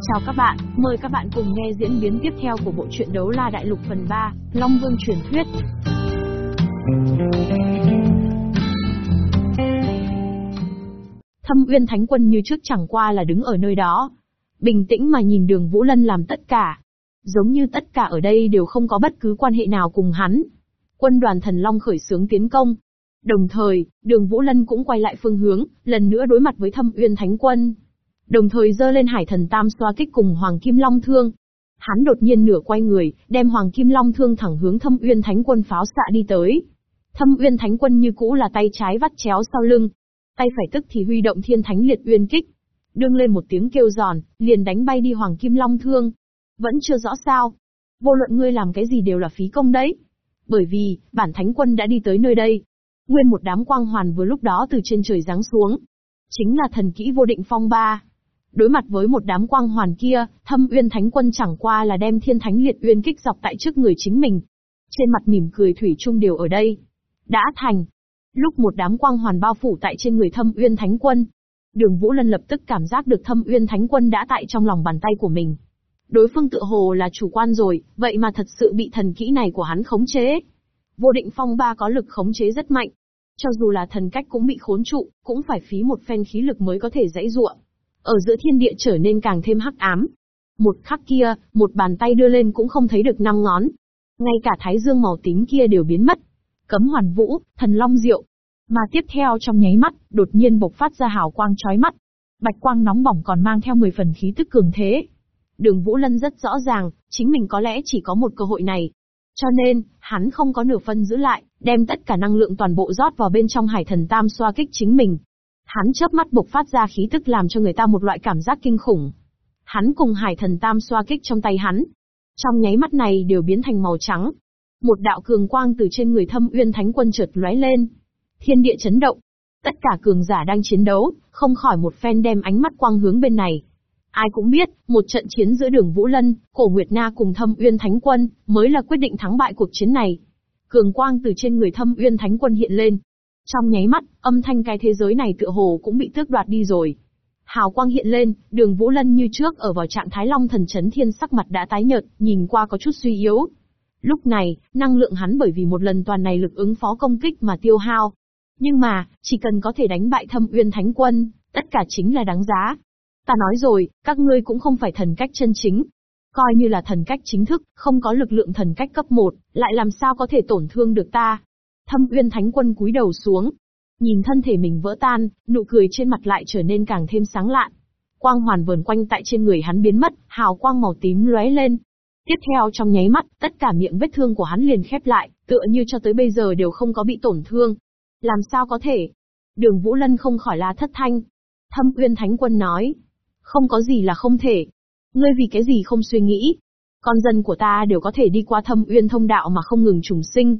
Chào các bạn, mời các bạn cùng nghe diễn biến tiếp theo của bộ truyện đấu la đại lục phần 3, Long Vương truyền thuyết. Thâm Uyên Thánh Quân như trước chẳng qua là đứng ở nơi đó, bình tĩnh mà nhìn Đường Vũ Lân làm tất cả. Giống như tất cả ở đây đều không có bất cứ quan hệ nào cùng hắn. Quân đoàn Thần Long khởi xướng tiến công. Đồng thời, Đường Vũ Lân cũng quay lại phương hướng, lần nữa đối mặt với Thâm Uyên Thánh Quân đồng thời dơ lên hải thần tam xoa kích cùng Hoàng Kim Long Thương. Hắn đột nhiên nửa quay người, đem Hoàng Kim Long Thương thẳng hướng Thâm Uyên Thánh Quân pháo xạ đi tới. Thâm Uyên Thánh Quân như cũ là tay trái vắt chéo sau lưng, tay phải tức thì huy động Thiên Thánh Liệt Uyên kích, đương lên một tiếng kêu giòn, liền đánh bay đi Hoàng Kim Long Thương. Vẫn chưa rõ sao. Vô luận ngươi làm cái gì đều là phí công đấy. Bởi vì, bản Thánh Quân đã đi tới nơi đây. Nguyên một đám quang hoàn vừa lúc đó từ trên trời giáng xuống. Chính là thần kỹ vô định phong ba. Đối mặt với một đám quang hoàn kia, thâm uyên thánh quân chẳng qua là đem thiên thánh liệt uyên kích dọc tại trước người chính mình. Trên mặt mỉm cười thủy chung đều ở đây. Đã thành. Lúc một đám quang hoàn bao phủ tại trên người thâm uyên thánh quân. Đường Vũ Lân lập tức cảm giác được thâm uyên thánh quân đã tại trong lòng bàn tay của mình. Đối phương tự hồ là chủ quan rồi, vậy mà thật sự bị thần kỹ này của hắn khống chế. Vô định phong ba có lực khống chế rất mạnh. Cho dù là thần cách cũng bị khốn trụ, cũng phải phí một phen khí lực mới có thể dãy ruộng. Ở giữa thiên địa trở nên càng thêm hắc ám. Một khắc kia, một bàn tay đưa lên cũng không thấy được năm ngón. Ngay cả thái dương màu tím kia đều biến mất. Cấm hoàn vũ, thần long diệu. Mà tiếp theo trong nháy mắt, đột nhiên bộc phát ra hào quang chói mắt. Bạch quang nóng bỏng còn mang theo 10 phần khí tức cường thế. Đường Vũ Lân rất rõ ràng, chính mình có lẽ chỉ có một cơ hội này. Cho nên, hắn không có nửa phân giữ lại, đem tất cả năng lượng toàn bộ rót vào bên trong hải thần tam xoa kích chính mình. Hắn chớp mắt bộc phát ra khí tức làm cho người ta một loại cảm giác kinh khủng. Hắn cùng hải thần tam xoa kích trong tay hắn. Trong nháy mắt này đều biến thành màu trắng. Một đạo cường quang từ trên người thâm uyên thánh quân chợt lóe lên. Thiên địa chấn động. Tất cả cường giả đang chiến đấu, không khỏi một phen đem ánh mắt quang hướng bên này. Ai cũng biết, một trận chiến giữa đường Vũ Lân, Cổ Nguyệt Na cùng Thâm Uyên Thánh Quân, mới là quyết định thắng bại cuộc chiến này. Cường quang từ trên người Thâm Uyên Thánh Quân hiện lên, trong nháy mắt, âm thanh cái thế giới này tựa hồ cũng bị tước đoạt đi rồi. Hào quang hiện lên, đường Vũ Lân như trước ở vào trạng thái long thần chấn thiên sắc mặt đã tái nhợt, nhìn qua có chút suy yếu. Lúc này, năng lượng hắn bởi vì một lần toàn này lực ứng phó công kích mà tiêu hao. Nhưng mà, chỉ cần có thể đánh bại thâm uyên thánh quân, tất cả chính là đáng giá. Ta nói rồi, các ngươi cũng không phải thần cách chân chính. Coi như là thần cách chính thức, không có lực lượng thần cách cấp 1, lại làm sao có thể tổn thương được ta. Thâm Uyên Thánh Quân cúi đầu xuống, nhìn thân thể mình vỡ tan, nụ cười trên mặt lại trở nên càng thêm sáng lạn. Quang hoàn vờn quanh tại trên người hắn biến mất, hào quang màu tím lóe lên. Tiếp theo trong nháy mắt, tất cả miệng vết thương của hắn liền khép lại, tựa như cho tới bây giờ đều không có bị tổn thương. Làm sao có thể? Đường Vũ Lân không khỏi la thất thanh. Thâm Uyên Thánh Quân nói, không có gì là không thể. Ngươi vì cái gì không suy nghĩ? Con dân của ta đều có thể đi qua Thâm Uyên thông đạo mà không ngừng trùng sinh,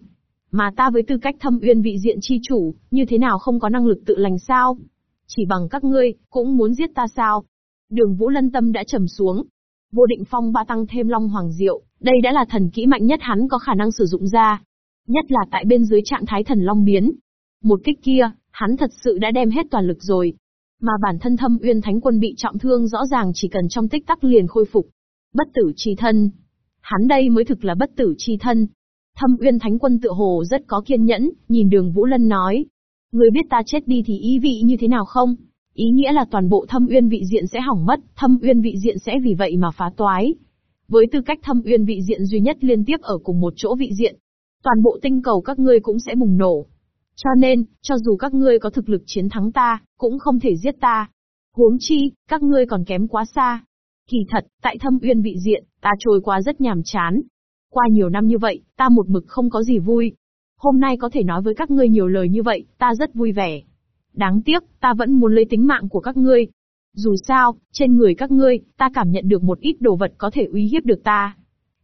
mà ta với tư cách thâm uyên vị diện chi chủ, như thế nào không có năng lực tự lành sao? Chỉ bằng các ngươi, cũng muốn giết ta sao? Đường Vũ Lân tâm đã trầm xuống. Vô định phong ba tăng thêm long hoàng diệu, đây đã là thần kỹ mạnh nhất hắn có khả năng sử dụng ra. Nhất là tại bên dưới trạng thái thần long biến. Một kích kia, hắn thật sự đã đem hết toàn lực rồi. Mà bản thân thâm uyên thánh quân bị trọng thương rõ ràng chỉ cần trong tích tắc liền khôi phục. Bất tử chi thân. Hắn đây mới thực là bất tử chi thân, Thâm Uyên Thánh Quân tựa hồ rất có kiên nhẫn, nhìn đường Vũ Lân nói. Ngươi biết ta chết đi thì ý vị như thế nào không? Ý nghĩa là toàn bộ thâm uyên vị diện sẽ hỏng mất, thâm uyên vị diện sẽ vì vậy mà phá toái. Với tư cách thâm uyên vị diện duy nhất liên tiếp ở cùng một chỗ vị diện, toàn bộ tinh cầu các ngươi cũng sẽ bùng nổ. Cho nên, cho dù các ngươi có thực lực chiến thắng ta, cũng không thể giết ta. Huống chi, các ngươi còn kém quá xa. Kỳ thật, tại thâm uyên vị diện, ta trôi qua rất nhàm chán, qua nhiều năm như vậy, ta một mực không có gì vui. Hôm nay có thể nói với các ngươi nhiều lời như vậy, ta rất vui vẻ. Đáng tiếc, ta vẫn muốn lấy tính mạng của các ngươi. Dù sao, trên người các ngươi, ta cảm nhận được một ít đồ vật có thể uy hiếp được ta.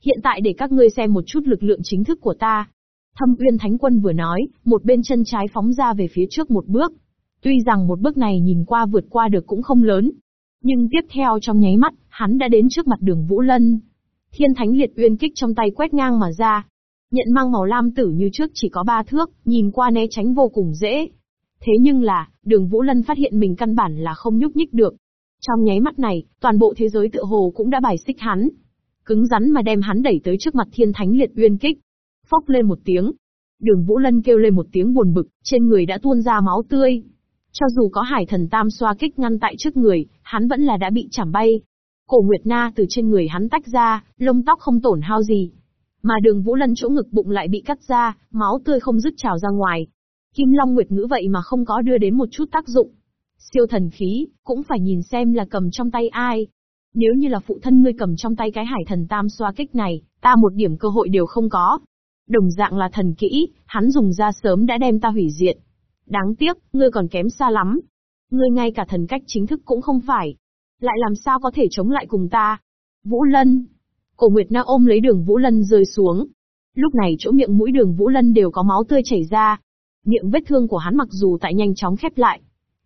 Hiện tại để các ngươi xem một chút lực lượng chính thức của ta. Thâm Uyên Thánh Quân vừa nói, một bên chân trái phóng ra về phía trước một bước. Tuy rằng một bước này nhìn qua vượt qua được cũng không lớn. Nhưng tiếp theo trong nháy mắt, hắn đã đến trước mặt đường Vũ Lân. Thiên Thánh Liệt Uyên kích trong tay quét ngang mà ra. Nhận mang màu lam tử như trước chỉ có ba thước, nhìn qua né tránh vô cùng dễ. Thế nhưng là, đường Vũ Lân phát hiện mình căn bản là không nhúc nhích được. Trong nháy mắt này, toàn bộ thế giới tựa hồ cũng đã bài xích hắn. Cứng rắn mà đem hắn đẩy tới trước mặt thiên thánh liệt uyên kích. Phốc lên một tiếng. Đường Vũ Lân kêu lên một tiếng buồn bực, trên người đã tuôn ra máu tươi. Cho dù có hải thần tam xoa kích ngăn tại trước người, hắn vẫn là đã bị chảm bay. Cổ Nguyệt Na từ trên người hắn tách ra, lông tóc không tổn hao gì. Mà đường Vũ Lân chỗ ngực bụng lại bị cắt ra, máu tươi không dứt trào ra ngoài. Kim Long Nguyệt ngữ vậy mà không có đưa đến một chút tác dụng. Siêu thần khí, cũng phải nhìn xem là cầm trong tay ai. Nếu như là phụ thân ngươi cầm trong tay cái hải thần tam xoa kích này, ta một điểm cơ hội đều không có. Đồng dạng là thần kỹ, hắn dùng ra sớm đã đem ta hủy diệt. Đáng tiếc, ngươi còn kém xa lắm. Ngươi ngay cả thần cách chính thức cũng không phải. Lại làm sao có thể chống lại cùng ta? Vũ Lân. Cổ Nguyệt Na ôm lấy đường Vũ Lân rơi xuống. Lúc này chỗ miệng mũi đường Vũ Lân đều có máu tươi chảy ra. Miệng vết thương của hắn mặc dù tại nhanh chóng khép lại,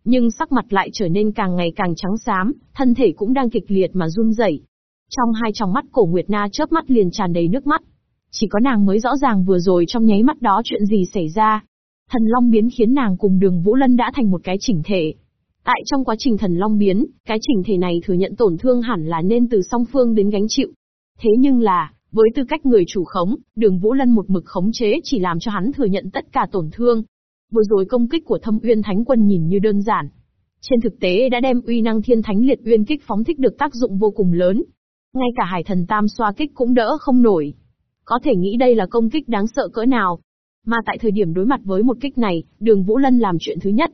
nhưng sắc mặt lại trở nên càng ngày càng trắng xám, thân thể cũng đang kịch liệt mà run rẩy. Trong hai tròng mắt cổ Nguyệt Na chớp mắt liền tràn đầy nước mắt. Chỉ có nàng mới rõ ràng vừa rồi trong nháy mắt đó chuyện gì xảy ra. Thần Long biến khiến nàng cùng đường Vũ Lân đã thành một cái chỉnh thể. Tại trong quá trình thần Long biến, cái chỉnh thể này thừa nhận tổn thương hẳn là nên từ song phương đến gánh chịu. Thế nhưng là, với tư cách người chủ khống, đường Vũ Lân một mực khống chế chỉ làm cho hắn thừa nhận tất cả tổn thương. Vừa rồi công kích của thâm uyên thánh quân nhìn như đơn giản. Trên thực tế đã đem uy năng thiên thánh liệt uyên kích phóng thích được tác dụng vô cùng lớn. Ngay cả hải thần tam xoa kích cũng đỡ không nổi. Có thể nghĩ đây là công kích đáng sợ cỡ nào. Mà tại thời điểm đối mặt với một kích này, đường Vũ Lân làm chuyện thứ nhất.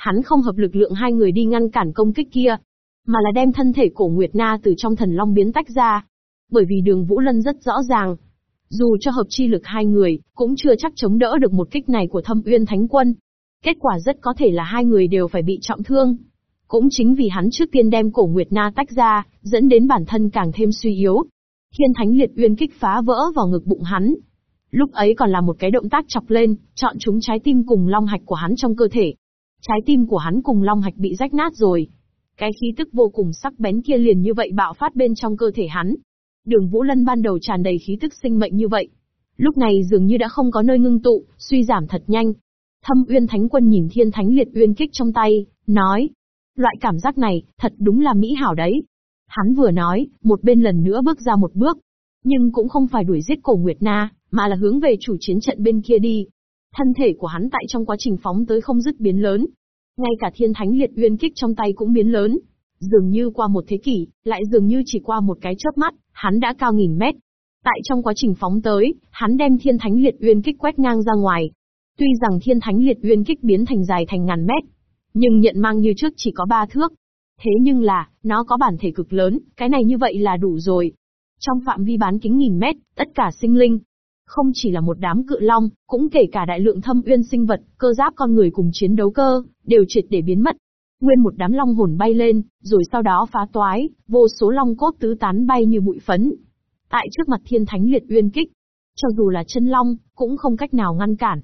Hắn không hợp lực lượng hai người đi ngăn cản công kích kia, mà là đem thân thể cổ Nguyệt Na từ trong thần long biến tách ra. Bởi vì đường Vũ Lân rất rõ ràng, dù cho hợp chi lực hai người, cũng chưa chắc chống đỡ được một kích này của thâm uyên thánh quân. Kết quả rất có thể là hai người đều phải bị trọng thương. Cũng chính vì hắn trước tiên đem cổ Nguyệt Na tách ra, dẫn đến bản thân càng thêm suy yếu. Thiên thánh liệt uyên kích phá vỡ vào ngực bụng hắn. Lúc ấy còn là một cái động tác chọc lên, chọn chúng trái tim cùng long hạch của hắn trong cơ thể. Trái tim của hắn cùng long hạch bị rách nát rồi. Cái khí tức vô cùng sắc bén kia liền như vậy bạo phát bên trong cơ thể hắn, Đường Vũ Lân ban đầu tràn đầy khí tức sinh mệnh như vậy. Lúc này dường như đã không có nơi ngưng tụ, suy giảm thật nhanh. Thâm Uyên Thánh Quân nhìn Thiên Thánh Liệt Uyên kích trong tay, nói. Loại cảm giác này, thật đúng là mỹ hảo đấy. Hắn vừa nói, một bên lần nữa bước ra một bước. Nhưng cũng không phải đuổi giết cổ Nguyệt Na, mà là hướng về chủ chiến trận bên kia đi. Thân thể của hắn tại trong quá trình phóng tới không dứt biến lớn. Ngay cả Thiên Thánh Liệt Uyên kích trong tay cũng biến lớn. Dường như qua một thế kỷ, lại dường như chỉ qua một cái chớp mắt, hắn đã cao nghìn mét. Tại trong quá trình phóng tới, hắn đem thiên thánh liệt uyên kích quét ngang ra ngoài. Tuy rằng thiên thánh liệt uyên kích biến thành dài thành ngàn mét, nhưng nhận mang như trước chỉ có ba thước. Thế nhưng là, nó có bản thể cực lớn, cái này như vậy là đủ rồi. Trong phạm vi bán kính nghìn mét, tất cả sinh linh, không chỉ là một đám cự long, cũng kể cả đại lượng thâm uyên sinh vật, cơ giáp con người cùng chiến đấu cơ, đều triệt để biến mất. Nguyên một đám long hồn bay lên, rồi sau đó phá toái, vô số long cốt tứ tán bay như bụi phấn. Tại trước mặt thiên thánh liệt uyên kích, cho dù là chân long, cũng không cách nào ngăn cản.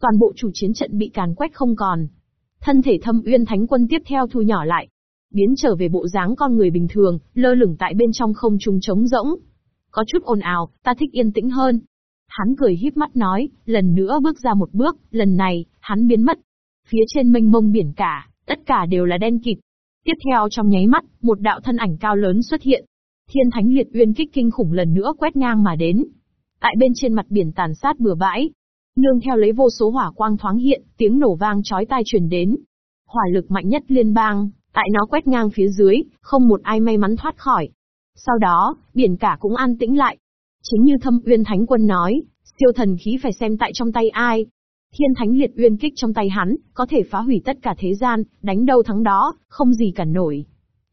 Toàn bộ chủ chiến trận bị càn quét không còn. Thân thể thâm uyên thánh quân tiếp theo thu nhỏ lại, biến trở về bộ dáng con người bình thường, lơ lửng tại bên trong không trung trống rỗng. Có chút ồn ào, ta thích yên tĩnh hơn. Hắn cười híp mắt nói, lần nữa bước ra một bước, lần này, hắn biến mất. Phía trên mênh mông biển cả, Tất cả đều là đen kịt. Tiếp theo trong nháy mắt, một đạo thân ảnh cao lớn xuất hiện. Thiên thánh liệt uyên kích kinh khủng lần nữa quét ngang mà đến. Tại bên trên mặt biển tàn sát bừa bãi. Nương theo lấy vô số hỏa quang thoáng hiện, tiếng nổ vang chói tai truyền đến. Hỏa lực mạnh nhất liên bang, tại nó quét ngang phía dưới, không một ai may mắn thoát khỏi. Sau đó, biển cả cũng an tĩnh lại. Chính như thâm uyên thánh quân nói, siêu thần khí phải xem tại trong tay ai. Thiên thánh liệt uyên kích trong tay hắn, có thể phá hủy tất cả thế gian, đánh đâu thắng đó, không gì cản nổi.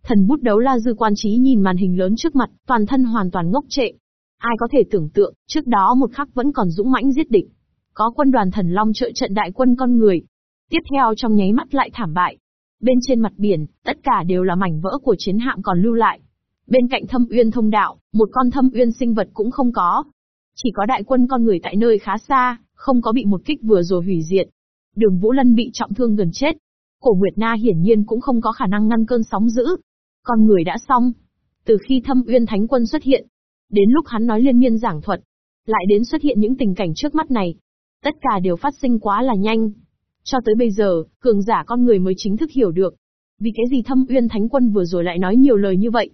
Thần bút đấu la dư quan trí nhìn màn hình lớn trước mặt, toàn thân hoàn toàn ngốc trệ. Ai có thể tưởng tượng, trước đó một khắc vẫn còn dũng mãnh giết địch. Có quân đoàn thần long trợ trận đại quân con người. Tiếp theo trong nháy mắt lại thảm bại. Bên trên mặt biển, tất cả đều là mảnh vỡ của chiến hạm còn lưu lại. Bên cạnh thâm uyên thông đạo, một con thâm uyên sinh vật cũng không có. Chỉ có đại quân con người tại nơi khá xa, không có bị một kích vừa rồi hủy diệt. Đường Vũ Lân bị trọng thương gần chết. Cổ Nguyệt Na hiển nhiên cũng không có khả năng ngăn cơn sóng dữ. Con người đã xong. Từ khi thâm uyên thánh quân xuất hiện, đến lúc hắn nói liên miên giảng thuật, lại đến xuất hiện những tình cảnh trước mắt này. Tất cả đều phát sinh quá là nhanh. Cho tới bây giờ, cường giả con người mới chính thức hiểu được. Vì cái gì thâm uyên thánh quân vừa rồi lại nói nhiều lời như vậy?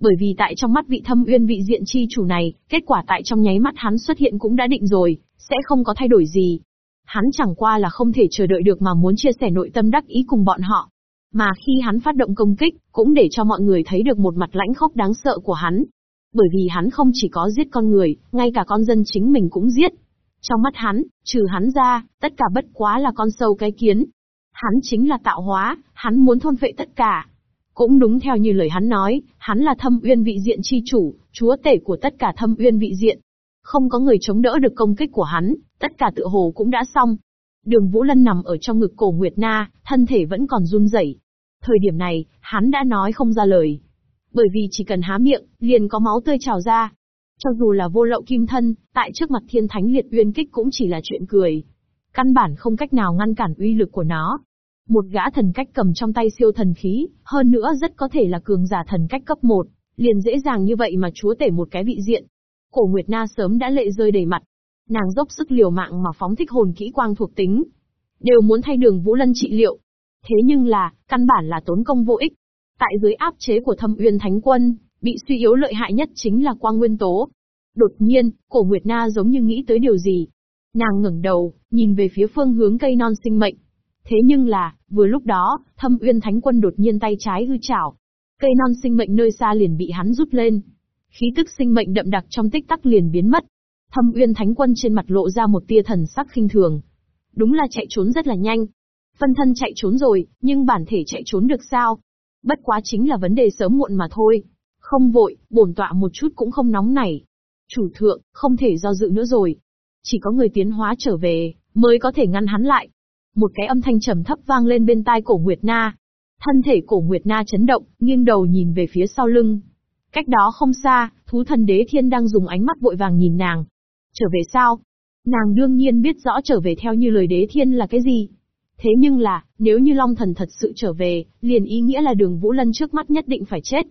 Bởi vì tại trong mắt vị thâm uyên vị diện chi chủ này, kết quả tại trong nháy mắt hắn xuất hiện cũng đã định rồi, sẽ không có thay đổi gì. Hắn chẳng qua là không thể chờ đợi được mà muốn chia sẻ nội tâm đắc ý cùng bọn họ. Mà khi hắn phát động công kích, cũng để cho mọi người thấy được một mặt lãnh khốc đáng sợ của hắn. Bởi vì hắn không chỉ có giết con người, ngay cả con dân chính mình cũng giết. Trong mắt hắn, trừ hắn ra, tất cả bất quá là con sâu cái kiến. Hắn chính là tạo hóa, hắn muốn thôn phệ tất cả. Cũng đúng theo như lời hắn nói, hắn là thâm uyên vị diện chi chủ, chúa tể của tất cả thâm uyên vị diện. Không có người chống đỡ được công kích của hắn, tất cả tự hồ cũng đã xong. Đường Vũ Lân nằm ở trong ngực cổ Nguyệt Na, thân thể vẫn còn run rẩy. Thời điểm này, hắn đã nói không ra lời. Bởi vì chỉ cần há miệng, liền có máu tươi trào ra. Cho dù là vô lậu kim thân, tại trước mặt thiên thánh liệt uyên kích cũng chỉ là chuyện cười. Căn bản không cách nào ngăn cản uy lực của nó. Một gã thần cách cầm trong tay siêu thần khí, hơn nữa rất có thể là cường giả thần cách cấp 1, liền dễ dàng như vậy mà chúa tể một cái vị diện. Cổ Nguyệt Na sớm đã lệ rơi đầy mặt. Nàng dốc sức liều mạng mà phóng thích hồn kỹ quang thuộc tính. Đều muốn thay đường Vũ Lân trị liệu. Thế nhưng là, căn bản là tốn công vô ích. Tại dưới áp chế của thâm uyên thánh quân, bị suy yếu lợi hại nhất chính là quang nguyên tố. Đột nhiên, cổ Nguyệt Na giống như nghĩ tới điều gì. Nàng ngẩng đầu, nhìn về phía phương hướng cây non sinh mệnh. Thế nhưng là, vừa lúc đó, thâm uyên thánh quân đột nhiên tay trái hư chảo. Cây non sinh mệnh nơi xa liền bị hắn rút lên. Khí tức sinh mệnh đậm đặc trong tích tắc liền biến mất. Thâm uyên thánh quân trên mặt lộ ra một tia thần sắc khinh thường. Đúng là chạy trốn rất là nhanh. Phân thân chạy trốn rồi, nhưng bản thể chạy trốn được sao? Bất quá chính là vấn đề sớm muộn mà thôi. Không vội, bổn tọa một chút cũng không nóng nảy. Chủ thượng, không thể do dự nữa rồi. Chỉ có người tiến hóa trở về, mới có thể ngăn hắn lại. Một cái âm thanh trầm thấp vang lên bên tai cổ Nguyệt Na. Thân thể cổ Nguyệt Na chấn động, nghiêng đầu nhìn về phía sau lưng. Cách đó không xa, thú thần đế thiên đang dùng ánh mắt vội vàng nhìn nàng. Trở về sao? Nàng đương nhiên biết rõ trở về theo như lời đế thiên là cái gì. Thế nhưng là, nếu như Long thần thật sự trở về, liền ý nghĩa là đường Vũ Lân trước mắt nhất định phải chết.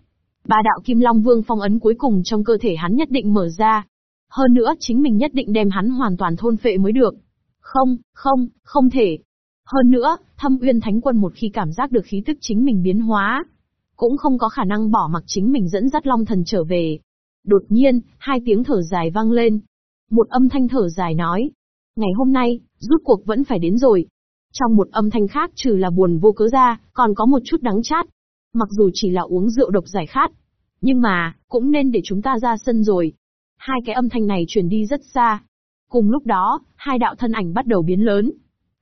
Ba đạo Kim Long Vương phong ấn cuối cùng trong cơ thể hắn nhất định mở ra. Hơn nữa chính mình nhất định đem hắn hoàn toàn thôn phệ mới được. Không, không, không thể. Hơn nữa, thâm uyên thánh quân một khi cảm giác được khí tức chính mình biến hóa, cũng không có khả năng bỏ mặc chính mình dẫn dắt long thần trở về. Đột nhiên, hai tiếng thở dài vang lên. Một âm thanh thở dài nói. Ngày hôm nay, rút cuộc vẫn phải đến rồi. Trong một âm thanh khác trừ là buồn vô cớ ra, còn có một chút đắng chát. Mặc dù chỉ là uống rượu độc giải khát. Nhưng mà, cũng nên để chúng ta ra sân rồi. Hai cái âm thanh này truyền đi rất xa. Cùng lúc đó, hai đạo thân ảnh bắt đầu biến lớn.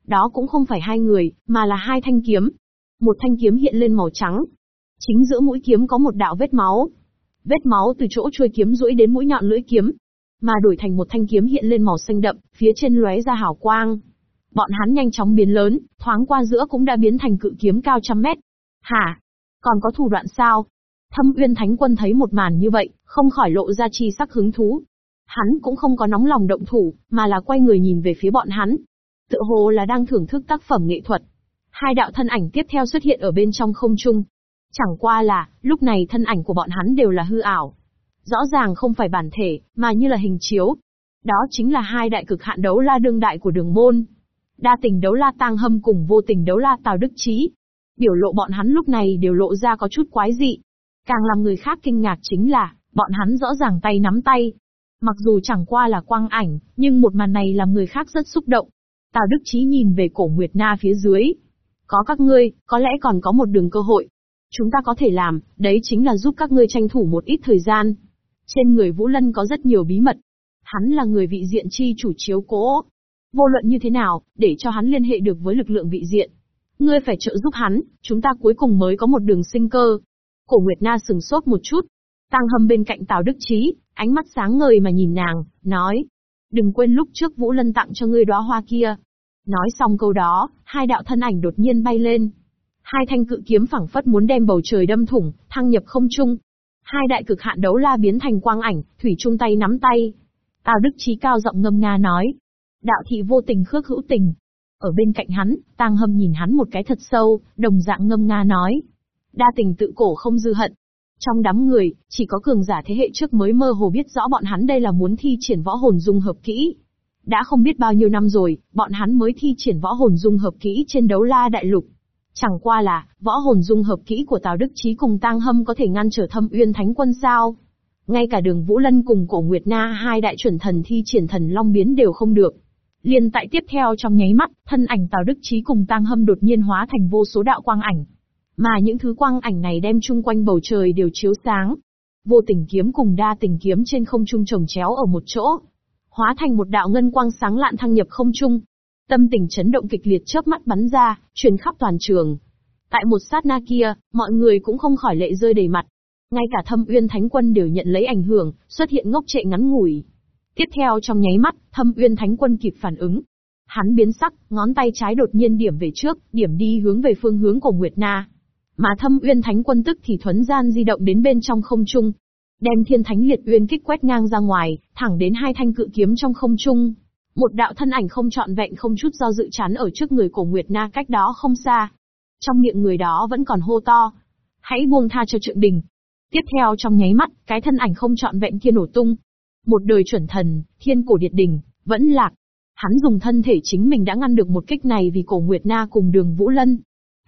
Đó cũng không phải hai người, mà là hai thanh kiếm. Một thanh kiếm hiện lên màu trắng. Chính giữa mũi kiếm có một đạo vết máu. Vết máu từ chỗ chuôi kiếm duỗi đến mũi nhọn lưỡi kiếm. Mà đổi thành một thanh kiếm hiện lên màu xanh đậm, phía trên lóe ra hào quang. Bọn hắn nhanh chóng biến lớn, thoáng qua giữa cũng đã biến thành cự kiếm cao trăm mét. Hả? Còn có thủ đoạn sao? Thâm Uyên Thánh Quân thấy một màn như vậy, không khỏi lộ ra chi sắc hứng thú. Hắn cũng không có nóng lòng động thủ, mà là quay người nhìn về phía bọn hắn. Tự hồ là đang thưởng thức tác phẩm nghệ thuật. Hai đạo thân ảnh tiếp theo xuất hiện ở bên trong không trung. Chẳng qua là, lúc này thân ảnh của bọn hắn đều là hư ảo. Rõ ràng không phải bản thể, mà như là hình chiếu. Đó chính là hai đại cực hạn đấu la đương đại của đường môn. Đa tình đấu la tang hâm cùng vô tình đấu la tào đức trí. Biểu lộ bọn hắn lúc này đều lộ ra có chút quái dị. Càng làm người khác kinh ngạc chính là, bọn hắn rõ ràng tay nắm tay. Mặc dù chẳng qua là quang ảnh, nhưng một màn này làm người khác rất xúc động. Tào Đức Chí nhìn về cổ Nguyệt Na phía dưới. Có các ngươi, có lẽ còn có một đường cơ hội. Chúng ta có thể làm, đấy chính là giúp các ngươi tranh thủ một ít thời gian. Trên người Vũ Lân có rất nhiều bí mật. Hắn là người vị diện chi chủ chiếu cố. Vô luận như thế nào, để cho hắn liên hệ được với lực lượng vị diện. Ngươi phải trợ giúp hắn, chúng ta cuối cùng mới có một đường sinh cơ. Cổ Nguyệt Na sừng sốt một chút. Tăng hâm bên cạnh Tào Đức Chí, ánh mắt sáng ngời mà nhìn nàng, nói. Đừng quên lúc trước Vũ Lân tặng cho ngươi đóa hoa kia. Nói xong câu đó, hai đạo thân ảnh đột nhiên bay lên. Hai thanh cự kiếm phẳng phất muốn đem bầu trời đâm thủng, thăng nhập không trung. Hai đại cực hạn đấu la biến thành quang ảnh, thủy chung tay nắm tay. Tào Đức Trí cao giọng ngâm nga nói. Đạo thị vô tình khước hữu tình. Ở bên cạnh hắn, Tang Hâm nhìn hắn một cái thật sâu, đồng dạng ngâm nga nói. Đa tình tự cổ không dư hận. Trong đám người, chỉ có cường giả thế hệ trước mới mơ hồ biết rõ bọn hắn đây là muốn thi triển võ hồn dung hợp kỹ. Đã không biết bao nhiêu năm rồi, bọn hắn mới thi triển võ hồn dung hợp kỹ trên đấu la đại lục. Chẳng qua là, võ hồn dung hợp kỹ của Tào Đức Chí cùng Tang Hâm có thể ngăn trở thâm uyên thánh quân sao? Ngay cả đường Vũ Lân cùng cổ Nguyệt Na hai đại chuẩn thần thi triển thần long biến đều không được. Liên tại tiếp theo trong nháy mắt, thân ảnh Tào Đức Chí cùng Tang Hâm đột nhiên hóa thành vô số đạo quang ảnh. Mà những thứ quang ảnh này đem chung quanh bầu trời đều chiếu sáng. Vô tình kiếm cùng đa tình kiếm trên không trung trồng chéo ở một chỗ. Hóa thành một đạo ngân quang sáng lạn thăng nhập không trung. Tâm tình chấn động kịch liệt chớp mắt bắn ra, truyền khắp toàn trường. Tại một sát na kia, mọi người cũng không khỏi lệ rơi đầy mặt. Ngay cả thâm uyên thánh quân đều nhận lấy ảnh hưởng, xuất hiện ngốc trệ ngắn ngủi. Tiếp theo trong nháy mắt, thâm uyên thánh quân kịp phản ứng. Hắn biến sắc, ngón tay trái đột nhiên điểm về trước, điểm đi hướng về phương hướng của Nguyệt Na. Mà thâm uyên thánh quân tức thì thuấn gian di động đến bên trong không trung. Đem thiên thánh liệt uyên kích quét ngang ra ngoài, thẳng đến hai thanh cự kiếm trong không trung. Một đạo thân ảnh không trọn vẹn không chút do dự chắn ở trước người cổ Nguyệt Na cách đó không xa. Trong miệng người đó vẫn còn hô to. Hãy buông tha cho trượng đình. Tiếp theo trong nháy mắt, cái thân ảnh không trọn vẹn kia nổ tung. Một đời chuẩn thần, thiên cổ điệt đình, vẫn lạc. Hắn dùng thân thể chính mình đã ngăn được một kích này vì cổ Nguyệt Na cùng đường Vũ Lân.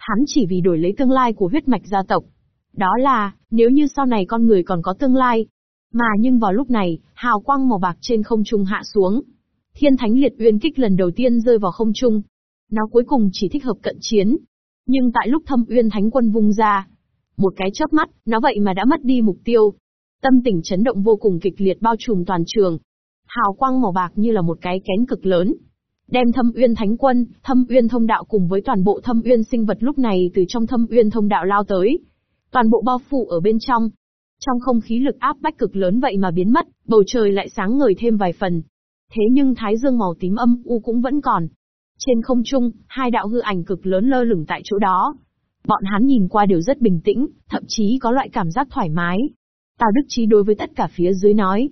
Hắn chỉ vì đổi lấy tương lai của huyết mạch gia tộc. Đó là, nếu như sau này con người còn có tương lai. Mà nhưng vào lúc này, hào quang màu bạc trên không trung hạ xuống. Thiên thánh liệt uyên kích lần đầu tiên rơi vào không trung. Nó cuối cùng chỉ thích hợp cận chiến. Nhưng tại lúc thâm uyên thánh quân vung ra, một cái chớp mắt, nó vậy mà đã mất đi mục tiêu. Tâm tình chấn động vô cùng kịch liệt bao trùm toàn trường. Hào quang màu bạc như là một cái kén cực lớn, đem thâm uyên thánh quân, thâm uyên thông đạo cùng với toàn bộ thâm uyên sinh vật lúc này từ trong thâm uyên thông đạo lao tới. Toàn bộ bao phủ ở bên trong. Trong không khí lực áp bách cực lớn vậy mà biến mất, bầu trời lại sáng ngời thêm vài phần. Thế nhưng thái dương màu tím âm u cũng vẫn còn. Trên không trung, hai đạo hư ảnh cực lớn lơ lửng tại chỗ đó. Bọn hắn nhìn qua đều rất bình tĩnh, thậm chí có loại cảm giác thoải mái. Tào Đức Chí đối với tất cả phía dưới nói.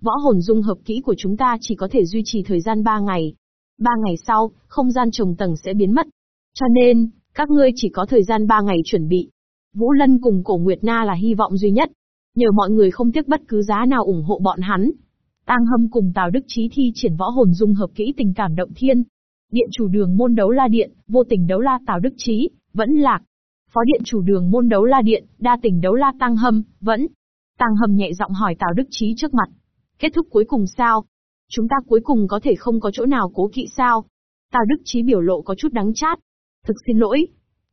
Võ hồn dung hợp kỹ của chúng ta chỉ có thể duy trì thời gian 3 ngày, Ba ngày sau, không gian trồng tầng sẽ biến mất. Cho nên, các ngươi chỉ có thời gian ba ngày chuẩn bị. Vũ Lân cùng Cổ Nguyệt Na là hy vọng duy nhất. Nhờ mọi người không tiếc bất cứ giá nào ủng hộ bọn hắn. Tang Hâm cùng Tào Đức Chí thi triển võ hồn dung hợp kỹ tình cảm động thiên. Điện chủ đường môn đấu la điện, vô tình đấu la Tào Đức Chí, vẫn lạc. Phó điện chủ đường môn đấu la điện, đa tình đấu la Tăng Hâm, vẫn. Tăng Hâm nhẹ giọng hỏi Tào Đức Chí trước mặt. Kết thúc cuối cùng sao? Chúng ta cuối cùng có thể không có chỗ nào cố kỵ sao? Tào Đức Chí biểu lộ có chút đắng chát. Thực xin lỗi.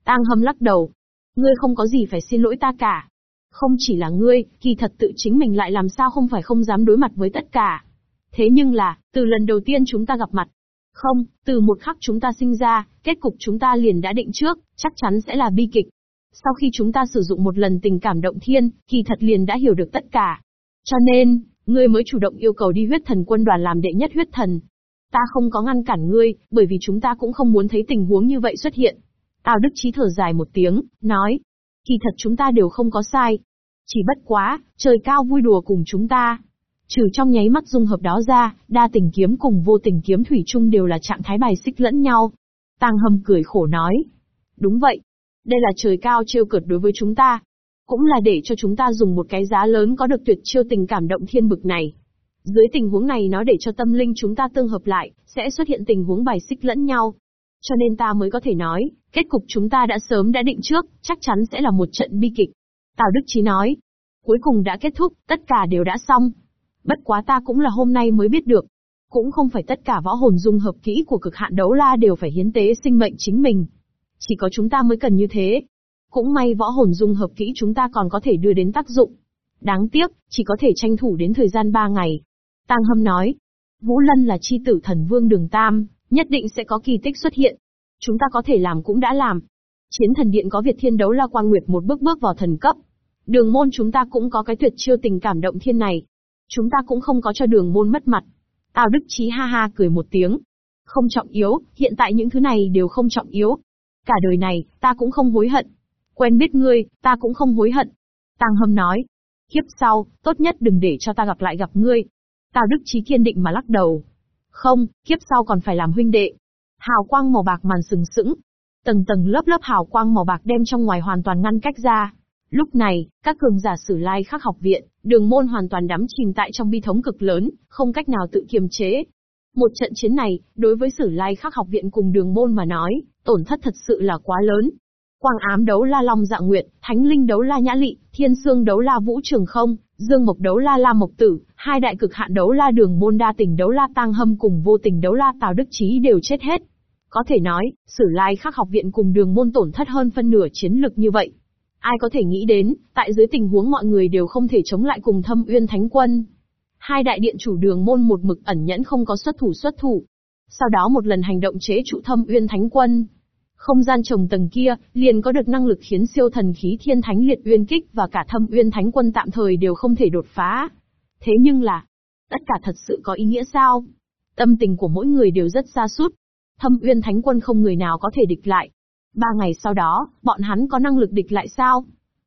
Tang Hâm lắc đầu. Ngươi không có gì phải xin lỗi ta cả. Không chỉ là ngươi, kỳ thật tự chính mình lại làm sao không phải không dám đối mặt với tất cả. Thế nhưng là, từ lần đầu tiên chúng ta gặp mặt. Không, từ một khắc chúng ta sinh ra, kết cục chúng ta liền đã định trước, chắc chắn sẽ là bi kịch. Sau khi chúng ta sử dụng một lần tình cảm động thiên, kỳ thật liền đã hiểu được tất cả. Cho nên, Ngươi mới chủ động yêu cầu đi huyết thần quân đoàn làm đệ nhất huyết thần. Ta không có ngăn cản ngươi, bởi vì chúng ta cũng không muốn thấy tình huống như vậy xuất hiện. Tào Đức Chí thở dài một tiếng, nói. Kỳ thật chúng ta đều không có sai. Chỉ bất quá, trời cao vui đùa cùng chúng ta. Trừ trong nháy mắt dung hợp đó ra, đa tình kiếm cùng vô tình kiếm thủy chung đều là trạng thái bài xích lẫn nhau. Tàng hầm cười khổ nói. Đúng vậy. Đây là trời cao trêu cợt đối với chúng ta. Cũng là để cho chúng ta dùng một cái giá lớn có được tuyệt chiêu tình cảm động thiên bực này. Dưới tình huống này nó để cho tâm linh chúng ta tương hợp lại, sẽ xuất hiện tình huống bài xích lẫn nhau. Cho nên ta mới có thể nói, kết cục chúng ta đã sớm đã định trước, chắc chắn sẽ là một trận bi kịch. Tào Đức Chí nói, cuối cùng đã kết thúc, tất cả đều đã xong. Bất quá ta cũng là hôm nay mới biết được. Cũng không phải tất cả võ hồn dung hợp kỹ của cực hạn đấu la đều phải hiến tế sinh mệnh chính mình. Chỉ có chúng ta mới cần như thế. Cũng may võ hồn dung hợp kỹ chúng ta còn có thể đưa đến tác dụng. Đáng tiếc, chỉ có thể tranh thủ đến thời gian 3 ngày. tăng Hâm nói, Vũ Lân là chi tử thần vương đường Tam, nhất định sẽ có kỳ tích xuất hiện. Chúng ta có thể làm cũng đã làm. Chiến thần điện có Việt Thiên đấu la quan nguyệt một bước bước vào thần cấp. Đường môn chúng ta cũng có cái tuyệt chiêu tình cảm động thiên này. Chúng ta cũng không có cho đường môn mất mặt. Tào Đức Chí ha ha cười một tiếng. Không trọng yếu, hiện tại những thứ này đều không trọng yếu. Cả đời này, ta cũng không hối hận. Quen biết ngươi, ta cũng không hối hận. Tăng Hâm nói. Kiếp sau, tốt nhất đừng để cho ta gặp lại gặp ngươi. Tào Đức Chí kiên định mà lắc đầu. Không, kiếp sau còn phải làm huynh đệ. Hào quang màu bạc màn sừng sững. Tầng tầng lớp lớp hào quang màu bạc đem trong ngoài hoàn toàn ngăn cách ra. Lúc này, các cường giả sử lai khắc học viện, đường môn hoàn toàn đắm chìm tại trong bi thống cực lớn, không cách nào tự kiềm chế. Một trận chiến này, đối với sử lai khắc học viện cùng đường môn mà nói, tổn thất thật sự là quá lớn. Quang ám đấu la Long dạng Nguyệt, Thánh Linh đấu la Nhã Lị, Thiên Sương đấu la Vũ Trường Không, Dương Mộc đấu la La Mộc Tử, hai đại cực hạn đấu la Đường Môn Đa Tình đấu la Tang Hâm cùng vô tình đấu la Tào Đức Chí đều chết hết. Có thể nói, Sử Lai Khắc học viện cùng Đường Môn tổn thất hơn phân nửa chiến lực như vậy. Ai có thể nghĩ đến, tại dưới tình huống mọi người đều không thể chống lại cùng Thâm Uyên Thánh Quân. Hai đại điện chủ Đường Môn một mực ẩn nhẫn không có xuất thủ xuất thủ. Sau đó một lần hành động chế trụ Thâm Uyên Thánh Quân, không gian trồng tầng kia, liền có được năng lực khiến siêu thần khí thiên thánh liệt uyên kích và cả thâm uyên thánh quân tạm thời đều không thể đột phá. Thế nhưng là, tất cả thật sự có ý nghĩa sao? Tâm tình của mỗi người đều rất xa sút Thâm uyên thánh quân không người nào có thể địch lại. Ba ngày sau đó, bọn hắn có năng lực địch lại sao?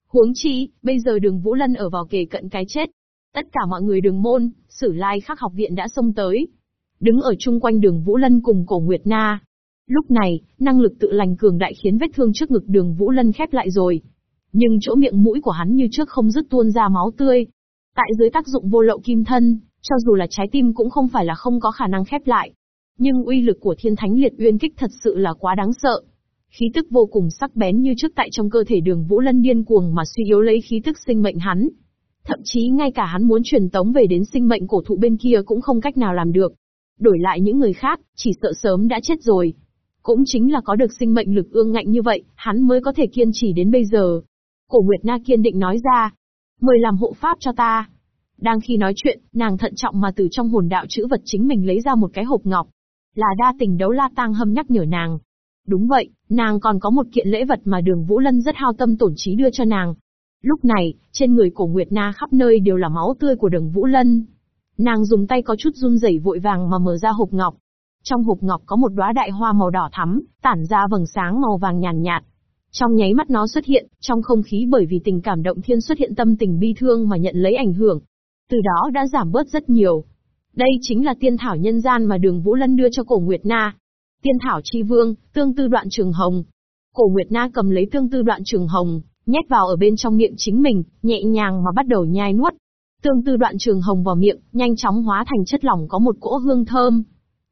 Huống chi, bây giờ đường Vũ Lân ở vào kề cận cái chết. Tất cả mọi người đường môn, sử lai khắc học viện đã xông tới. Đứng ở chung quanh đường Vũ Lân cùng cổ Nguyệt Na, Lúc này, năng lực tự lành cường đại khiến vết thương trước ngực đường Vũ Lân khép lại rồi. Nhưng chỗ miệng mũi của hắn như trước không dứt tuôn ra máu tươi. Tại dưới tác dụng vô lậu kim thân, cho dù là trái tim cũng không phải là không có khả năng khép lại. Nhưng uy lực của thiên thánh liệt uyên kích thật sự là quá đáng sợ. Khí tức vô cùng sắc bén như trước tại trong cơ thể đường Vũ Lân điên cuồng mà suy yếu lấy khí tức sinh mệnh hắn. Thậm chí ngay cả hắn muốn truyền tống về đến sinh mệnh cổ thụ bên kia cũng không cách nào làm được. Đổi lại những người khác, chỉ sợ sớm đã chết rồi. Cũng chính là có được sinh mệnh lực ương ngạnh như vậy, hắn mới có thể kiên trì đến bây giờ. Cổ Nguyệt Na kiên định nói ra. Mời làm hộ pháp cho ta. Đang khi nói chuyện, nàng thận trọng mà từ trong hồn đạo chữ vật chính mình lấy ra một cái hộp ngọc. Là đa tình đấu la tang hâm nhắc nhở nàng. Đúng vậy, nàng còn có một kiện lễ vật mà đường Vũ Lân rất hao tâm tổn trí đưa cho nàng. Lúc này, trên người cổ Nguyệt Na khắp nơi đều là máu tươi của đường Vũ Lân. Nàng dùng tay có chút run rẩy vội vàng mà mở ra hộp ngọc. Trong hộp ngọc có một đóa đại hoa màu đỏ thắm, tản ra vầng sáng màu vàng nhàn nhạt, Trong nháy mắt nó xuất hiện, trong không khí bởi vì tình cảm động thiên xuất hiện tâm tình bi thương mà nhận lấy ảnh hưởng. Từ đó đã giảm bớt rất nhiều. Đây chính là tiên thảo nhân gian mà đường Vũ Lân đưa cho cổ Nguyệt Na. Tiên thảo chi vương, tương tư đoạn trường hồng. Cổ Nguyệt Na cầm lấy tương tư đoạn trường hồng, nhét vào ở bên trong miệng chính mình, nhẹ nhàng mà bắt đầu nhai nuốt. Tương tư đoạn trường hồng vào miệng, nhanh chóng hóa thành chất lỏng có một cỗ hương thơm,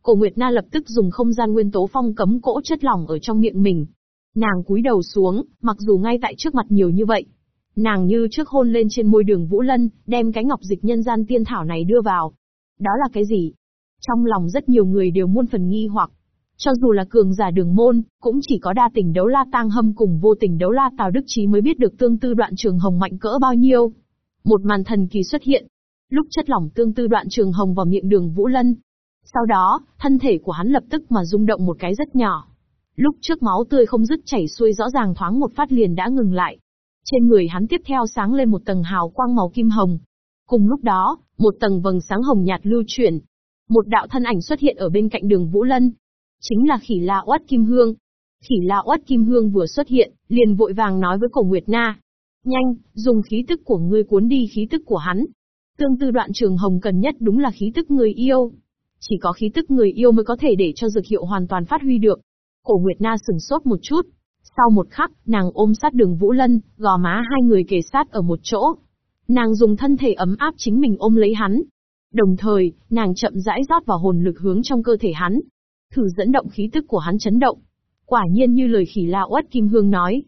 Cổ Nguyệt Na lập tức dùng không gian nguyên tố phong cấm cỗ chất lỏng ở trong miệng mình. Nàng cúi đầu xuống, mặc dù ngay tại trước mặt nhiều như vậy. Nàng như trước hôn lên trên môi đường Vũ Lân, đem cái ngọc dịch nhân gian tiên thảo này đưa vào. Đó là cái gì? Trong lòng rất nhiều người đều muôn phần nghi hoặc. Cho dù là cường giả đường môn, cũng chỉ có đa tình đấu la tang hâm cùng vô tình đấu la Tào Đức Trí mới biết được tương tư đoạn trường hồng mạnh cỡ bao nhiêu. Một màn thần kỳ xuất hiện. Lúc chất lỏng tương tư đoạn trường hồng vào miệng đường Vũ Lân, sau đó, thân thể của hắn lập tức mà rung động một cái rất nhỏ. Lúc trước máu tươi không dứt chảy xuôi rõ ràng thoáng một phát liền đã ngừng lại. Trên người hắn tiếp theo sáng lên một tầng hào quang màu kim hồng. Cùng lúc đó, một tầng vầng sáng hồng nhạt lưu chuyển. Một đạo thân ảnh xuất hiện ở bên cạnh đường Vũ Lân. Chính là khỉ la oát kim hương. Khỉ la oát kim hương vừa xuất hiện, liền vội vàng nói với cổ Nguyệt Na. Nhanh, dùng khí tức của ngươi cuốn đi khí tức của hắn. Tương tư đoạn trường hồng cần nhất đúng là khí tức người yêu. Chỉ có khí tức người yêu mới có thể để cho dược hiệu hoàn toàn phát huy được. Cổ Nguyệt Na sừng sốt một chút. Sau một khắc, nàng ôm sát đường Vũ Lân, gò má hai người kề sát ở một chỗ. Nàng dùng thân thể ấm áp chính mình ôm lấy hắn. Đồng thời, nàng chậm rãi rót vào hồn lực hướng trong cơ thể hắn. Thử dẫn động khí tức của hắn chấn động. Quả nhiên như lời khỉ la uất kim hương nói.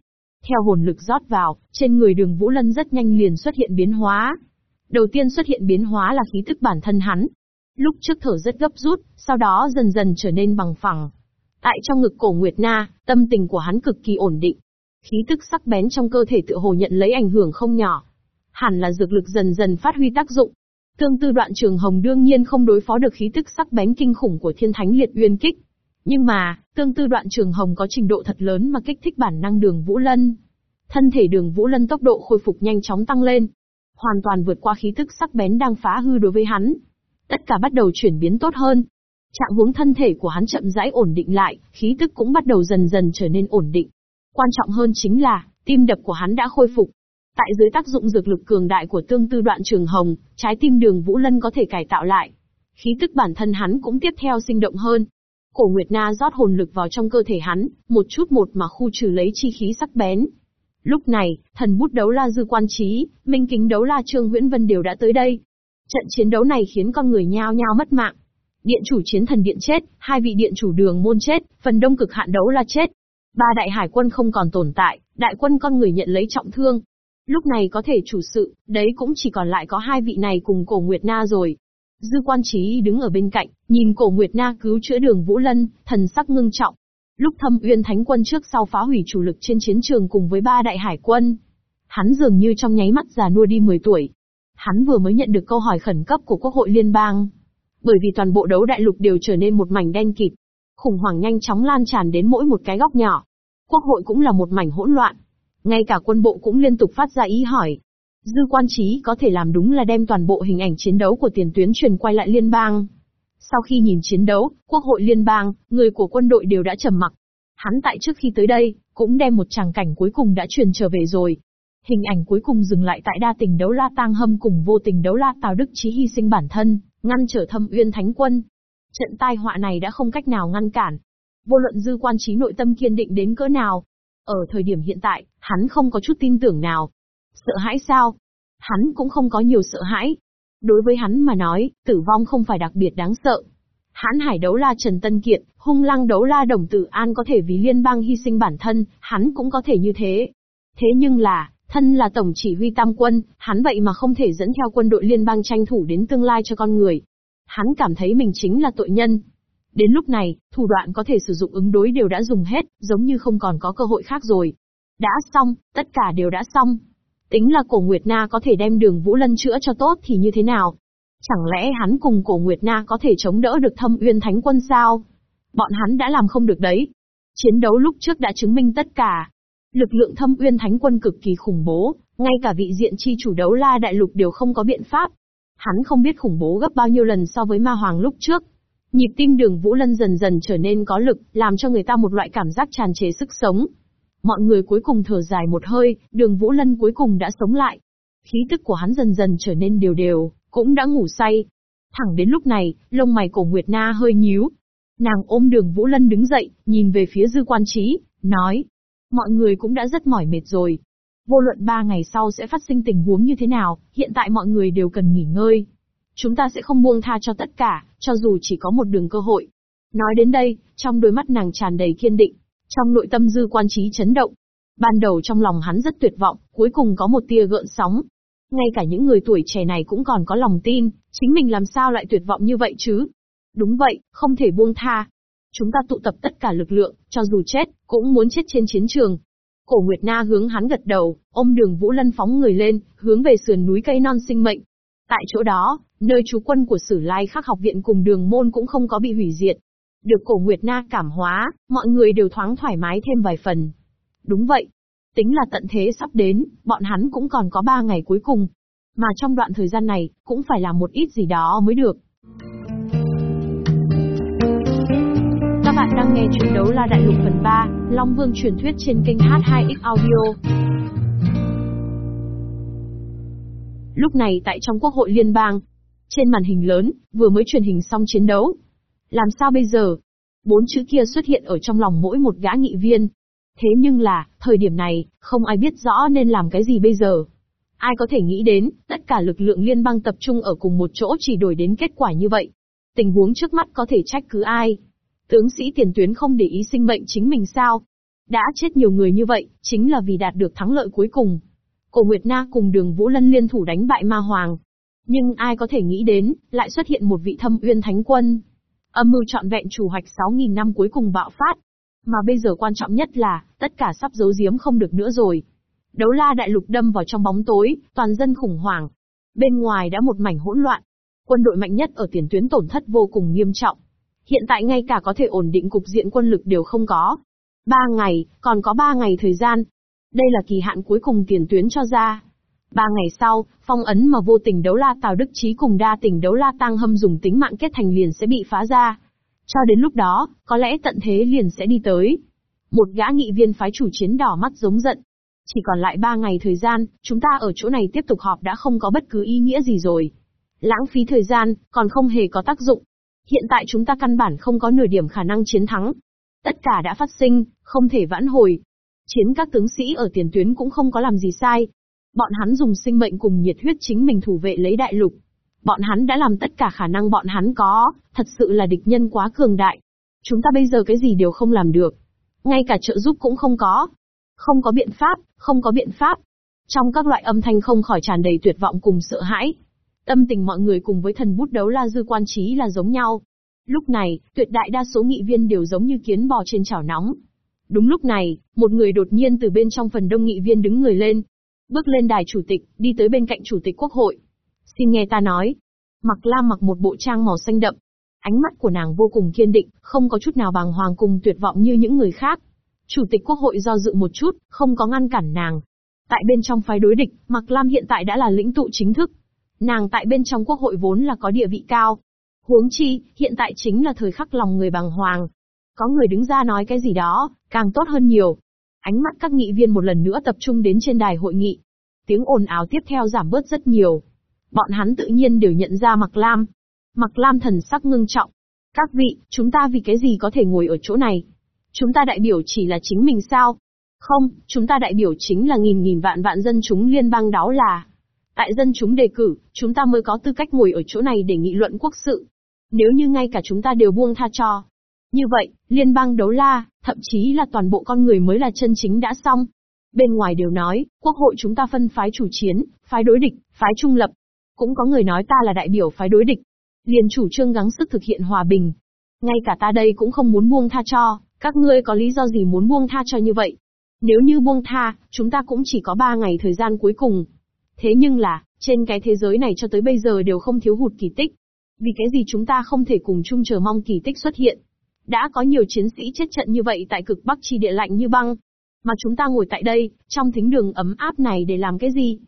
Theo hồn lực rót vào, trên người đường Vũ Lân rất nhanh liền xuất hiện biến hóa. Đầu tiên xuất hiện biến hóa là khí tức bản thân hắn, Lúc trước thở rất gấp rút, sau đó dần dần trở nên bằng phẳng. Tại trong ngực cổ Nguyệt Na, tâm tình của hắn cực kỳ ổn định. Khí tức sắc bén trong cơ thể tự hồ nhận lấy ảnh hưởng không nhỏ. Hẳn là dược lực dần dần phát huy tác dụng. Tương tư đoạn trường hồng đương nhiên không đối phó được khí tức sắc bén kinh khủng của thiên thánh liệt uyên kích. Nhưng mà, tương tư đoạn trường hồng có trình độ thật lớn mà kích thích bản năng đường Vũ Lân. Thân thể đường Vũ Lân tốc độ khôi phục nhanh chóng tăng lên. Hoàn toàn vượt qua khí tức sắc bén đang phá hư đối với hắn tất cả bắt đầu chuyển biến tốt hơn. Trạng huống thân thể của hắn chậm rãi ổn định lại, khí tức cũng bắt đầu dần dần trở nên ổn định. Quan trọng hơn chính là, tim đập của hắn đã khôi phục. Tại dưới tác dụng dược lực cường đại của tương tư đoạn trường hồng, trái tim đường Vũ Lân có thể cải tạo lại. Khí tức bản thân hắn cũng tiếp theo sinh động hơn. Cổ Nguyệt Na rót hồn lực vào trong cơ thể hắn, một chút một mà khu trừ lấy chi khí sắc bén. Lúc này, thần bút đấu la dư quan trí, minh kính đấu la trương Nguyễn Vân đều đã tới đây. Trận chiến đấu này khiến con người nhao nhao mất mạng. Điện chủ chiến thần điện chết, hai vị điện chủ đường môn chết, phần đông cực hạn đấu la chết. Ba đại hải quân không còn tồn tại, đại quân con người nhận lấy trọng thương. Lúc này có thể chủ sự, đấy cũng chỉ còn lại có hai vị này cùng cổ Nguyệt Na rồi. Dư quan trí đứng ở bên cạnh, nhìn cổ Nguyệt Na cứu chữa đường Vũ Lân, thần sắc ngưng trọng. Lúc thâm uyên thánh quân trước sau phá hủy chủ lực trên chiến trường cùng với ba đại hải quân. Hắn dường như trong nháy mắt già nua đi 10 tuổi. Hắn vừa mới nhận được câu hỏi khẩn cấp của Quốc hội Liên bang. Bởi vì toàn bộ đấu đại lục đều trở nên một mảnh đen kịt. Khủng hoảng nhanh chóng lan tràn đến mỗi một cái góc nhỏ. Quốc hội cũng là một mảnh hỗn loạn. Ngay cả quân bộ cũng liên tục phát ra ý hỏi. Dư quan trí có thể làm đúng là đem toàn bộ hình ảnh chiến đấu của tiền tuyến truyền quay lại liên bang. Sau khi nhìn chiến đấu, quốc hội liên bang, người của quân đội đều đã trầm mặc. Hắn tại trước khi tới đây, cũng đem một tràng cảnh cuối cùng đã truyền trở về rồi. Hình ảnh cuối cùng dừng lại tại đa tình đấu la tang hâm cùng vô tình đấu la tào đức chí hy sinh bản thân, ngăn trở thâm uyên thánh quân. Trận tai họa này đã không cách nào ngăn cản. Vô luận dư quan trí nội tâm kiên định đến cỡ nào. Ở thời điểm hiện tại, hắn không có chút tin tưởng nào. Sợ hãi sao? Hắn cũng không có nhiều sợ hãi. Đối với hắn mà nói, tử vong không phải đặc biệt đáng sợ. Hãn hải đấu la Trần Tân Kiện, hung lăng đấu la Đồng Tử An có thể vì liên bang hy sinh bản thân, hắn cũng có thể như thế. Thế nhưng là, thân là tổng chỉ huy tam quân, hắn vậy mà không thể dẫn theo quân đội liên bang tranh thủ đến tương lai cho con người. Hắn cảm thấy mình chính là tội nhân. Đến lúc này, thủ đoạn có thể sử dụng ứng đối đều đã dùng hết, giống như không còn có cơ hội khác rồi. Đã xong, tất cả đều đã xong. Tính là cổ Nguyệt Na có thể đem đường Vũ Lân chữa cho tốt thì như thế nào? Chẳng lẽ hắn cùng cổ Nguyệt Na có thể chống đỡ được thâm uyên thánh quân sao? Bọn hắn đã làm không được đấy. Chiến đấu lúc trước đã chứng minh tất cả. Lực lượng thâm uyên thánh quân cực kỳ khủng bố, ngay cả vị diện chi chủ đấu la đại lục đều không có biện pháp. Hắn không biết khủng bố gấp bao nhiêu lần so với ma hoàng lúc trước. Nhịp tim đường Vũ Lân dần dần trở nên có lực, làm cho người ta một loại cảm giác tràn trề sức sống. Mọi người cuối cùng thở dài một hơi, đường Vũ Lân cuối cùng đã sống lại. Khí tức của hắn dần dần trở nên đều đều, cũng đã ngủ say. Thẳng đến lúc này, lông mày cổ Nguyệt Na hơi nhíu. Nàng ôm đường Vũ Lân đứng dậy, nhìn về phía dư quan trí, nói. Mọi người cũng đã rất mỏi mệt rồi. Vô luận ba ngày sau sẽ phát sinh tình huống như thế nào, hiện tại mọi người đều cần nghỉ ngơi. Chúng ta sẽ không buông tha cho tất cả, cho dù chỉ có một đường cơ hội. Nói đến đây, trong đôi mắt nàng tràn đầy kiên định. Trong nội tâm dư quan trí chấn động. Ban đầu trong lòng hắn rất tuyệt vọng, cuối cùng có một tia gợn sóng. Ngay cả những người tuổi trẻ này cũng còn có lòng tin, chính mình làm sao lại tuyệt vọng như vậy chứ? Đúng vậy, không thể buông tha. Chúng ta tụ tập tất cả lực lượng, cho dù chết, cũng muốn chết trên chiến trường. Cổ Nguyệt Na hướng hắn gật đầu, ôm đường Vũ Lân phóng người lên, hướng về sườn núi cây non sinh mệnh. Tại chỗ đó, nơi trú quân của Sử Lai Khắc học viện cùng đường môn cũng không có bị hủy diệt, được cổ Nguyệt Na cảm hóa, mọi người đều thoáng thoải mái thêm vài phần. Đúng vậy. Tính là tận thế sắp đến, bọn hắn cũng còn có ba ngày cuối cùng. Mà trong đoạn thời gian này, cũng phải làm một ít gì đó mới được. Đang nghe chuyện đấu la đại lục phần 3, Long Vương truyền thuyết trên kênh H2X Audio. Lúc này tại trong Quốc hội Liên bang, trên màn hình lớn, vừa mới truyền hình xong chiến đấu, làm sao bây giờ? Bốn chữ kia xuất hiện ở trong lòng mỗi một gã nghị viên. Thế nhưng là, thời điểm này, không ai biết rõ nên làm cái gì bây giờ. Ai có thể nghĩ đến, tất cả lực lượng liên bang tập trung ở cùng một chỗ chỉ đổi đến kết quả như vậy. Tình huống trước mắt có thể trách cứ ai. Tướng sĩ tiền tuyến không để ý sinh mệnh chính mình sao? Đã chết nhiều người như vậy, chính là vì đạt được thắng lợi cuối cùng. Cổ Nguyệt Na cùng đường Vũ Lân liên thủ đánh bại Ma Hoàng. Nhưng ai có thể nghĩ đến, lại xuất hiện một vị thâm uyên thánh quân, Âm mưu trọn vẹn chủ hoạch 6.000 năm cuối cùng bạo phát. Mà bây giờ quan trọng nhất là, tất cả sắp giấu giếm không được nữa rồi. Đấu la đại lục đâm vào trong bóng tối, toàn dân khủng hoảng. Bên ngoài đã một mảnh hỗn loạn. Quân đội mạnh nhất ở tiền tuyến tổn thất vô cùng nghiêm trọng. Hiện tại ngay cả có thể ổn định cục diện quân lực đều không có. Ba ngày, còn có ba ngày thời gian. Đây là kỳ hạn cuối cùng tiền tuyến cho ra. Ba ngày sau, phong ấn mà vô tình đấu la Tào Đức Chí cùng đa tình đấu la Tăng Hâm dùng tính mạng kết thành liền sẽ bị phá ra. Cho đến lúc đó, có lẽ tận thế liền sẽ đi tới. Một gã nghị viên phái chủ chiến đỏ mắt giống giận. Chỉ còn lại ba ngày thời gian, chúng ta ở chỗ này tiếp tục họp đã không có bất cứ ý nghĩa gì rồi. Lãng phí thời gian, còn không hề có tác dụng. Hiện tại chúng ta căn bản không có nửa điểm khả năng chiến thắng. Tất cả đã phát sinh, không thể vãn hồi. Chiến các tướng sĩ ở tiền tuyến cũng không có làm gì sai, Bọn hắn dùng sinh mệnh cùng nhiệt huyết chính mình thủ vệ lấy đại lục. Bọn hắn đã làm tất cả khả năng bọn hắn có, thật sự là địch nhân quá cường đại. Chúng ta bây giờ cái gì đều không làm được. Ngay cả trợ giúp cũng không có. Không có biện pháp, không có biện pháp. Trong các loại âm thanh không khỏi tràn đầy tuyệt vọng cùng sợ hãi. Tâm tình mọi người cùng với thần bút đấu la dư quan trí là giống nhau. Lúc này, tuyệt đại đa số nghị viên đều giống như kiến bò trên chảo nóng. Đúng lúc này, một người đột nhiên từ bên trong phần đông nghị viên đứng người lên. Bước lên đài chủ tịch, đi tới bên cạnh chủ tịch quốc hội. Xin nghe ta nói. Mặc Lam mặc một bộ trang màu xanh đậm. Ánh mắt của nàng vô cùng kiên định, không có chút nào bàng hoàng cùng tuyệt vọng như những người khác. Chủ tịch quốc hội do dự một chút, không có ngăn cản nàng. Tại bên trong phái đối địch, Mặc Lam hiện tại đã là lĩnh tụ chính thức. Nàng tại bên trong quốc hội vốn là có địa vị cao. Huống chi, hiện tại chính là thời khắc lòng người bàng hoàng. Có người đứng ra nói cái gì đó, càng tốt hơn nhiều. Ánh mắt các nghị viên một lần nữa tập trung đến trên đài hội nghị. Tiếng ồn ào tiếp theo giảm bớt rất nhiều. Bọn hắn tự nhiên đều nhận ra Mặc Lam. Mặc Lam thần sắc ngưng trọng. Các vị, chúng ta vì cái gì có thể ngồi ở chỗ này? Chúng ta đại biểu chỉ là chính mình sao? Không, chúng ta đại biểu chính là nghìn nghìn vạn vạn dân chúng liên bang đó là. Tại dân chúng đề cử, chúng ta mới có tư cách ngồi ở chỗ này để nghị luận quốc sự. Nếu như ngay cả chúng ta đều buông tha cho. Như vậy, liên bang đấu la, thậm chí là toàn bộ con người mới là chân chính đã xong. Bên ngoài đều nói, quốc hội chúng ta phân phái chủ chiến, phái đối địch, phái trung lập. Cũng có người nói ta là đại biểu phái đối địch. Liền chủ trương gắng sức thực hiện hòa bình. Ngay cả ta đây cũng không muốn buông tha cho, các ngươi có lý do gì muốn buông tha cho như vậy? Nếu như buông tha, chúng ta cũng chỉ có 3 ngày thời gian cuối cùng. Thế nhưng là, trên cái thế giới này cho tới bây giờ đều không thiếu hụt kỳ tích. Vì cái gì chúng ta không thể cùng chung chờ mong kỳ tích xuất hiện? Đã có nhiều chiến sĩ chết trận như vậy tại cực bắc chi địa lạnh như băng. Mà chúng ta ngồi tại đây, trong thính đường ấm áp này để làm cái gì?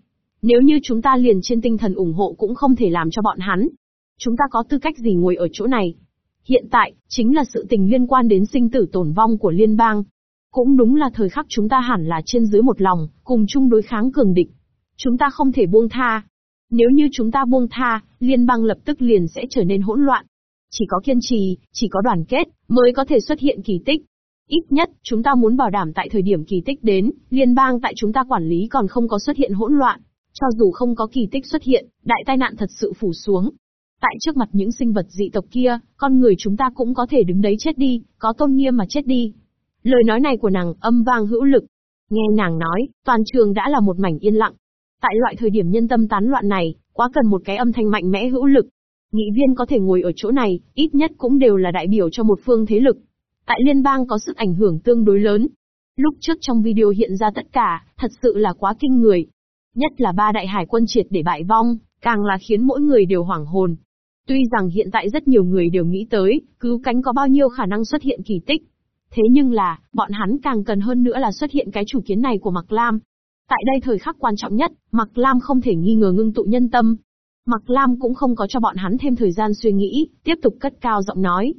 Nếu như chúng ta liền trên tinh thần ủng hộ cũng không thể làm cho bọn hắn. Chúng ta có tư cách gì ngồi ở chỗ này? Hiện tại, chính là sự tình liên quan đến sinh tử tổn vong của liên bang. Cũng đúng là thời khắc chúng ta hẳn là trên dưới một lòng, cùng chung đối kháng cường địch. Chúng ta không thể buông tha. Nếu như chúng ta buông tha, liên bang lập tức liền sẽ trở nên hỗn loạn. Chỉ có kiên trì, chỉ có đoàn kết, mới có thể xuất hiện kỳ tích. Ít nhất, chúng ta muốn bảo đảm tại thời điểm kỳ tích đến, liên bang tại chúng ta quản lý còn không có xuất hiện hỗn loạn. Cho dù không có kỳ tích xuất hiện, đại tai nạn thật sự phủ xuống, Tại trước mặt những sinh vật dị tộc kia, con người chúng ta cũng có thể đứng đấy chết đi, có tôn nghiêm mà chết đi. Lời nói này của nàng âm vang hữu lực. Nghe nàng nói, toàn trường đã là một mảnh yên lặng. Tại loại thời điểm nhân tâm tán loạn này, quá cần một cái âm thanh mạnh mẽ hữu lực. Nghị viên có thể ngồi ở chỗ này, ít nhất cũng đều là đại biểu cho một phương thế lực. Tại liên bang có sức ảnh hưởng tương đối lớn. Lúc trước trong video hiện ra tất cả, thật sự là quá kinh người. Nhất là ba đại hải quân triệt để bại vong, càng là khiến mỗi người đều hoảng hồn. Tuy rằng hiện tại rất nhiều người đều nghĩ tới, cứu cánh có bao nhiêu khả năng xuất hiện kỳ tích. Thế nhưng là, bọn hắn càng cần hơn nữa là xuất hiện cái chủ kiến này của Mạc Lam. Tại đây thời khắc quan trọng nhất, Mạc Lam không thể nghi ngờ ngưng tụ nhân tâm. Mạc Lam cũng không có cho bọn hắn thêm thời gian suy nghĩ, tiếp tục cất cao giọng nói.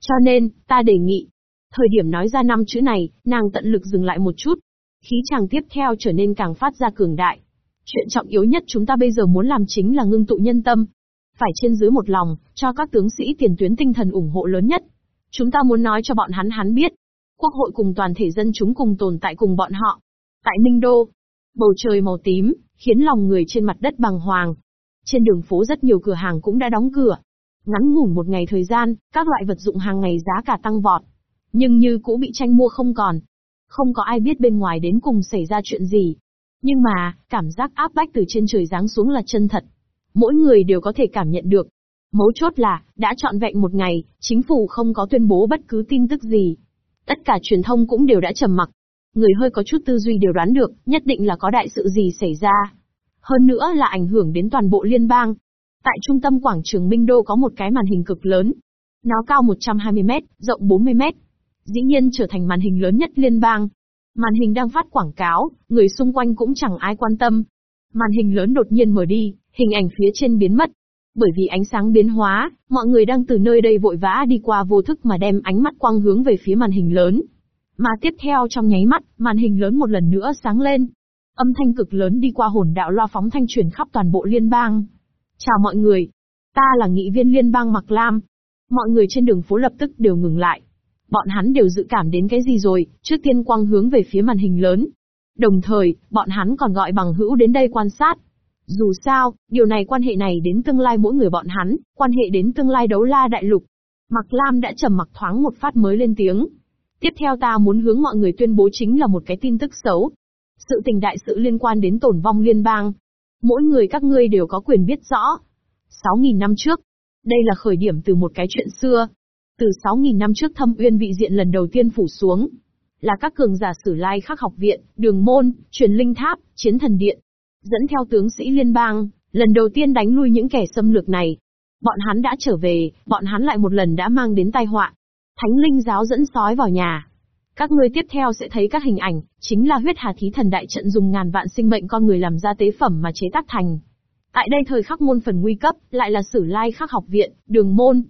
Cho nên, ta đề nghị. Thời điểm nói ra năm chữ này, nàng tận lực dừng lại một chút. Khí chàng tiếp theo trở nên càng phát ra cường đại. Chuyện trọng yếu nhất chúng ta bây giờ muốn làm chính là ngưng tụ nhân tâm, phải trên dưới một lòng, cho các tướng sĩ tiền tuyến tinh thần ủng hộ lớn nhất. Chúng ta muốn nói cho bọn hắn hắn biết. Quốc hội cùng toàn thể dân chúng cùng tồn tại cùng bọn họ. Tại Minh Đô, bầu trời màu tím, khiến lòng người trên mặt đất bằng hoàng. Trên đường phố rất nhiều cửa hàng cũng đã đóng cửa. Ngắn ngủn một ngày thời gian, các loại vật dụng hàng ngày giá cả tăng vọt. Nhưng như cũ bị tranh mua không còn. Không có ai biết bên ngoài đến cùng xảy ra chuyện gì. Nhưng mà, cảm giác áp bách từ trên trời giáng xuống là chân thật mỗi người đều có thể cảm nhận được. Mấu chốt là, đã trọn vẹn một ngày, chính phủ không có tuyên bố bất cứ tin tức gì. Tất cả truyền thông cũng đều đã trầm mặc. Người hơi có chút tư duy đều đoán được, nhất định là có đại sự gì xảy ra. Hơn nữa là ảnh hưởng đến toàn bộ liên bang. Tại trung tâm quảng trường Minh Đô có một cái màn hình cực lớn. Nó cao 120 mét, rộng 40 mét. Dĩ nhiên trở thành màn hình lớn nhất liên bang. Màn hình đang phát quảng cáo, người xung quanh cũng chẳng ai quan tâm. Màn hình lớn đột nhiên mở đi, Hình ảnh phía trên biến mất. Bởi vì ánh sáng biến hóa, mọi người đang từ nơi đây vội vã đi qua vô thức mà đem ánh mắt quang hướng về phía màn hình lớn. Mà tiếp theo trong nháy mắt, màn hình lớn một lần nữa sáng lên. Âm thanh cực lớn đi qua hồn đạo loa phóng thanh truyền khắp toàn bộ liên bang. Chào mọi người. Ta là nghị viên liên bang Mạc Lam. Mọi người trên đường phố lập tức đều ngừng lại. Bọn hắn đều dự cảm đến cái gì rồi, trước tiên quang hướng về phía màn hình lớn. Đồng thời, bọn hắn còn gọi bằng hữu đến đây quan sát. Dù sao, điều này quan hệ này đến tương lai mỗi người bọn hắn, quan hệ đến tương lai đấu la đại lục. Mặc Lam đã trầm mặc thoáng một phát mới lên tiếng. Tiếp theo ta muốn hướng mọi người tuyên bố chính là một cái tin tức xấu. Sự tình đại sự liên quan đến tổn vong liên bang. Mỗi người các ngươi đều có quyền biết rõ. 6.000 năm trước, đây là khởi điểm từ một cái chuyện xưa. Từ 6.000 năm trước thâm uyên vị diện lần đầu tiên phủ xuống. Là các cường giả sử lai khắc học viện, đường môn, truyền linh tháp, chiến thần điện. Dẫn theo tướng sĩ liên bang, lần đầu tiên đánh lui những kẻ xâm lược này. Bọn hắn đã trở về, bọn hắn lại một lần đã mang đến tai họa. Thánh linh giáo dẫn sói vào nhà. Các ngươi tiếp theo sẽ thấy các hình ảnh, chính là huyết hà thí thần đại trận dùng ngàn vạn sinh mệnh con người làm ra tế phẩm mà chế tác thành. Tại đây thời khắc môn phần nguy cấp, lại là sử lai khắc học viện, đường môn.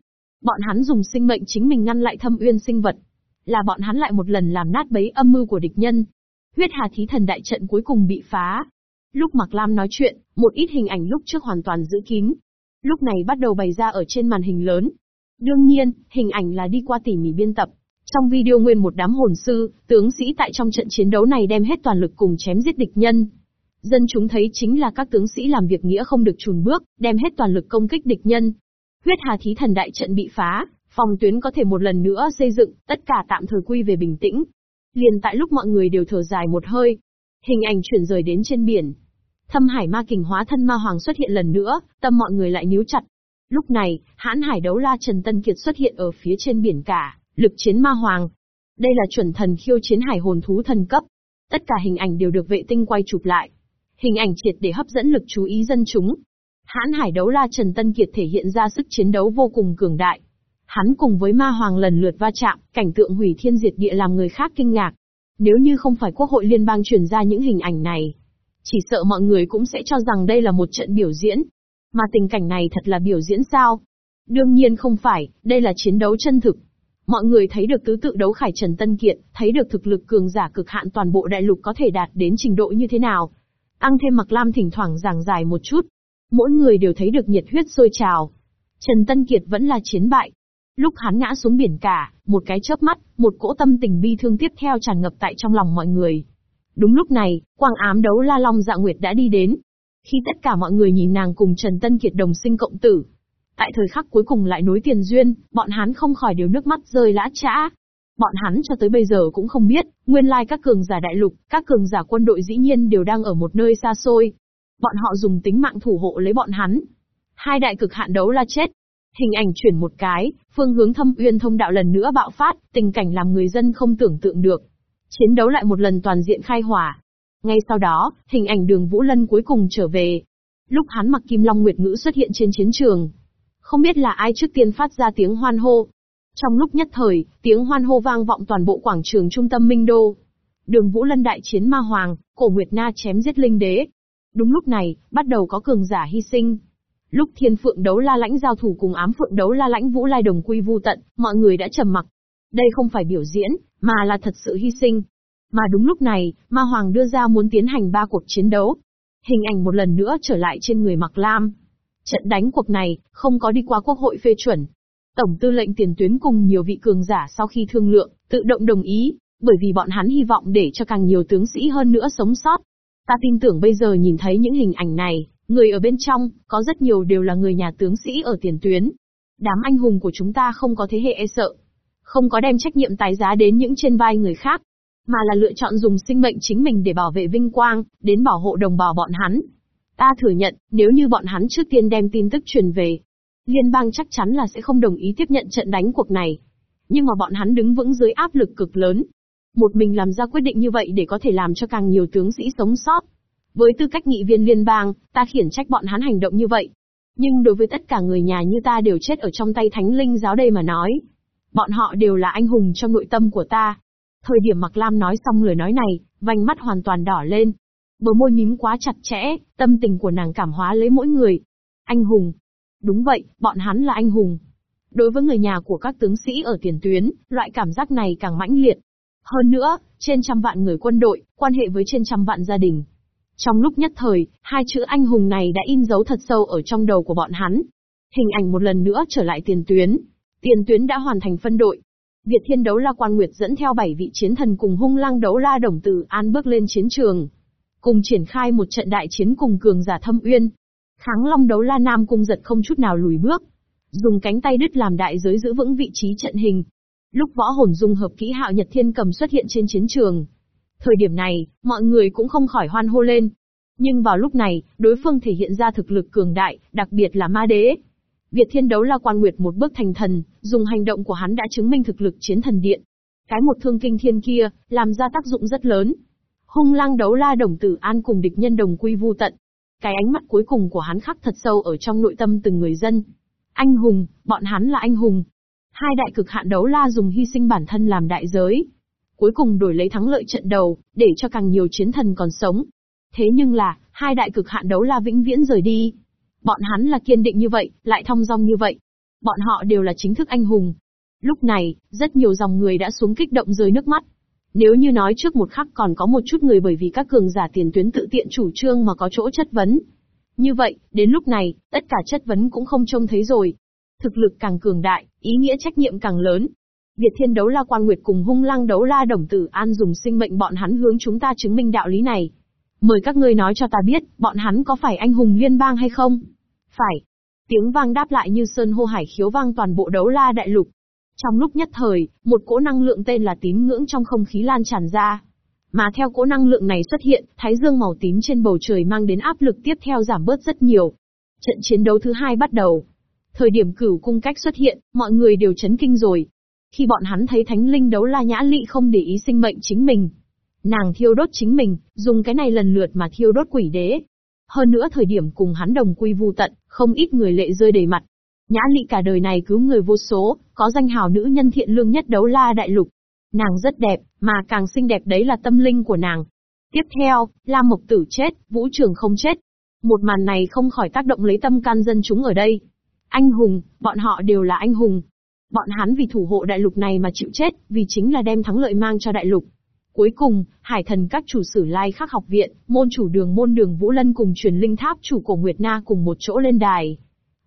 Bọn hắn dùng sinh mệnh chính mình ngăn lại thâm uyên sinh vật. Là bọn hắn lại một lần làm nát bấy âm mưu của địch nhân. Huyết hà thí thần đại trận cuối cùng bị phá. Lúc Mạc Lam nói chuyện, một ít hình ảnh lúc trước hoàn toàn giữ kín. Lúc này bắt đầu bày ra ở trên màn hình lớn. Đương nhiên, hình ảnh là đi qua tỉ mỉ biên tập. Trong video nguyên một đám hồn sư, tướng sĩ tại trong trận chiến đấu này đem hết toàn lực cùng chém giết địch nhân. Dân chúng thấy chính là các tướng sĩ làm việc nghĩa không được chùn bước, đem hết toàn lực công kích địch nhân. Huyết Hà Thí Thần đại trận bị phá, phòng tuyến có thể một lần nữa xây dựng, tất cả tạm thời quy về bình tĩnh. Liền tại lúc mọi người đều thở dài một hơi, hình ảnh chuyển rời đến trên biển. Thâm Hải Ma Kình hóa thân Ma Hoàng xuất hiện lần nữa, tâm mọi người lại níu chặt. Lúc này, hãn hải đấu la Trần Tân Kiệt xuất hiện ở phía trên biển cả, lực chiến Ma Hoàng. Đây là chuẩn thần khiêu chiến hải hồn thú thần cấp. Tất cả hình ảnh đều được vệ tinh quay chụp lại. Hình ảnh triệt để hấp dẫn lực chú ý dân chúng. Hãn hải đấu la Trần Tân Kiệt thể hiện ra sức chiến đấu vô cùng cường đại. Hắn cùng với ma hoàng lần lượt va chạm, cảnh tượng hủy thiên diệt địa làm người khác kinh ngạc. Nếu như không phải quốc hội liên bang truyền ra những hình ảnh này, chỉ sợ mọi người cũng sẽ cho rằng đây là một trận biểu diễn. Mà tình cảnh này thật là biểu diễn sao? Đương nhiên không phải, đây là chiến đấu chân thực. Mọi người thấy được tứ tự đấu khải Trần Tân Kiện, thấy được thực lực cường giả cực hạn toàn bộ đại lục có thể đạt đến trình độ như thế nào. Ăn thêm mặc lam thỉnh thoảng giảng dài một chút. Mỗi người đều thấy được nhiệt huyết sôi trào. Trần Tân Kiệt vẫn là chiến bại. Lúc hắn ngã xuống biển cả, một cái chớp mắt, một cỗ tâm tình bi thương tiếp theo tràn ngập tại trong lòng mọi người. Đúng lúc này, quang ám đấu la long dạ nguyệt đã đi đến. Khi tất cả mọi người nhìn nàng cùng Trần Tân Kiệt đồng sinh cộng tử. Tại thời khắc cuối cùng lại nối tiền duyên, bọn hắn không khỏi đều nước mắt rơi lã trã. Bọn hắn cho tới bây giờ cũng không biết, nguyên lai các cường giả đại lục, các cường giả quân đội dĩ nhiên đều đang ở một nơi xa xôi. Bọn họ dùng tính mạng thủ hộ lấy bọn hắn. Hai đại cực hạn đấu la chết. Hình ảnh chuyển một cái, phương hướng thâm uyên thông đạo lần nữa bạo phát, tình cảnh làm người dân không tưởng tượng được. Chiến đấu lại một lần toàn diện khai hỏa. Ngay sau đó, hình ảnh đường Vũ Lân cuối cùng trở về. Lúc hắn mặc kim long nguyệt ngữ xuất hiện trên chiến trường. Không biết là ai trước tiên phát ra tiếng hoan hô. Trong lúc nhất thời, tiếng hoan hô vang vọng toàn bộ quảng trường trung tâm Minh Đô. Đường Vũ Lân đại chiến ma hoàng, cổ Nguyệt Na chém giết linh đế. Đúng lúc này, bắt đầu có cường giả hy sinh. Lúc thiên phượng đấu la lãnh giao thủ cùng ám phượng đấu la lãnh vũ lai đồng quy vu tận, mọi người đã trầm mặc. Đây không phải biểu diễn, mà là thật sự hy sinh. Mà đúng lúc này, Ma Hoàng đưa ra muốn tiến hành ba cuộc chiến đấu. Hình ảnh một lần nữa trở lại trên người Mạc Lam. Trận đánh cuộc này, không có đi qua quốc hội phê chuẩn. Tổng tư lệnh tiền tuyến cùng nhiều vị cường giả sau khi thương lượng, tự động đồng ý, bởi vì bọn hắn hy vọng để cho càng nhiều tướng sĩ hơn nữa sống sót. Ta tin tưởng bây giờ nhìn thấy những hình ảnh này, người ở bên trong, có rất nhiều đều là người nhà tướng sĩ ở tiền tuyến. Đám anh hùng của chúng ta không có thế hệ e sợ, không có đem trách nhiệm tái giá đến những trên vai người khác, mà là lựa chọn dùng sinh mệnh chính mình để bảo vệ vinh quang, đến bảo hộ đồng bào bọn hắn. Ta thừa nhận, nếu như bọn hắn trước tiên đem tin tức truyền về, liên bang chắc chắn là sẽ không đồng ý tiếp nhận trận đánh cuộc này. Nhưng mà bọn hắn đứng vững dưới áp lực cực lớn. Một mình làm ra quyết định như vậy để có thể làm cho càng nhiều tướng sĩ sống sót. Với tư cách nghị viên liên bang, ta khiển trách bọn hắn hành động như vậy. Nhưng đối với tất cả người nhà như ta đều chết ở trong tay thánh linh giáo đây mà nói, Bọn họ đều là anh hùng trong nội tâm của ta. Thời điểm Mạc Lam nói xong lời nói này, vành mắt hoàn toàn đỏ lên. Bờ môi mím quá chặt chẽ, tâm tình của nàng cảm hóa lấy mỗi người. Anh hùng. Đúng vậy, bọn hắn là anh hùng. Đối với người nhà của các tướng sĩ ở tiền tuyến, loại cảm giác này càng mãnh liệt. Hơn nữa, trên trăm vạn người quân đội, quan hệ với trên trăm vạn gia đình. Trong lúc nhất thời, hai chữ anh hùng này đã in dấu thật sâu ở trong đầu của bọn hắn. Hình ảnh một lần nữa trở lại tiền tuyến, Tiền tuyến đã hoàn thành phân đội. Việt Thiên đấu la quan nguyệt dẫn theo 7 vị chiến thần cùng hung lang đấu la đồng tử an bước lên chiến trường. Cùng triển khai một trận đại chiến cùng cường giả thâm uyên. Kháng long đấu la nam cung giật không chút nào lùi bước. Dùng cánh tay đứt làm đại giới giữ vững vị trí trận hình. Lúc võ hồn dung hợp kỹ hạo Nhật Thiên Cầm xuất hiện trên chiến trường. Thời điểm này, mọi người cũng không khỏi hoan hô lên. Nhưng vào lúc này, đối phương thể hiện ra thực lực cường đại, đặc biệt là ma đế. Việt Thiên đấu la quan nguyệt một bước thành thần, dùng hành động của hắn đã chứng minh thực lực chiến thần điện. Cái một thương kinh thiên kia, làm ra tác dụng rất lớn. Hung lang đấu la đồng tử an cùng địch nhân đồng quy vu tận. Cái ánh mắt cuối cùng của hắn khắc thật sâu ở trong nội tâm từng người dân. Anh hùng, bọn hắn là anh hùng. Hai đại cực hạn đấu la dùng hy sinh bản thân làm đại giới. Cuối cùng đổi lấy thắng lợi trận đầu, để cho càng nhiều chiến thần còn sống. Thế nhưng là, hai đại cực hạn đấu la vĩnh viễn rời đi. Bọn hắn là kiên định như vậy, lại thong dong như vậy. Bọn họ đều là chính thức anh hùng. Lúc này, rất nhiều dòng người đã xuống kích động rơi nước mắt. Nếu như nói trước một khắc còn có một chút người bởi vì các cường giả tiền tuyến tự tiện chủ trương mà có chỗ chất vấn. Như vậy, đến lúc này, tất cả chất vấn cũng không trông thấy rồi. Thực lực càng cường đại, ý nghĩa trách nhiệm càng lớn. Việt Thiên đấu la quan nguyệt cùng hung lăng đấu la đồng tử an dùng sinh mệnh bọn hắn hướng chúng ta chứng minh đạo lý này. Mời các ngươi nói cho ta biết, bọn hắn có phải anh hùng liên bang hay không? Phải. Tiếng vang đáp lại như sơn hô hải khiếu vang toàn bộ đấu la đại lục. Trong lúc nhất thời, một cỗ năng lượng tên là tím ngưỡng trong không khí lan tràn ra. Mà theo cỗ năng lượng này xuất hiện, thái dương màu tím trên bầu trời mang đến áp lực tiếp theo giảm bớt rất nhiều. Trận chiến đấu thứ hai bắt đầu. Thời điểm cửu cung cách xuất hiện, mọi người đều chấn kinh rồi. Khi bọn hắn thấy thánh linh đấu la nhã lị không để ý sinh mệnh chính mình. Nàng thiêu đốt chính mình, dùng cái này lần lượt mà thiêu đốt quỷ đế. Hơn nữa thời điểm cùng hắn đồng quy vu tận, không ít người lệ rơi đầy mặt. Nhã lị cả đời này cứu người vô số, có danh hào nữ nhân thiện lương nhất đấu la đại lục. Nàng rất đẹp, mà càng xinh đẹp đấy là tâm linh của nàng. Tiếp theo, Lam Mộc Tử chết, Vũ Trường không chết. Một màn này không khỏi tác động lấy tâm can dân chúng ở đây. Anh hùng, bọn họ đều là anh hùng. Bọn hắn vì thủ hộ đại lục này mà chịu chết, vì chính là đem thắng lợi mang cho đại lục. Cuối cùng, hải thần các chủ sử lai khắc học viện, môn chủ đường môn đường Vũ Lân cùng truyền linh tháp chủ cổ Nguyệt Na cùng một chỗ lên đài.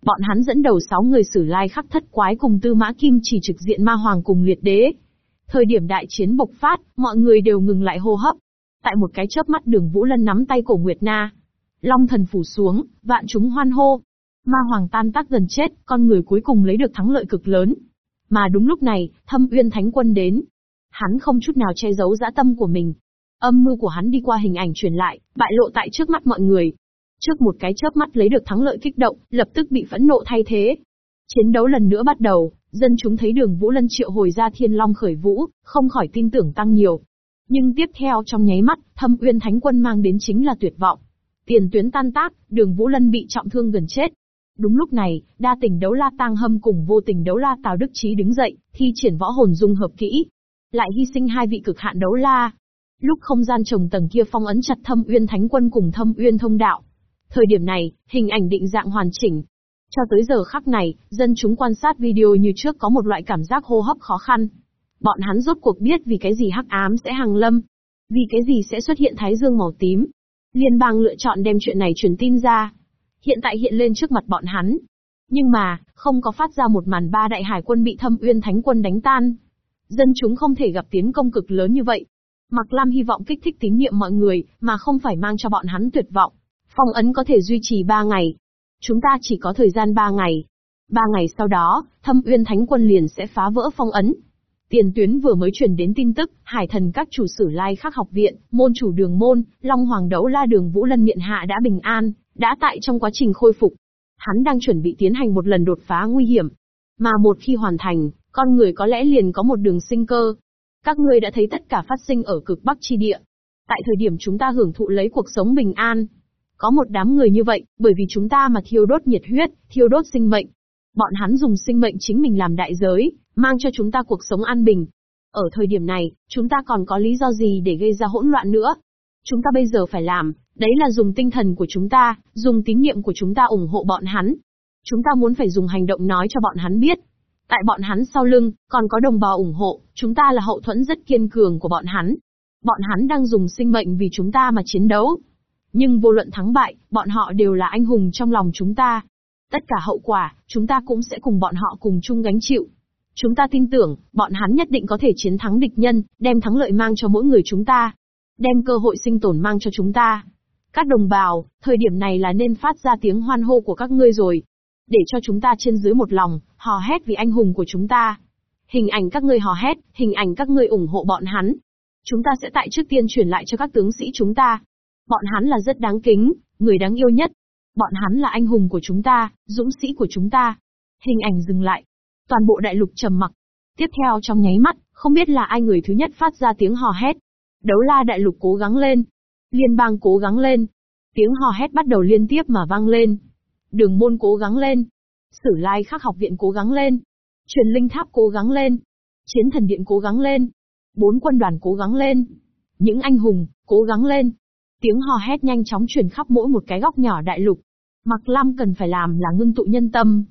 Bọn hắn dẫn đầu sáu người sử lai khắc thất quái cùng tư mã kim chỉ trực diện ma hoàng cùng liệt đế. Thời điểm đại chiến bộc phát, mọi người đều ngừng lại hô hấp. Tại một cái chớp mắt đường Vũ Lân nắm tay cổ Nguyệt Na. Long thần phủ xuống, vạn chúng hoan hô. Ma hoàng tan tác gần chết, con người cuối cùng lấy được thắng lợi cực lớn. Mà đúng lúc này, thâm uyên thánh quân đến. Hắn không chút nào che giấu dã tâm của mình. Âm mưu của hắn đi qua hình ảnh truyền lại, bại lộ tại trước mắt mọi người. Trước một cái chớp mắt lấy được thắng lợi kích động, lập tức bị phẫn nộ thay thế. Chiến đấu lần nữa bắt đầu, dân chúng thấy đường Vũ Lân triệu hồi ra thiên long khởi vũ, không khỏi tin tưởng tăng nhiều. Nhưng tiếp theo trong nháy mắt, thâm uyên thánh quân mang đến chính là tuyệt vọng. Tiền tuyến tan tác, đường Vũ Lân bị trọng thương gần chết. Đúng lúc này, đa tình đấu la tang hâm cùng vô tình đấu la Tào Đức Trí đứng dậy, thi triển võ hồn dung hợp kỹ. Lại hy sinh hai vị cực hạn đấu la. Lúc không gian trồng tầng kia phong ấn chặt thâm uyên thánh quân cùng thâm uyên thông đạo. Thời điểm này, hình ảnh định dạng hoàn chỉnh. Cho tới giờ khắc này, dân chúng quan sát video như trước có một loại cảm giác hô hấp khó khăn. Bọn hắn rốt cuộc biết vì cái gì hắc ám sẽ hàng lâm. Vì cái gì sẽ xuất hiện thái dương màu tím. Liên bang lựa chọn đem chuyện này truyền tin ra. Hiện tại hiện lên trước mặt bọn hắn. Nhưng mà, không có phát ra một màn ba đại hải quân bị thâm uyên thánh quân đánh tan. Dân chúng không thể gặp tiến công cực lớn như vậy. Mạc Lam hy vọng kích thích tín niệm mọi người, mà không phải mang cho bọn hắn tuyệt vọng. Phong ấn có thể duy trì 3 ngày. Chúng ta chỉ có thời gian 3 ngày. 3 ngày sau đó, thâm uyên thánh quân liền sẽ phá vỡ phong ấn. Tiền tuyến vừa mới truyền đến tin tức, hải thần các chủ sử lai khắc học viện, môn chủ đường môn, long hoàng đấu la đường vũ lân miện hạ đã bình an, đã tại trong quá trình khôi phục. Hắn đang chuẩn bị tiến hành một lần đột phá nguy hiểm. Mà một khi hoàn thành, con người có lẽ liền có một đường sinh cơ. Các ngươi đã thấy tất cả phát sinh ở cực bắc chi địa. Tại thời điểm chúng ta hưởng thụ lấy cuộc sống bình an, có một đám người như vậy, bởi vì chúng ta mà thiêu đốt nhiệt huyết, thiêu đốt sinh mệnh. Bọn hắn dùng sinh mệnh chính mình làm đại giới, mang cho chúng ta cuộc sống an bình. Ở thời điểm này, chúng ta còn có lý do gì để gây ra hỗn loạn nữa? Chúng ta bây giờ phải làm, đấy là dùng tinh thần của chúng ta, dùng tín nhiệm của chúng ta ủng hộ bọn hắn. Chúng ta muốn phải dùng hành động nói cho bọn hắn biết. Tại bọn hắn sau lưng, còn có đồng bào ủng hộ, chúng ta là hậu thuẫn rất kiên cường của bọn hắn. Bọn hắn đang dùng sinh mệnh vì chúng ta mà chiến đấu. Nhưng vô luận thắng bại, bọn họ đều là anh hùng trong lòng chúng ta. Tất cả hậu quả, chúng ta cũng sẽ cùng bọn họ cùng chung gánh chịu. Chúng ta tin tưởng, bọn hắn nhất định có thể chiến thắng địch nhân, đem thắng lợi mang cho mỗi người chúng ta. Đem cơ hội sinh tồn mang cho chúng ta. Các đồng bào, thời điểm này là nên phát ra tiếng hoan hô của các ngươi rồi. Để cho chúng ta trên dưới một lòng, hò hét vì anh hùng của chúng ta. Hình ảnh các ngươi hò hét, hình ảnh các ngươi ủng hộ bọn hắn. Chúng ta sẽ tại trước tiên truyền lại cho các tướng sĩ chúng ta. Bọn hắn là rất đáng kính, người đáng yêu nhất. Bọn hắn là anh hùng của chúng ta, dũng sĩ của chúng ta. Hình ảnh dừng lại. Toàn bộ đại lục trầm mặc. Tiếp theo trong nháy mắt, không biết là ai người thứ nhất phát ra tiếng hò hét. Đấu la đại lục cố gắng lên. Liên bang cố gắng lên. Tiếng hò hét bắt đầu liên tiếp mà vang lên. Đường môn cố gắng lên. Sử lai khắc học viện cố gắng lên. Truyền linh tháp cố gắng lên. Chiến thần điện cố gắng lên. Bốn quân đoàn cố gắng lên. Những anh hùng, cố gắng lên. Tiếng hò hét nhanh chóng truyền khắp mỗi một cái góc nhỏ đại lục. Mặc Lam cần phải làm là ngưng tụ nhân tâm.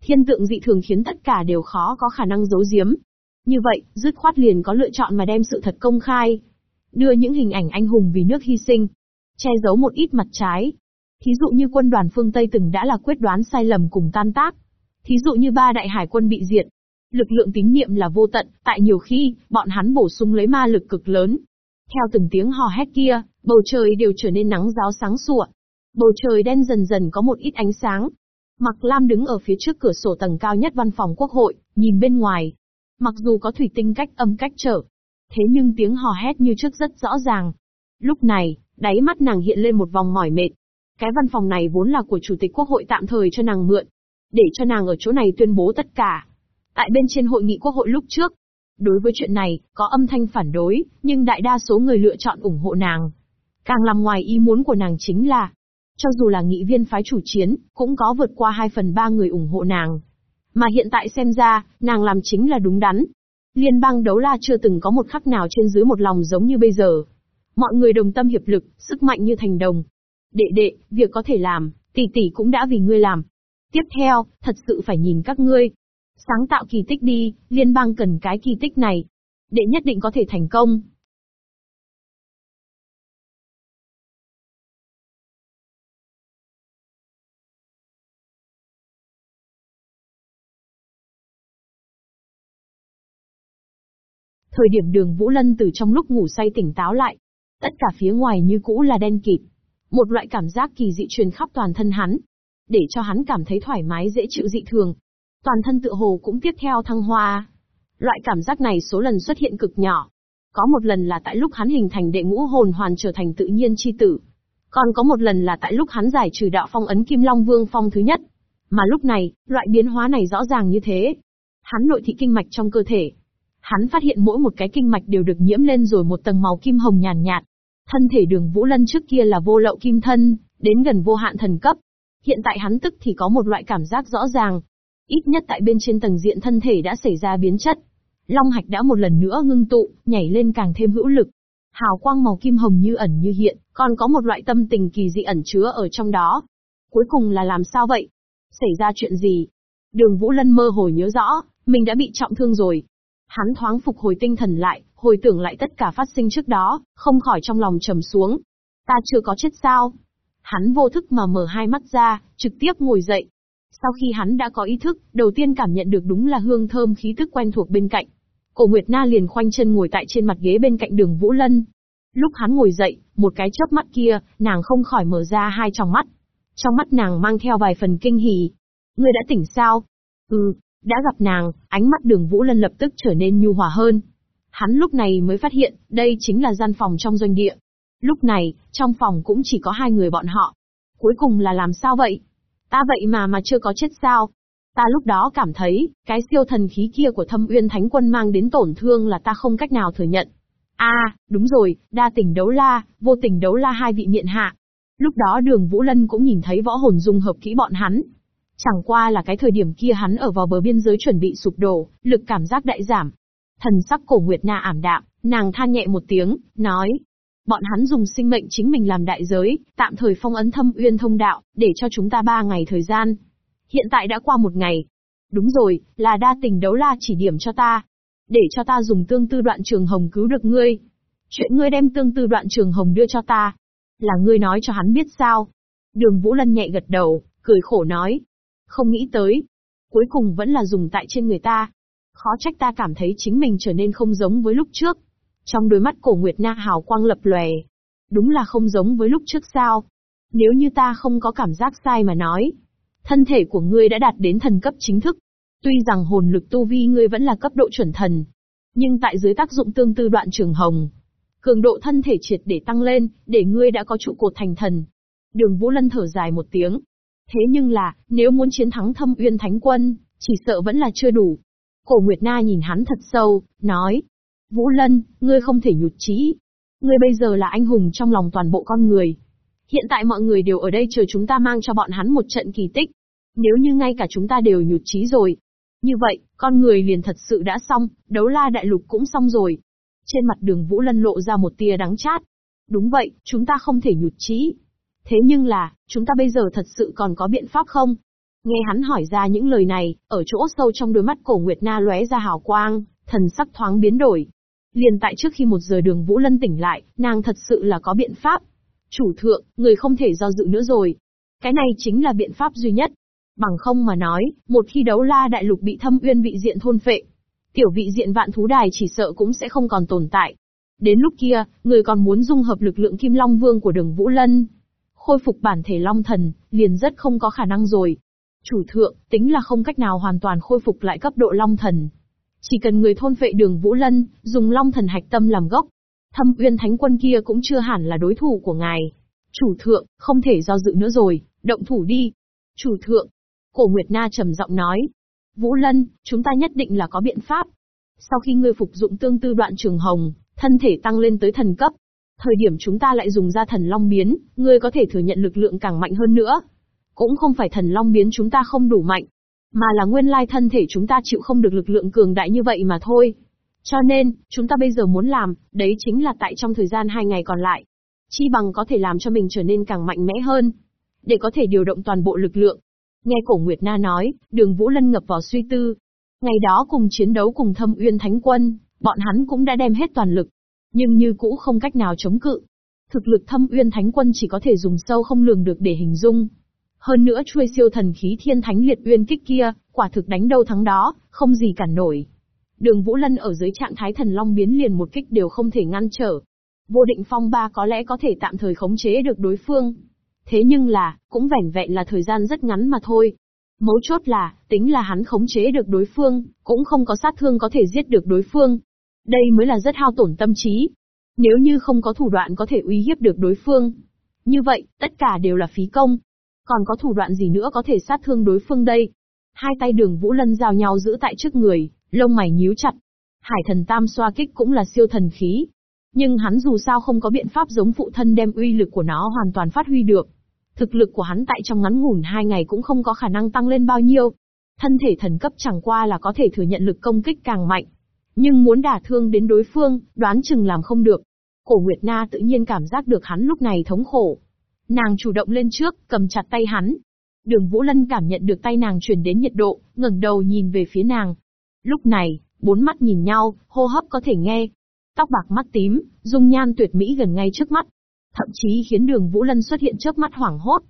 Thiên tượng dị thường khiến tất cả đều khó có khả năng giấu giếm. Như vậy, dứt khoát liền có lựa chọn mà đem sự thật công khai. Đưa những hình ảnh anh hùng vì nước hy sinh. Che giấu một ít mặt trái. Thí dụ như quân đoàn phương Tây từng đã là quyết đoán sai lầm cùng tan tác. Thí dụ như ba đại hải quân bị diệt. Lực lượng tín niệm là vô tận, tại nhiều khi, bọn hắn bổ sung lấy ma lực cực lớn. Theo từng tiếng hò hét kia, bầu trời đều trở nên nắng giáo sáng sủa. Bầu trời đen dần dần có một ít ánh sáng. Mặc Lam đứng ở phía trước cửa sổ tầng cao nhất văn phòng quốc hội, nhìn bên ngoài. Mặc dù có thủy tinh cách âm cách trở, thế nhưng tiếng hò hét như trước rất rõ ràng. Lúc này, đáy mắt nàng hiện lên một vòng mỏi mệt. Cái văn phòng này vốn là của chủ tịch quốc hội tạm thời cho nàng mượn, để cho nàng ở chỗ này tuyên bố tất cả. Tại bên trên hội nghị quốc hội lúc trước, đối với chuyện này, có âm thanh phản đối, nhưng đại đa số người lựa chọn ủng hộ nàng. Càng làm ngoài ý muốn của nàng chính là, cho dù là nghị viên phái chủ chiến, cũng có vượt qua 2 phần 3 người ủng hộ nàng. Mà hiện tại xem ra, nàng làm chính là đúng đắn. Liên bang đấu la chưa từng có một khắc nào trên dưới một lòng giống như bây giờ. Mọi người đồng tâm hiệp lực, sức mạnh như thành đồng. Đệ đệ, việc có thể làm, tỷ tỷ cũng đã vì ngươi làm. Tiếp theo, thật sự phải nhìn các ngươi. Sáng tạo kỳ tích đi, liên bang cần cái kỳ tích này. Đệ nhất định có thể thành công. Thời điểm đường Vũ Lân từ trong lúc ngủ say tỉnh táo lại. Tất cả phía ngoài như cũ là đen kịt. Một loại cảm giác kỳ dị truyền khắp toàn thân hắn. Để cho hắn cảm thấy thoải mái dễ chịu dị thường. Toàn thân tự hồ cũng tiếp theo thăng hoa. Loại cảm giác này số lần xuất hiện cực nhỏ. Có một lần là tại lúc hắn hình thành đệ ngũ hồn hoàn trở thành tự nhiên chi tử. Còn có một lần là tại lúc hắn giải trừ đạo phong ấn Kim Long Vương phong thứ nhất. Mà lúc này, loại biến hóa này rõ ràng như thế. Hắn nội thị kinh mạch trong cơ thể, Hắn phát hiện mỗi một cái kinh mạch đều được nhiễm lên rồi một tầng màu kim hồng nhàn nhạt, Thân thể đường Vũ Lân trước kia là vô lậu kim thân, đến gần vô hạn thần cấp. Hiện tại hắn tức thì có một loại cảm giác rõ ràng. Ít nhất tại bên trên tầng diện thân thể đã xảy ra biến chất. Long hạch đã một lần nữa ngưng tụ, nhảy lên càng thêm hữu lực. Hào quang màu kim hồng như ẩn như hiện, còn có một loại tâm tình kỳ dị ẩn chứa ở trong đó. Cuối cùng là làm sao vậy? Xảy ra chuyện gì? Đường Vũ Lân mơ hồ nhớ rõ, mình đã bị trọng thương rồi, Hắn thoáng phục hồi tinh thần lại, hồi tưởng lại tất cả phát sinh trước đó, không khỏi trong lòng trầm xuống. Ta chưa có chết sao? Hắn vô thức mà mở hai mắt ra, trực tiếp ngồi dậy. Sau khi hắn đã có ý thức, đầu tiên cảm nhận được đúng là hương thơm khí thức quen thuộc bên cạnh. Cổ Nguyệt Na liền khoanh chân ngồi tại trên mặt ghế bên cạnh đường Vũ Lân. Lúc hắn ngồi dậy, một cái chớp mắt kia, nàng không khỏi mở ra hai tròng mắt. Trong mắt nàng mang theo vài phần kinh hỉ. Ngươi đã tỉnh sao? Ừ, đã gặp nàng, ánh mắt đường Vũ Lân lập tức trở nên nhu hòa hơn. Hắn lúc này mới phát hiện, đây chính là gian phòng trong doanh địa. Lúc này, trong phòng cũng chỉ có hai người bọn họ. Cuối cùng là làm sao vậy? Ta vậy mà mà chưa có chết sao? Ta lúc đó cảm thấy, cái siêu thần khí kia của thâm uyên thánh quân mang đến tổn thương là ta không cách nào thừa nhận. a à, đúng rồi, đa tình đấu la, vô tình đấu la hai vị miện hạ. Lúc đó đường Vũ Lân cũng nhìn thấy võ hồn dung hợp kỹ bọn hắn, Chẳng qua là cái thời điểm kia hắn ở vào bờ biên giới chuẩn bị sụp đổ, lực cảm giác đại giảm. Thần sắc cổ Nguyệt Na ảm đạm, nàng than nhẹ một tiếng, nói. Bọn hắn dùng sinh mệnh chính mình làm đại giới, tạm thời phong ấn thâm uyên thông đạo, để cho chúng ta ba ngày thời gian. Hiện tại đã qua một ngày. Đúng rồi, là đa tình đấu la chỉ điểm cho ta. Để cho ta dùng tương tư đoạn trường hồng cứu được ngươi. Chuyện ngươi đem tương tư đoạn trường hồng đưa cho ta. Là ngươi nói cho hắn biết sao. Đường Vũ Lân nhẹ gật đầu, cười khổ nói, không nghĩ tới. Cuối cùng vẫn là dùng tại trên người ta. Khó trách ta cảm thấy chính mình trở nên không giống với lúc trước. Trong đôi mắt cổ Nguyệt Na hào quang lập lòe. Đúng là không giống với lúc trước sao. Nếu như ta không có cảm giác sai mà nói. Thân thể của ngươi đã đạt đến thần cấp chính thức. Tuy rằng hồn lực tu vi ngươi vẫn là cấp độ chuẩn thần, nhưng tại dưới tác dụng tương tư đoạn trường hồng, cường độ thân thể triệt để tăng lên, để ngươi đã có trụ cột thành thần. Đường Vũ Lân thở dài một tiếng. Thế nhưng là, nếu muốn chiến thắng thâm uyên thánh quân, chỉ sợ vẫn là chưa đủ. Cổ Nguyệt Na nhìn hắn thật sâu, nói. Vũ Lân, ngươi không thể nhụt chí. Ngươi bây giờ là anh hùng trong lòng toàn bộ con người. Hiện tại mọi người đều ở đây chờ chúng ta mang cho bọn hắn một trận kỳ tích. Nếu như ngay cả chúng ta đều nhụt chí rồi. Như vậy, con người liền thật sự đã xong, đấu la đại lục cũng xong rồi. Trên mặt đường Vũ Lân lộ ra một tia đắng chát. Đúng vậy, chúng ta không thể nhụt chí. Thế nhưng là, chúng ta bây giờ thật sự còn có biện pháp không? Nghe hắn hỏi ra những lời này, ở chỗ sâu trong đôi mắt cổ Nguyệt Na lóe ra hào quang, thần sắc thoáng biến đổi. Liền tại trước khi một giờ đường Vũ Lân tỉnh lại, nàng thật sự là có biện pháp. Chủ thượng, người không thể do dự nữa rồi. Cái này chính là biện pháp duy nhất. Bằng không mà nói, một khi đấu la đại lục bị thâm uyên vị diện thôn phệ, tiểu vị diện vạn thú đài chỉ sợ cũng sẽ không còn tồn tại. Đến lúc kia, người còn muốn dung hợp lực lượng Kim Long Vương của đường Vũ Lân. Khôi phục bản thể Long Thần, liền rất không có khả năng rồi. Chủ thượng, tính là không cách nào hoàn toàn khôi phục lại cấp độ Long Thần. Chỉ cần người thôn vệ đường Vũ Lân, dùng Long Thần hạch tâm làm gốc. Thâm Uyên Thánh Quân kia cũng chưa hẳn là đối thủ của ngài. Chủ thượng, không thể do dự nữa rồi, động thủ đi. Chủ thượng, Cổ Nguyệt Na trầm giọng nói. Vũ Lân, chúng ta nhất định là có biện pháp. Sau khi ngươi phục dụng tương tư đoạn trường hồng, thân thể tăng lên tới thần cấp. Thời điểm chúng ta lại dùng ra thần long biến, ngươi có thể thừa nhận lực lượng càng mạnh hơn nữa. Cũng không phải thần long biến chúng ta không đủ mạnh, mà là nguyên lai thân thể chúng ta chịu không được lực lượng cường đại như vậy mà thôi. Cho nên, chúng ta bây giờ muốn làm, đấy chính là tại trong thời gian hai ngày còn lại. Chi bằng có thể làm cho mình trở nên càng mạnh mẽ hơn. Để có thể điều động toàn bộ lực lượng. Nghe cổ Nguyệt Na nói, đường Vũ Lân ngập vào suy tư. Ngày đó cùng chiến đấu cùng thâm uyên thánh quân, bọn hắn cũng đã đem hết toàn lực. Nhưng như cũ không cách nào chống cự. Thực lực thâm uyên thánh quân chỉ có thể dùng sâu không lường được để hình dung. Hơn nữa chuôi siêu thần khí thiên thánh liệt uyên kích kia, quả thực đánh đâu thắng đó, không gì cản nổi. Đường Vũ Lân ở dưới trạng thái thần long biến liền một kích đều không thể ngăn trở. Vô định phong ba có lẽ có thể tạm thời khống chế được đối phương. Thế nhưng là, cũng vẻn vẹn là thời gian rất ngắn mà thôi. Mấu chốt là, tính là hắn khống chế được đối phương, cũng không có sát thương có thể giết được đối phương. Đây mới là rất hao tổn tâm trí. Nếu như không có thủ đoạn có thể uy hiếp được đối phương. Như vậy, tất cả đều là phí công. Còn có thủ đoạn gì nữa có thể sát thương đối phương đây? Hai tay đường Vũ Lân giao nhau giữ tại trước người, lông mày nhíu chặt. Hải thần tam xoa kích cũng là siêu thần khí. Nhưng hắn dù sao không có biện pháp giống phụ thân đem uy lực của nó hoàn toàn phát huy được. Thực lực của hắn tại trong ngắn ngủn hai ngày cũng không có khả năng tăng lên bao nhiêu. Thân thể thần cấp chẳng qua là có thể thừa nhận lực công kích càng mạnh. Nhưng muốn đả thương đến đối phương, đoán chừng làm không được. Cổ Nguyệt Na tự nhiên cảm giác được hắn lúc này thống khổ. Nàng chủ động lên trước, cầm chặt tay hắn. Đường Vũ Lân cảm nhận được tay nàng chuyển đến nhiệt độ, ngẩng đầu nhìn về phía nàng. Lúc này, bốn mắt nhìn nhau, hô hấp có thể nghe. Tóc bạc mắt tím, dung nhan tuyệt mỹ gần ngay trước mắt. Thậm chí khiến đường Vũ Lân xuất hiện trước mắt hoảng hốt.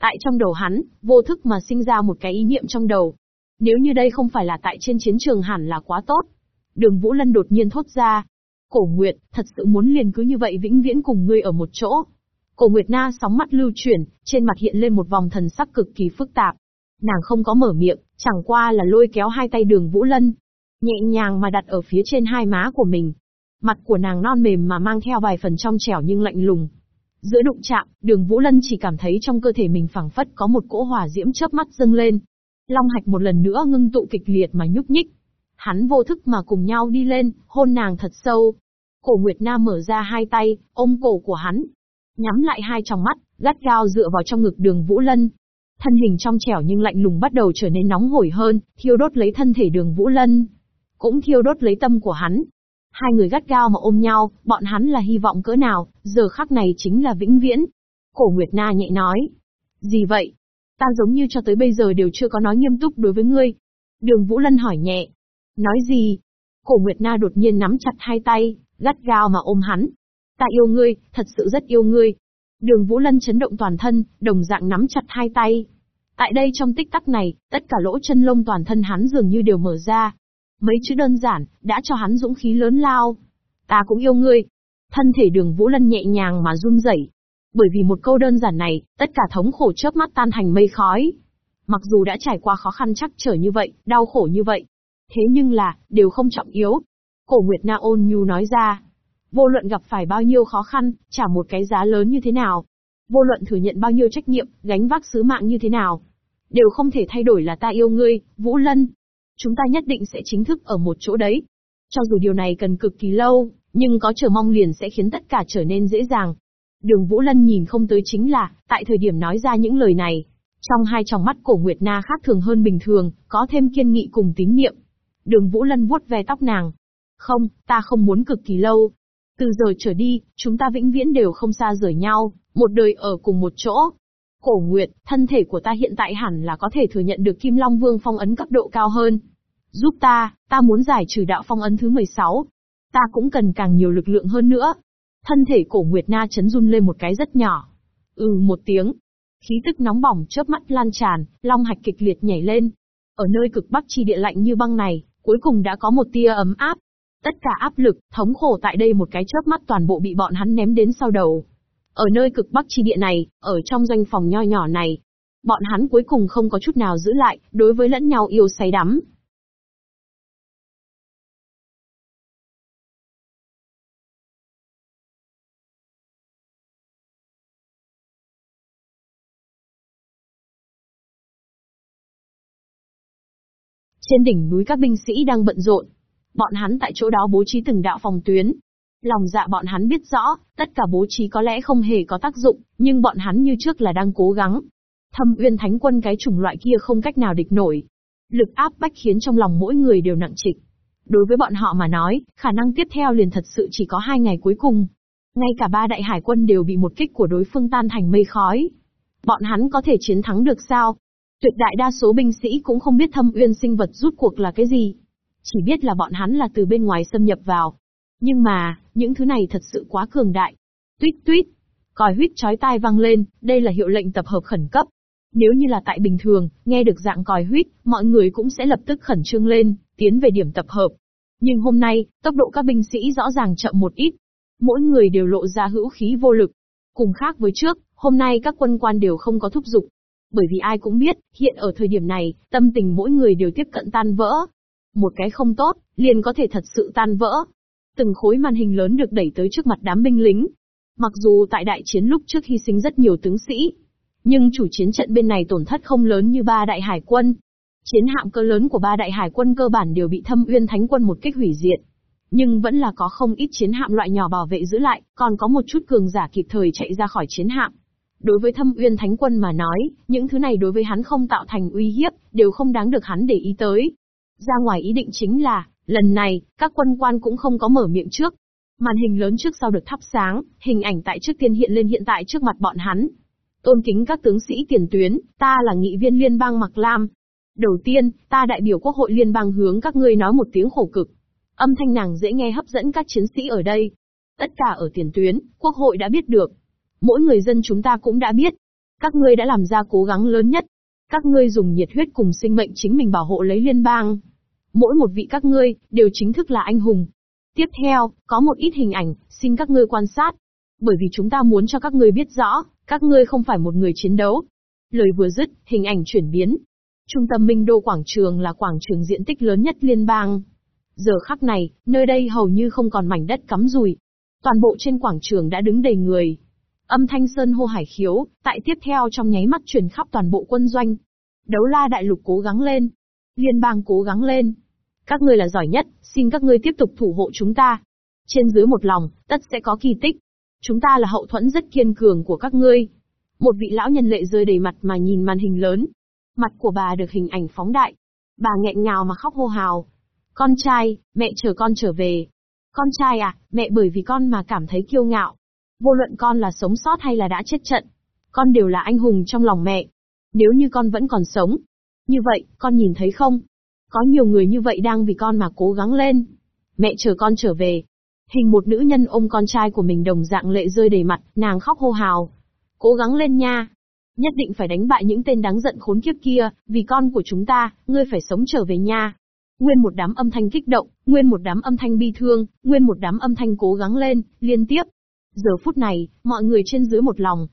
Tại trong đầu hắn, vô thức mà sinh ra một cái ý niệm trong đầu. Nếu như đây không phải là tại trên chiến trường hẳn là quá tốt. Đường Vũ Lân đột nhiên thốt ra. Cổ Nguyệt, thật sự muốn liền cứ như vậy vĩnh viễn cùng ngươi ở một chỗ. Cổ Nguyệt Na sóng mắt lưu chuyển, trên mặt hiện lên một vòng thần sắc cực kỳ phức tạp. Nàng không có mở miệng, chẳng qua là lôi kéo hai tay đường Vũ Lân. Nhẹ nhàng mà đặt ở phía trên hai má của mình. Mặt của nàng non mềm mà mang theo vài phần trong trẻo nhưng lạnh lùng. Giữa đụng chạm, đường Vũ Lân chỉ cảm thấy trong cơ thể mình phẳng phất có một cỗ hỏa diễm chớp mắt dâng lên. Long hạch một lần nữa ngưng tụ kịch liệt mà nhúc nhích. Hắn vô thức mà cùng nhau đi lên, hôn nàng thật sâu. Cổ Nguyệt Nam mở ra hai tay, ôm cổ của hắn, nhắm lại hai tròng mắt, gắt gao dựa vào trong ngực đường Vũ Lân. Thân hình trong trẻo nhưng lạnh lùng bắt đầu trở nên nóng hổi hơn, thiêu đốt lấy thân thể đường Vũ Lân. Cũng thiêu đốt lấy tâm của hắn. Hai người gắt gao mà ôm nhau, bọn hắn là hy vọng cỡ nào, giờ khắc này chính là vĩnh viễn. Cổ Nguyệt Na nhẹ nói. Gì vậy? Ta giống như cho tới bây giờ đều chưa có nói nghiêm túc đối với ngươi. Đường Vũ Lân hỏi nhẹ. Nói gì? Cổ Nguyệt Na đột nhiên nắm chặt hai tay, gắt gao mà ôm hắn, Ta yêu ngươi, thật sự rất yêu ngươi. Đường Vũ Lân chấn động toàn thân, đồng dạng nắm chặt hai tay. Tại đây trong tích tắc này, tất cả lỗ chân lông toàn thân hắn dường như đều mở ra. Mấy chữ đơn giản, đã cho hắn dũng khí lớn lao. Ta cũng yêu ngươi. Thân thể đường Vũ Lân nhẹ nhàng mà run rẩy. Bởi vì một câu đơn giản này, tất cả thống khổ chớp mắt tan thành mây khói. Mặc dù đã trải qua khó khăn chắc trở như vậy, đau khổ như vậy. Thế nhưng là, đều không trọng yếu. Cổ Nguyệt Na ôn nhu nói ra. Vô luận gặp phải bao nhiêu khó khăn, trả một cái giá lớn như thế nào. Vô luận thừa nhận bao nhiêu trách nhiệm, gánh vác sứ mạng như thế nào. Đều không thể thay đổi là ta yêu ngươi, Vũ Lân. Chúng ta nhất định sẽ chính thức ở một chỗ đấy. Cho dù điều này cần cực kỳ lâu, nhưng có chờ mong liền sẽ khiến tất cả trở nên dễ dàng. Đường Vũ Lân nhìn không tới chính là, tại thời điểm nói ra những lời này, trong hai tròng mắt cổ Nguyệt Na khác thường hơn bình thường, có thêm kiên nghị cùng tín niệm. Đường Vũ Lân vuốt ve tóc nàng. Không, ta không muốn cực kỳ lâu. Từ giờ trở đi, chúng ta vĩnh viễn đều không xa rời nhau, một đời ở cùng một chỗ. Cổ Nguyệt, thân thể của ta hiện tại hẳn là có thể thừa nhận được Kim Long Vương phong ấn cấp độ cao hơn. Giúp ta, ta muốn giải trừ đạo phong ấn thứ 16. Ta cũng cần càng nhiều lực lượng hơn nữa. Thân thể cổ Nguyệt Na chấn run lên một cái rất nhỏ. Ừ một tiếng, Khí tức nóng bỏng chớp mắt lan tràn, long hạch kịch liệt nhảy lên. Ở nơi cực bắc chi địa lạnh như băng này, cuối cùng đã có một tia ấm áp. Tất cả áp lực, thống khổ tại đây một cái chớp mắt toàn bộ bị bọn hắn ném đến sau đầu. Ở nơi cực bắc chi địa này, ở trong doanh phòng nho nhỏ này, bọn hắn cuối cùng không có chút nào giữ lại, đối với lẫn nhau yêu say đắm, Trên đỉnh núi các binh sĩ đang bận rộn. Bọn hắn tại chỗ đó bố trí từng đạo phòng tuyến. Lòng dạ bọn hắn biết rõ, tất cả bố trí có lẽ không hề có tác dụng, nhưng bọn hắn như trước là đang cố gắng. Thâm uyên thánh quân cái chủng loại kia không cách nào địch nổi. Lực áp bách khiến trong lòng mỗi người đều nặng trịch. Đối với bọn họ mà nói, khả năng tiếp theo liền thật sự chỉ có hai ngày cuối cùng. Ngay cả ba đại hải quân đều bị một kích của đối phương tan thành mây khói. Bọn hắn có thể chiến thắng được sao? Tuyệt đại đa số binh sĩ cũng không biết thâm uyên sinh vật rút cuộc là cái gì. Chỉ biết là bọn hắn là từ bên ngoài xâm nhập vào. Nhưng mà, những thứ này thật sự quá cường đại. Tuyết tuyết. Còi huyết chói tai vang lên, đây là hiệu lệnh tập hợp khẩn cấp. Nếu như là tại bình thường, nghe được dạng còi huyết, mọi người cũng sẽ lập tức khẩn trương lên, tiến về điểm tập hợp. Nhưng hôm nay, tốc độ các binh sĩ rõ ràng chậm một ít. Mỗi người đều lộ ra hữu khí vô lực. Cùng khác với trước, hôm nay các quân quan đều không có thúc giục, bởi vì ai cũng biết, hiện ở thời điểm này, tâm tình mỗi người đều tiếp cận tan vỡ. Một cái không tốt, liền có thể thật sự tan vỡ. Từng khối màn hình lớn được đẩy tới trước mặt đám binh lính. Mặc dù tại đại chiến lúc trước hy sinh rất nhiều tướng sĩ, nhưng chủ chiến trận bên này tổn thất không lớn như ba đại hải quân. Chiến hạm cơ lớn của ba đại hải quân cơ bản đều bị thâm uyên thánh quân một kích hủy diệt. Nhưng vẫn là có không ít chiến hạm loại nhỏ bảo vệ giữ lại, còn có một chút cường giả kịp thời chạy ra khỏi chiến hạm. Đối với thâm uyên thánh quân mà nói, những thứ này đối với hắn không tạo thành uy hiếp, đều không đáng được hắn để ý tới. Ra ngoài ý định chính là, lần này, các quân quan cũng không có mở miệng trước. Màn hình lớn trước sau được thắp sáng, hình ảnh tại trước tiên hiện lên hiện tại trước mặt bọn hắn. Tôn kính các tướng sĩ tiền tuyến, ta là nghị viên liên bang Mạc Lam. Đầu tiên, ta đại biểu quốc hội liên bang hướng các ngươi nói một tiếng khổ cực. Âm thanh nàng dễ nghe hấp dẫn các chiến sĩ ở đây. Tất cả ở tiền tuyến, quốc hội đã biết được, Mỗi người dân chúng ta cũng đã biết. Các ngươi đã làm ra cố gắng lớn nhất. Các ngươi dùng nhiệt huyết cùng sinh mệnh chính mình bảo hộ lấy liên bang. Mỗi một vị các ngươi, đều chính thức là anh hùng. Tiếp theo, có một ít hình ảnh, xin các ngươi quan sát. Bởi vì chúng ta muốn cho các ngươi biết rõ, các ngươi không phải một người chiến đấu. Lời vừa dứt, hình ảnh chuyển biến. Trung tâm Minh Đô Quảng Trường là quảng trường diện tích lớn nhất liên bang. Giờ khắc này, nơi đây hầu như không còn mảnh đất cắm rùi. Toàn bộ trên quảng trường đã đứng đầy người. Âm thanh sơn hô hải khiếu, tại tiếp theo trong nháy mắt truyền khắp toàn bộ quân doanh. Đấu la đại lục cố gắng lên. Liên bang cố gắng lên. Các ngươi là giỏi nhất, xin các ngươi tiếp tục thủ hộ chúng ta. Trên dưới một lòng, tất sẽ có kỳ tích. Chúng ta là hậu thuẫn rất kiên cường của các ngươi. Một vị lão nhân lệ rơi đầy mặt mà nhìn màn hình lớn. Mặt của bà được hình ảnh phóng đại. Bà nghẹn ngào mà khóc hô hào. Con trai, mẹ chờ con trở về. Con trai à, mẹ bởi vì con mà cảm thấy kiêu ngạo. Vô luận con là sống sót hay là đã chết trận, con đều là anh hùng trong lòng mẹ. Nếu như con vẫn còn sống, như vậy, con nhìn thấy không? Có nhiều người như vậy đang vì con mà cố gắng lên. Mẹ chờ con trở về. Hình một nữ nhân ôm con trai của mình đồng dạng lệ rơi đầy mặt, nàng khóc hô hào. Cố gắng lên nha. Nhất định phải đánh bại những tên đáng giận khốn kiếp kia, vì con của chúng ta, ngươi phải sống trở về nha. Nguyên một đám âm thanh kích động, nguyên một đám âm thanh bi thương, nguyên một đám âm thanh cố gắng lên, liên tiếp, Giờ phút này, mọi người trên dưới một lòng.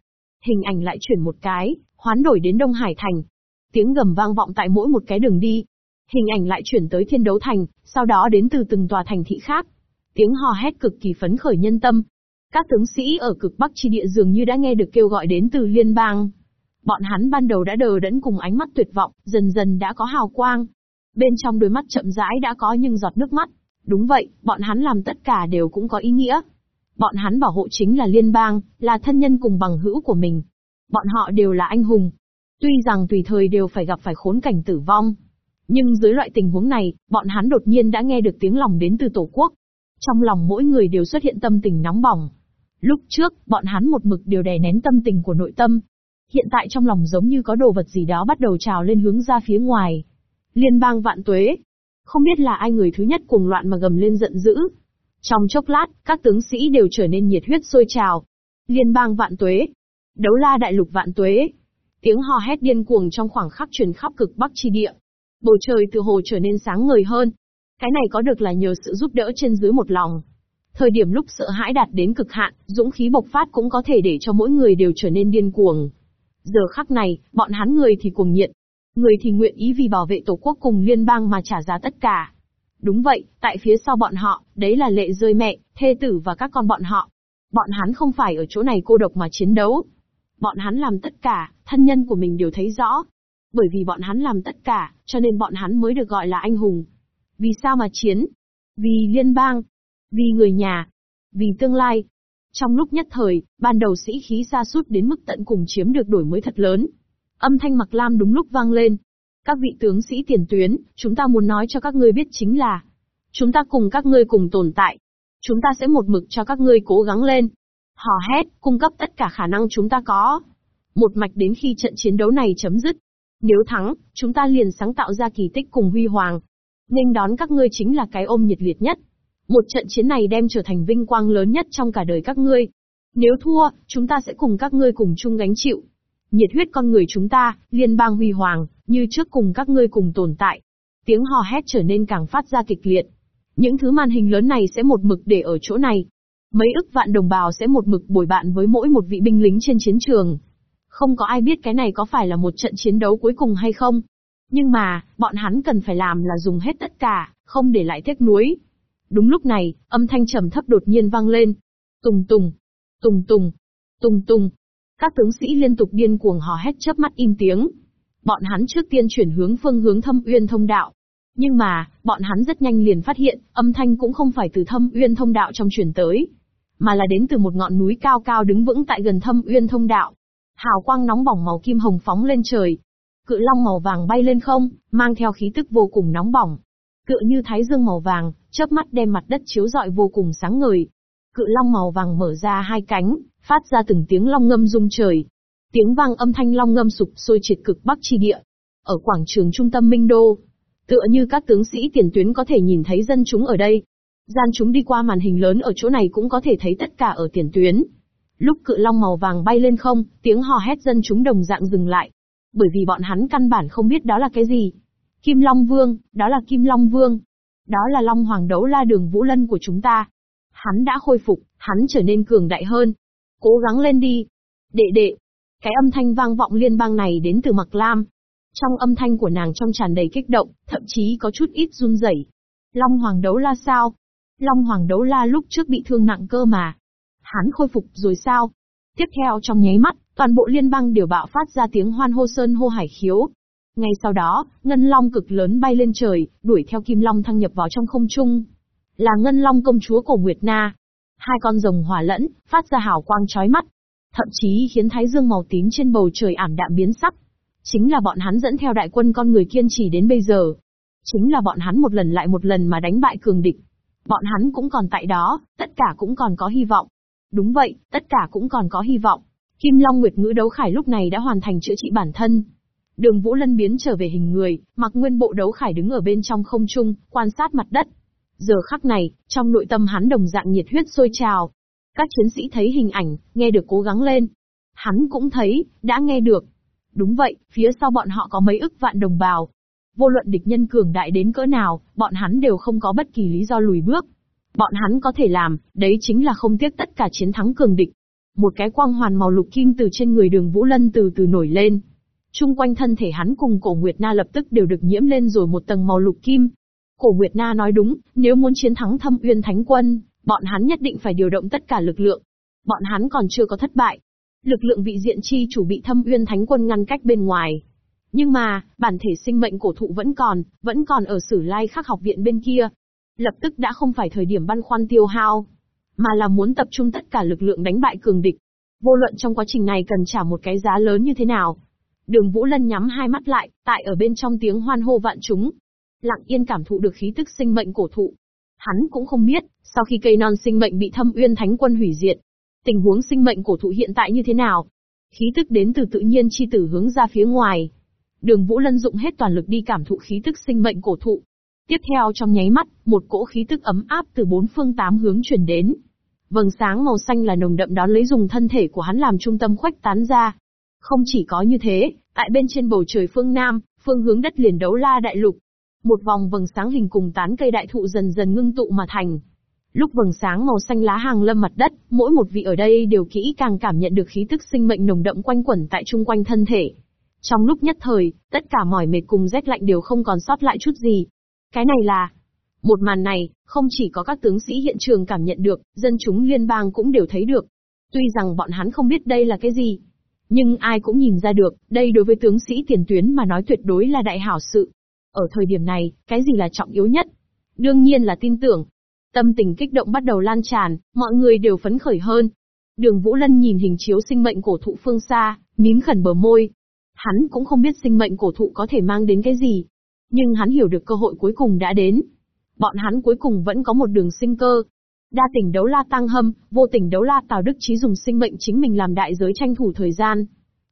Hình ảnh lại chuyển một cái, hoán đổi đến Đông Hải Thành. Tiếng gầm vang vọng tại mỗi một cái đường đi. Hình ảnh lại chuyển tới thiên đấu thành, sau đó đến từ từng tòa thành thị khác. Tiếng hò hét cực kỳ phấn khởi nhân tâm. Các tướng sĩ ở cực bắc chi địa dường như đã nghe được kêu gọi đến từ liên bang. Bọn hắn ban đầu đã đờ đẫn cùng ánh mắt tuyệt vọng, dần dần đã có hào quang. Bên trong đôi mắt chậm rãi đã có những giọt nước mắt. Đúng vậy, bọn hắn làm tất cả đều cũng có ý nghĩa. Bọn hắn bảo hộ chính là liên bang, là thân nhân cùng bằng hữu của mình. Bọn họ đều là anh hùng. Tuy rằng tùy thời đều phải gặp phải khốn cảnh tử vong. Nhưng dưới loại tình huống này, bọn hắn đột nhiên đã nghe được tiếng lòng đến từ Tổ quốc. Trong lòng mỗi người đều xuất hiện tâm tình nóng bỏng. Lúc trước, bọn hắn một mực đều đè nén tâm tình của nội tâm. Hiện tại trong lòng giống như có đồ vật gì đó bắt đầu trào lên hướng ra phía ngoài. Liên bang vạn tuế. Không biết là ai người thứ nhất cuồng loạn mà gầm lên giận dữ. Trong chốc lát, các tướng sĩ đều trở nên nhiệt huyết sôi trào. Liên bang vạn tuế. Đấu la đại lục vạn tuế. Tiếng hò hét điên cuồng trong khoảng khắc truyền khắp cực bắc chi địa. Bầu trời từ hồ trở nên sáng ngời hơn. Cái này có được là nhờ sự giúp đỡ trên dưới một lòng. Thời điểm lúc sợ hãi đạt đến cực hạn, dũng khí bộc phát cũng có thể để cho mỗi người đều trở nên điên cuồng. Giờ khắc này, bọn hắn người thì cuồng nhiệt. Người thì nguyện ý vì bảo vệ tổ quốc cùng liên bang mà trả giá tất cả. Đúng vậy, tại phía sau bọn họ, đấy là lệ rơi mẹ, thê tử và các con bọn họ. Bọn hắn không phải ở chỗ này cô độc mà chiến đấu. Bọn hắn làm tất cả, thân nhân của mình đều thấy rõ. Bởi vì bọn hắn làm tất cả, cho nên bọn hắn mới được gọi là anh hùng. Vì sao mà chiến? Vì liên bang. Vì người nhà. Vì tương lai. Trong lúc nhất thời, ban đầu sĩ khí xa sút đến mức tận cùng chiếm được đổi mới thật lớn. Âm thanh mặc lam đúng lúc vang lên, các vị tướng sĩ tiền tuyến, chúng ta muốn nói cho các ngươi biết chính là, chúng ta cùng các ngươi cùng tồn tại. Chúng ta sẽ một mực cho các ngươi cố gắng lên. Hò hét, cung cấp tất cả khả năng chúng ta có. Một mạch đến khi trận chiến đấu này chấm dứt. Nếu thắng, chúng ta liền sáng tạo ra kỳ tích cùng huy hoàng. Nên đón các ngươi chính là cái ôm nhiệt liệt nhất. Một trận chiến này đem trở thành vinh quang lớn nhất trong cả đời các ngươi. Nếu thua, chúng ta sẽ cùng các ngươi cùng chung gánh chịu. Nhiệt huyết con người chúng ta, liên bang huy hoàng, như trước cùng các ngươi cùng tồn tại. Tiếng hò hét trở nên càng phát ra kịch liệt. Những thứ màn hình lớn này sẽ một mực để ở chỗ này. Mấy ức vạn đồng bào sẽ một mực bồi bạn với mỗi một vị binh lính trên chiến trường. Không có ai biết cái này có phải là một trận chiến đấu cuối cùng hay không. Nhưng mà, bọn hắn cần phải làm là dùng hết tất cả, không để lại tiếc nuối. Đúng lúc này, âm thanh trầm thấp đột nhiên vang lên. Tùng tùng, tùng tùng, tùng tùng. Các tướng sĩ liên tục điên cuồng hò hét chớp mắt im tiếng. Bọn hắn trước tiên chuyển hướng phương hướng thâm uyên thông đạo. Nhưng mà, bọn hắn rất nhanh liền phát hiện, âm thanh cũng không phải từ thâm uyên thông đạo trong chuyển tới, mà là đến từ một ngọn núi cao cao đứng vững tại gần thâm uyên thông đạo. Hào quang nóng bỏng màu kim hồng phóng lên trời. Cự long màu vàng bay lên không, mang theo khí tức vô cùng nóng bỏng. Cự như thái dương màu vàng, chớp mắt đem mặt đất chiếu rọi vô cùng sáng ngời. Cự long màu vàng mở ra hai cánh, phát ra từng tiếng long ngâm rung trời. Tiếng vang âm thanh long ngâm sụp sôi triệt cực bắc chi địa. Ở quảng trường trung tâm Minh Đô, tựa như các tướng sĩ tiền tuyến có thể nhìn thấy dân chúng ở đây. Gian chúng đi qua màn hình lớn ở chỗ này cũng có thể thấy tất cả ở tiền tuyến. Lúc cự long màu vàng bay lên không, tiếng hò hét dân chúng đồng dạng dừng lại. Bởi vì bọn hắn căn bản không biết đó là cái gì. Kim Long Vương, đó là Kim Long Vương. Đó là Long Hoàng đấu la đường Vũ Lân của chúng ta. Hắn đã khôi phục, hắn trở nên cường đại hơn. Cố gắng lên đi. Đệ đệ, cái âm thanh vang vọng liên bang này đến từ Mặc Lam. Trong âm thanh của nàng trong tràn đầy kích động, thậm chí có chút ít run rẩy. Long Hoàng đấu la sao? Long Hoàng đấu la lúc trước bị thương nặng cơ mà. Hắn khôi phục rồi sao? Tiếp theo trong nháy mắt, toàn bộ liên bang đều bạo phát ra tiếng hoan hô sơn hô hải khiếu. Ngay sau đó, ngân long cực lớn bay lên trời, đuổi theo kim long thăng nhập vào trong không trung. Là ngân long công chúa cổ Nguyệt Na. Hai con rồng hòa lẫn, phát ra hào quang chói mắt, thậm chí khiến thái dương màu tím trên bầu trời ảm đạm biến sắc. Chính là bọn hắn dẫn theo đại quân con người kiên trì đến bây giờ. Chính là bọn hắn một lần lại một lần mà đánh bại cường địch. Bọn hắn cũng còn tại đó, tất cả cũng còn có hy vọng. Đúng vậy, tất cả cũng còn có hy vọng. Kim Long Nguyệt Ngữ đấu khải lúc này đã hoàn thành chữa trị bản thân. Đường Vũ Lân biến trở về hình người, mặc nguyên bộ đấu khải đứng ở bên trong không trung, quan sát mặt đất. Giờ khắc này, trong nội tâm hắn đồng dạng nhiệt huyết sôi trào, các chiến sĩ thấy hình ảnh, nghe được cố gắng lên. Hắn cũng thấy, đã nghe được. Đúng vậy, phía sau bọn họ có mấy ức vạn đồng bào. Vô luận địch nhân cường đại đến cỡ nào, bọn hắn đều không có bất kỳ lý do lùi bước. Bọn hắn có thể làm, đấy chính là không tiếc tất cả chiến thắng cường địch. Một cái quang hoàn màu lục kim từ trên người đường Vũ Lân từ từ nổi lên. Trung quanh thân thể hắn cùng cổ Nguyệt Na lập tức đều được nhiễm lên rồi một tầng màu lục kim. Cổ Nguyệt Na nói đúng, nếu muốn chiến thắng thâm uyên thánh quân, bọn hắn nhất định phải điều động tất cả lực lượng. Bọn hắn còn chưa có thất bại. Lực lượng vị diện chi chủ bị thâm uyên thánh quân ngăn cách bên ngoài. Nhưng mà, bản thể sinh mệnh cổ thụ vẫn còn, vẫn còn ở sử lai khắc học viện bên kia. Lập tức đã không phải thời điểm băn khoăn tiêu hao, mà là muốn tập trung tất cả lực lượng đánh bại cường địch. Vô luận trong quá trình này cần trả một cái giá lớn như thế nào. Đường Vũ Lân nhắm hai mắt lại, tại ở bên trong tiếng hoan hô vạn chúng. Lặng yên cảm thụ được khí tức sinh mệnh cổ thụ. Hắn cũng không biết, sau khi cây non sinh mệnh bị thâm uyên thánh quân hủy diệt, tình huống sinh mệnh cổ thụ hiện tại như thế nào. Khí tức đến từ tự nhiên chi tử hướng ra phía ngoài. Đường Vũ Lân dụng hết toàn lực đi cảm thụ khí tức sinh mệnh cổ thụ. Tiếp theo trong nháy mắt, một cỗ khí tức ấm áp từ bốn phương tám hướng truyền đến. Vầng sáng màu xanh là nồng đậm đón lấy dùng thân thể của hắn làm trung tâm khuếch tán ra. Không chỉ có như thế, tại bên trên bầu trời phương Nam, phương hướng đất liền đấu la đại lục. Một vòng vầng sáng hình cùng tán cây đại thụ dần dần ngưng tụ mà thành. Lúc vầng sáng màu xanh lá hàng lâm mặt đất, mỗi một vị ở đây đều kỹ càng cảm nhận được khí tức sinh mệnh nồng đậm quanh quẩn tại chung quanh thân thể. Trong lúc nhất thời, tất cả mỏi mệt cùng rét lạnh đều không còn sót lại chút gì. Cái này là, một màn này, không chỉ có các tướng sĩ hiện trường cảm nhận được, dân chúng liên bang cũng đều thấy được. Tuy rằng bọn hắn không biết đây là cái gì, nhưng ai cũng nhìn ra được, đây đối với tướng sĩ tiền tuyến mà nói tuyệt đối là đại hảo sự. Ở thời điểm này, cái gì là trọng yếu nhất? Đương nhiên là tin tưởng. Tâm tình kích động bắt đầu lan tràn, mọi người đều phấn khởi hơn. Đường Vũ Lân nhìn hình chiếu sinh mệnh cổ thụ phương xa, mím khẩn bờ môi. Hắn cũng không biết sinh mệnh cổ thụ có thể mang đến cái gì. Nhưng hắn hiểu được cơ hội cuối cùng đã đến. Bọn hắn cuối cùng vẫn có một đường sinh cơ. Đa tình đấu la tăng hâm, vô tình đấu la Tào Đức trí dùng sinh mệnh chính mình làm đại giới tranh thủ thời gian.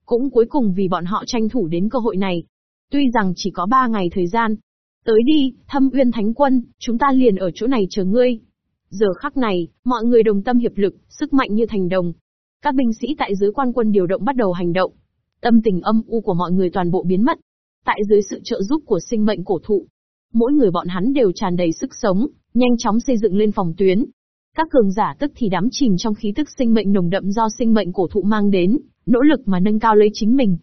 Cũng cuối cùng vì bọn họ tranh thủ đến cơ hội này. Tuy rằng chỉ có ba ngày thời gian. Tới đi, thâm uyên thánh quân, chúng ta liền ở chỗ này chờ ngươi. Giờ khắc này, mọi người đồng tâm hiệp lực, sức mạnh như thành đồng. Các binh sĩ tại dưới quan quân điều động bắt đầu hành động. Tâm tình âm u của mọi người toàn bộ biến mất. Tại dưới sự trợ giúp của sinh mệnh cổ thụ, mỗi người bọn hắn đều tràn đầy sức sống, nhanh chóng xây dựng lên phòng tuyến. Các cường giả tức thì đắm chìm trong khí tức sinh mệnh nồng đậm do sinh mệnh cổ thụ mang đến, nỗ lực mà nâng cao lấy chính mình.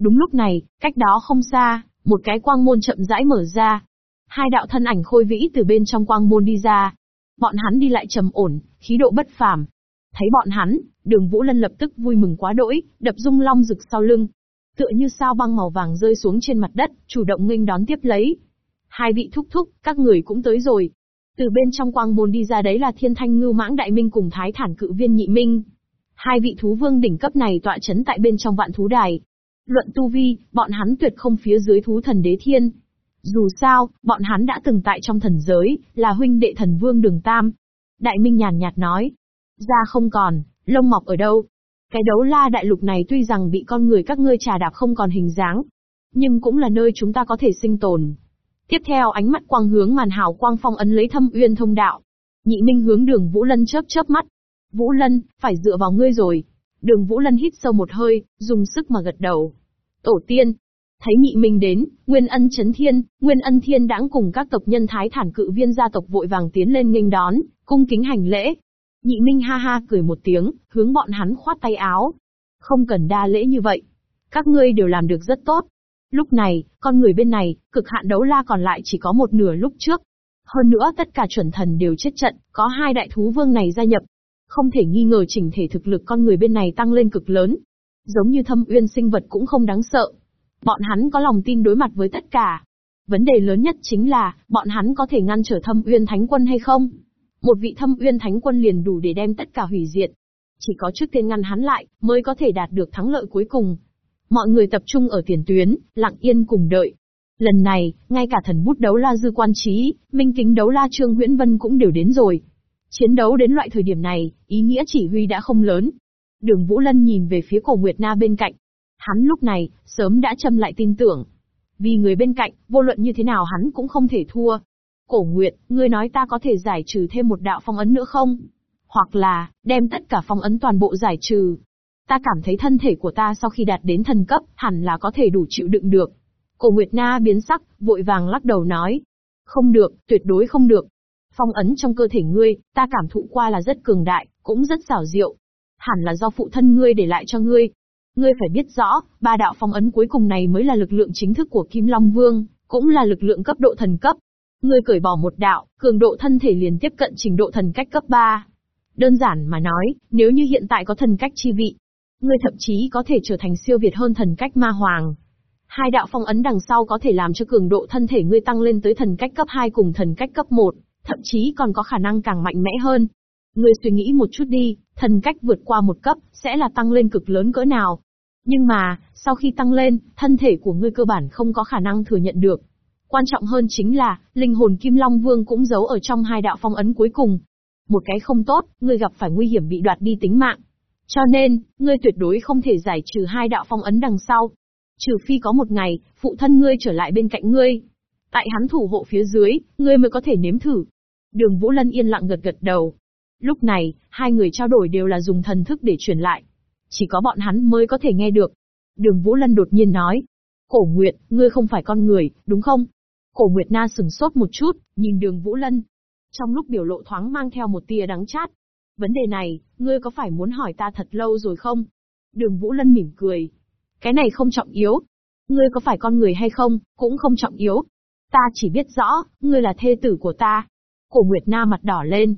Đúng lúc này, cách đó không xa, một cái quang môn chậm rãi mở ra. Hai đạo thân ảnh khôi vĩ từ bên trong quang môn đi ra. Bọn hắn đi lại trầm ổn, khí độ bất phàm. Thấy bọn hắn, đường Vũ Lân lập tức vui mừng quá đỗi, đập dung long rực sau lưng. Tựa như sao băng màu vàng rơi xuống trên mặt đất, chủ động nghênh đón tiếp lấy. Hai vị thúc thúc, các người cũng tới rồi. Từ bên trong quang môn đi ra đấy là thiên thanh ngưu mãng đại minh cùng thái thản cự viên nhị minh. Hai vị thú vương đỉnh cấp này tọa chấn tại bên trong vạn thú đài. Luận tu vi, bọn hắn tuyệt không phía dưới thú thần đế thiên. Dù sao, bọn hắn đã từng tại trong thần giới, là huynh đệ thần vương đường tam. Đại minh nhàn nhạt nói. Ra không còn, lông mọc ở đâu? Cái đấu la đại lục này tuy rằng bị con người các ngươi trà đạp không còn hình dáng, nhưng cũng là nơi chúng ta có thể sinh tồn. Tiếp theo ánh mắt quang hướng màn hào quang phong ấn lấy thâm uyên thông đạo. Nhị Minh hướng đường Vũ Lân chớp chớp mắt. Vũ Lân, phải dựa vào ngươi rồi. Đường Vũ Lân hít sâu một hơi, dùng sức mà gật đầu. Tổ tiên. Thấy nhị Minh đến, Nguyên Ân Chấn Thiên, Nguyên Ân Thiên đãng cùng các tộc nhân thái thản cự viên gia tộc vội vàng tiến lên nghênh đón, cung kính hành lễ. Nhị Minh ha ha cười một tiếng, hướng bọn hắn khoát tay áo. Không cần đa lễ như vậy. Các ngươi đều làm được rất tốt. Lúc này, con người bên này, cực hạn đấu la còn lại chỉ có một nửa lúc trước. Hơn nữa tất cả chuẩn thần đều chết trận, có hai đại thú vương này gia nhập. Không thể nghi ngờ chỉnh thể thực lực con người bên này tăng lên cực lớn. Giống như thâm uyên sinh vật cũng không đáng sợ. Bọn hắn có lòng tin đối mặt với tất cả. Vấn đề lớn nhất chính là, bọn hắn có thể ngăn trở thâm uyên thánh quân hay không? Một vị thâm uyên thánh quân liền đủ để đem tất cả hủy diệt. Chỉ có trước tiên ngăn hắn lại, mới có thể đạt được thắng lợi cuối cùng. Mọi người tập trung ở tiền tuyến, lặng yên cùng đợi. Lần này, ngay cả thần bút đấu la dư quan trí, minh kính đấu la trương huyễn vân cũng đều đến rồi. Chiến đấu đến loại thời điểm này, ý nghĩa chỉ huy đã không lớn. Đường Vũ Lân nhìn về phía cổ Nguyệt Na bên cạnh. Hắn lúc này, sớm đã châm lại tin tưởng. Vì người bên cạnh, vô luận như thế nào hắn cũng không thể thua. Cổ Nguyệt, ngươi nói ta có thể giải trừ thêm một đạo phong ấn nữa không? Hoặc là, đem tất cả phong ấn toàn bộ giải trừ, Ta cảm thấy thân thể của ta sau khi đạt đến thần cấp, hẳn là có thể đủ chịu đựng được. Cổ Nguyệt Na biến sắc, vội vàng lắc đầu nói. Không được, tuyệt đối không được. Phong ấn trong cơ thể ngươi, ta cảm thụ qua là rất cường đại, cũng rất xảo diệu. Hẳn là do phụ thân ngươi để lại cho ngươi. Ngươi phải biết rõ, ba đạo phong ấn cuối cùng này mới là lực lượng chính thức của Kim Long Vương, cũng là lực lượng cấp độ thần cấp. Ngươi cởi bỏ một đạo, cường độ thân thể liền tiếp cận trình độ thần cách cấp 3. Đơn giản mà nói, nếu như hiện tại có thần cách chi vị, ngươi thậm chí có thể trở thành siêu việt hơn thần cách ma hoàng. Hai đạo phong ấn đằng sau có thể làm cho cường độ thân thể ngươi tăng lên tới thần cách cấp 2 cùng thần cách cấp 1, thậm chí còn có khả năng càng mạnh mẽ hơn. Ngươi suy nghĩ một chút đi, thần cách vượt qua một cấp, sẽ là tăng lên cực lớn cỡ nào. Nhưng mà, sau khi tăng lên, thân thể của ngươi cơ bản không có khả năng thừa nhận được. Quan trọng hơn chính là, linh hồn Kim Long Vương cũng giấu ở trong hai đạo phong ấn cuối cùng. Một cái không tốt, ngươi gặp phải nguy hiểm bị đoạt đi tính mạng. Cho nên, ngươi tuyệt đối không thể giải trừ hai đạo phong ấn đằng sau. Trừ phi có một ngày, phụ thân ngươi trở lại bên cạnh ngươi. Tại hắn thủ hộ phía dưới, ngươi mới có thể nếm thử. Đường Vũ Lân yên lặng gật gật đầu. Lúc này, hai người trao đổi đều là dùng thần thức để truyền lại. Chỉ có bọn hắn mới có thể nghe được. Đường Vũ Lân đột nhiên nói. Cổ Nguyệt, ngươi không phải con người, đúng không? Cổ Nguyệt Na sừng sốt một chút, nhìn đường Vũ Lân. Trong lúc biểu lộ thoáng mang theo một tia đắng chát. Vấn đề này, ngươi có phải muốn hỏi ta thật lâu rồi không? Đường Vũ Lân mỉm cười. Cái này không trọng yếu. Ngươi có phải con người hay không, cũng không trọng yếu. Ta chỉ biết rõ, ngươi là thê tử của ta. Cổ Nguyệt Na mặt đỏ lên.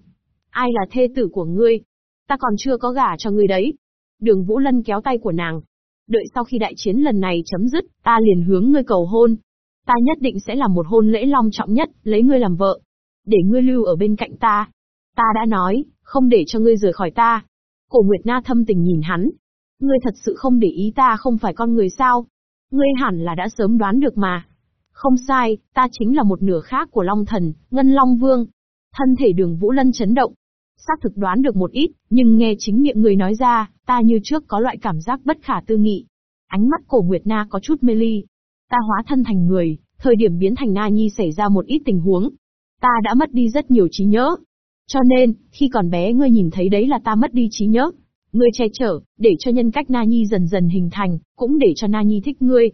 Ai là thê tử của ngươi? Ta còn chưa có gả cho ngươi đấy. Đường Vũ Lân kéo tay của nàng. Đợi sau khi đại chiến lần này chấm dứt, ta liền hướng ngươi cầu hôn. Ta nhất định sẽ làm một hôn lễ long trọng nhất, lấy ngươi làm vợ. Để ngươi lưu ở bên cạnh ta. Ta đã nói, không để cho ngươi rời khỏi ta. Cổ Nguyệt Na thâm tình nhìn hắn. Ngươi thật sự không để ý ta không phải con người sao? Ngươi hẳn là đã sớm đoán được mà. Không sai, ta chính là một nửa khác của Long Thần, Ngân Long Vương. Thân thể đường Vũ Lân chấn động. Xác thực đoán được một ít, nhưng nghe chính miệng người nói ra, ta như trước có loại cảm giác bất khả tư nghị. Ánh mắt cổ Nguyệt Na có chút mê ly. Ta hóa thân thành người, thời điểm biến thành Na Nhi xảy ra một ít tình huống. Ta đã mất đi rất nhiều trí nhớ. Cho nên, khi còn bé ngươi nhìn thấy đấy là ta mất đi trí nhớ. Ngươi che chở, để cho nhân cách Na Nhi dần dần hình thành, cũng để cho Na Nhi thích ngươi.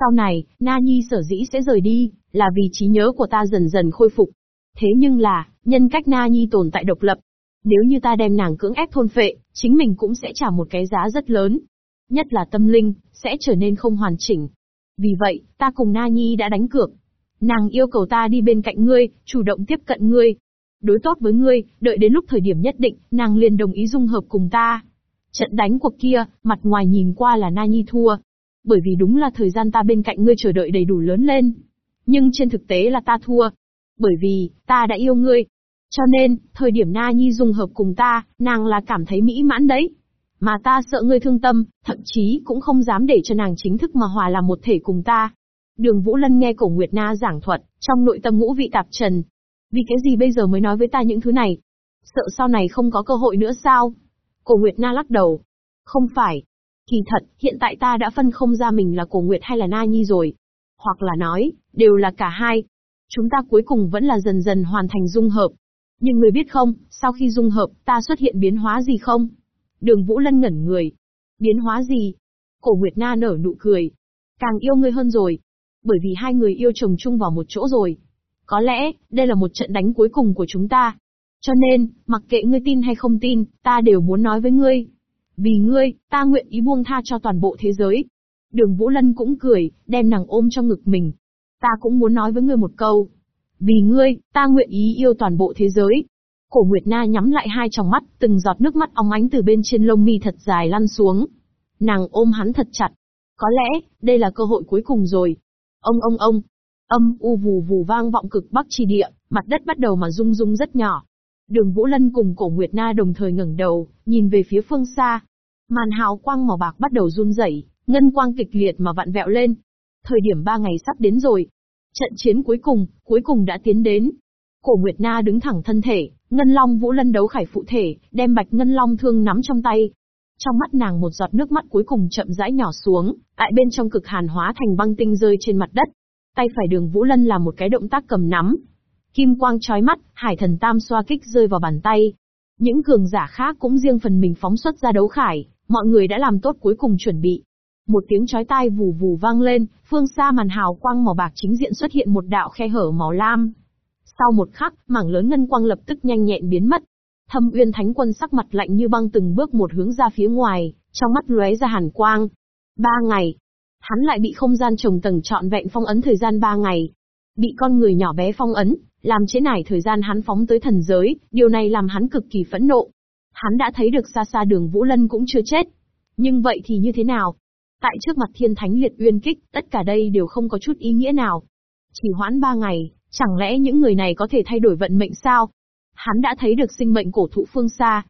Sau này, Na Nhi sở dĩ sẽ rời đi, là vì trí nhớ của ta dần dần khôi phục. Thế nhưng là, nhân cách Na Nhi tồn tại độc lập. Nếu như ta đem nàng cưỡng ép thôn phệ, chính mình cũng sẽ trả một cái giá rất lớn. Nhất là tâm linh, sẽ trở nên không hoàn chỉnh. Vì vậy, ta cùng Na Nhi đã đánh cược. Nàng yêu cầu ta đi bên cạnh ngươi, chủ động tiếp cận ngươi. Đối tốt với ngươi, đợi đến lúc thời điểm nhất định, nàng liền đồng ý dung hợp cùng ta. Trận đánh cuộc kia, mặt ngoài nhìn qua là Na Nhi thua. Bởi vì đúng là thời gian ta bên cạnh ngươi chờ đợi đầy đủ lớn lên. Nhưng trên thực tế là ta thua. Bởi vì, ta đã yêu ngươi. Cho nên, thời điểm Na Nhi dung hợp cùng ta, nàng là cảm thấy mỹ mãn đấy. Mà ta sợ ngươi thương tâm, thậm chí cũng không dám để cho nàng chính thức mà hòa làm một thể cùng ta. Đường Vũ Lân nghe cổ Nguyệt Na giảng thuật, trong nội tâm ngũ vị tạp trần. Vì cái gì bây giờ mới nói với ta những thứ này? Sợ sau này không có cơ hội nữa sao? Cổ Nguyệt Na lắc đầu. Không phải. Kỳ thật, hiện tại ta đã phân không ra mình là Cổ Nguyệt hay là Na Nhi rồi. Hoặc là nói, đều là cả hai. Chúng ta cuối cùng vẫn là dần dần hoàn thành dung hợp. Nhưng người biết không, sau khi dung hợp, ta xuất hiện biến hóa gì không? Đường Vũ Lân ngẩn người. Biến hóa gì? Cổ Nguyệt Na nở nụ cười. Càng yêu ngươi hơn rồi. Bởi vì hai người yêu chồng chung vào một chỗ rồi. Có lẽ, đây là một trận đánh cuối cùng của chúng ta. Cho nên, mặc kệ ngươi tin hay không tin, ta đều muốn nói với ngươi. Vì ngươi, ta nguyện ý buông tha cho toàn bộ thế giới. Đường Vũ Lân cũng cười, đem nàng ôm trong ngực mình. Ta cũng muốn nói với ngươi một câu. Vì ngươi, ta nguyện ý yêu toàn bộ thế giới. Cổ Nguyệt Na nhắm lại hai tròng mắt, từng giọt nước mắt óng ánh từ bên trên lông mi thật dài lăn xuống. Nàng ôm hắn thật chặt. Có lẽ, đây là cơ hội cuối cùng rồi. Ông ông ông. Âm u vù vù vang vọng cực bắc chi địa, mặt đất bắt đầu mà rung rung rất nhỏ. Đường Vũ Lân cùng cổ Nguyệt Na đồng thời ngẩng đầu, nhìn về phía phương xa. Màn hào quang màu bạc bắt đầu run rẩy, ngân quang kịch liệt mà vặn vẹo lên. Thời điểm ba ngày sắp đến rồi. Trận chiến cuối cùng, cuối cùng đã tiến đến. Cổ Nguyệt Na đứng thẳng thân thể, Ngân Long Vũ Lân đấu khải phụ thể, đem Bạch Ngân Long thương nắm trong tay. Trong mắt nàng một giọt nước mắt cuối cùng chậm rãi nhỏ xuống, tại bên trong cực hàn hóa thành băng tinh rơi trên mặt đất. Tay phải đường Vũ Lân làm một cái động tác cầm nắm, Kim quang chói mắt, hải thần tam xoa kích rơi vào bàn tay. Những cường giả khác cũng riêng phần mình phóng xuất ra đấu khải, mọi người đã làm tốt cuối cùng chuẩn bị. Một tiếng chói tai vù vù vang lên, phương xa màn hào quang màu bạc chính diện xuất hiện một đạo khe hở màu lam. Sau một khắc, mảng lớn ngân quang lập tức nhanh nhẹn biến mất. Thâm Uyên Thánh Quân sắc mặt lạnh như băng từng bước một hướng ra phía ngoài, Trong mắt lóe ra hàn quang. Ba ngày. Hắn lại bị không gian trồng tầng trọn vẹn phong ấn thời gian ba ngày. Bị con người nhỏ bé phong ấn, làm chế nải thời gian hắn phóng tới thần giới, điều này làm hắn cực kỳ phẫn nộ. Hắn đã thấy được xa xa đường Vũ Lân cũng chưa chết. Nhưng vậy thì như thế nào? Tại trước mặt thiên thánh liệt uyên kích, tất cả đây đều không có chút ý nghĩa nào. Chỉ hoãn ba ngày, chẳng lẽ những người này có thể thay đổi vận mệnh sao? Hắn đã thấy được sinh mệnh cổ thụ phương xa.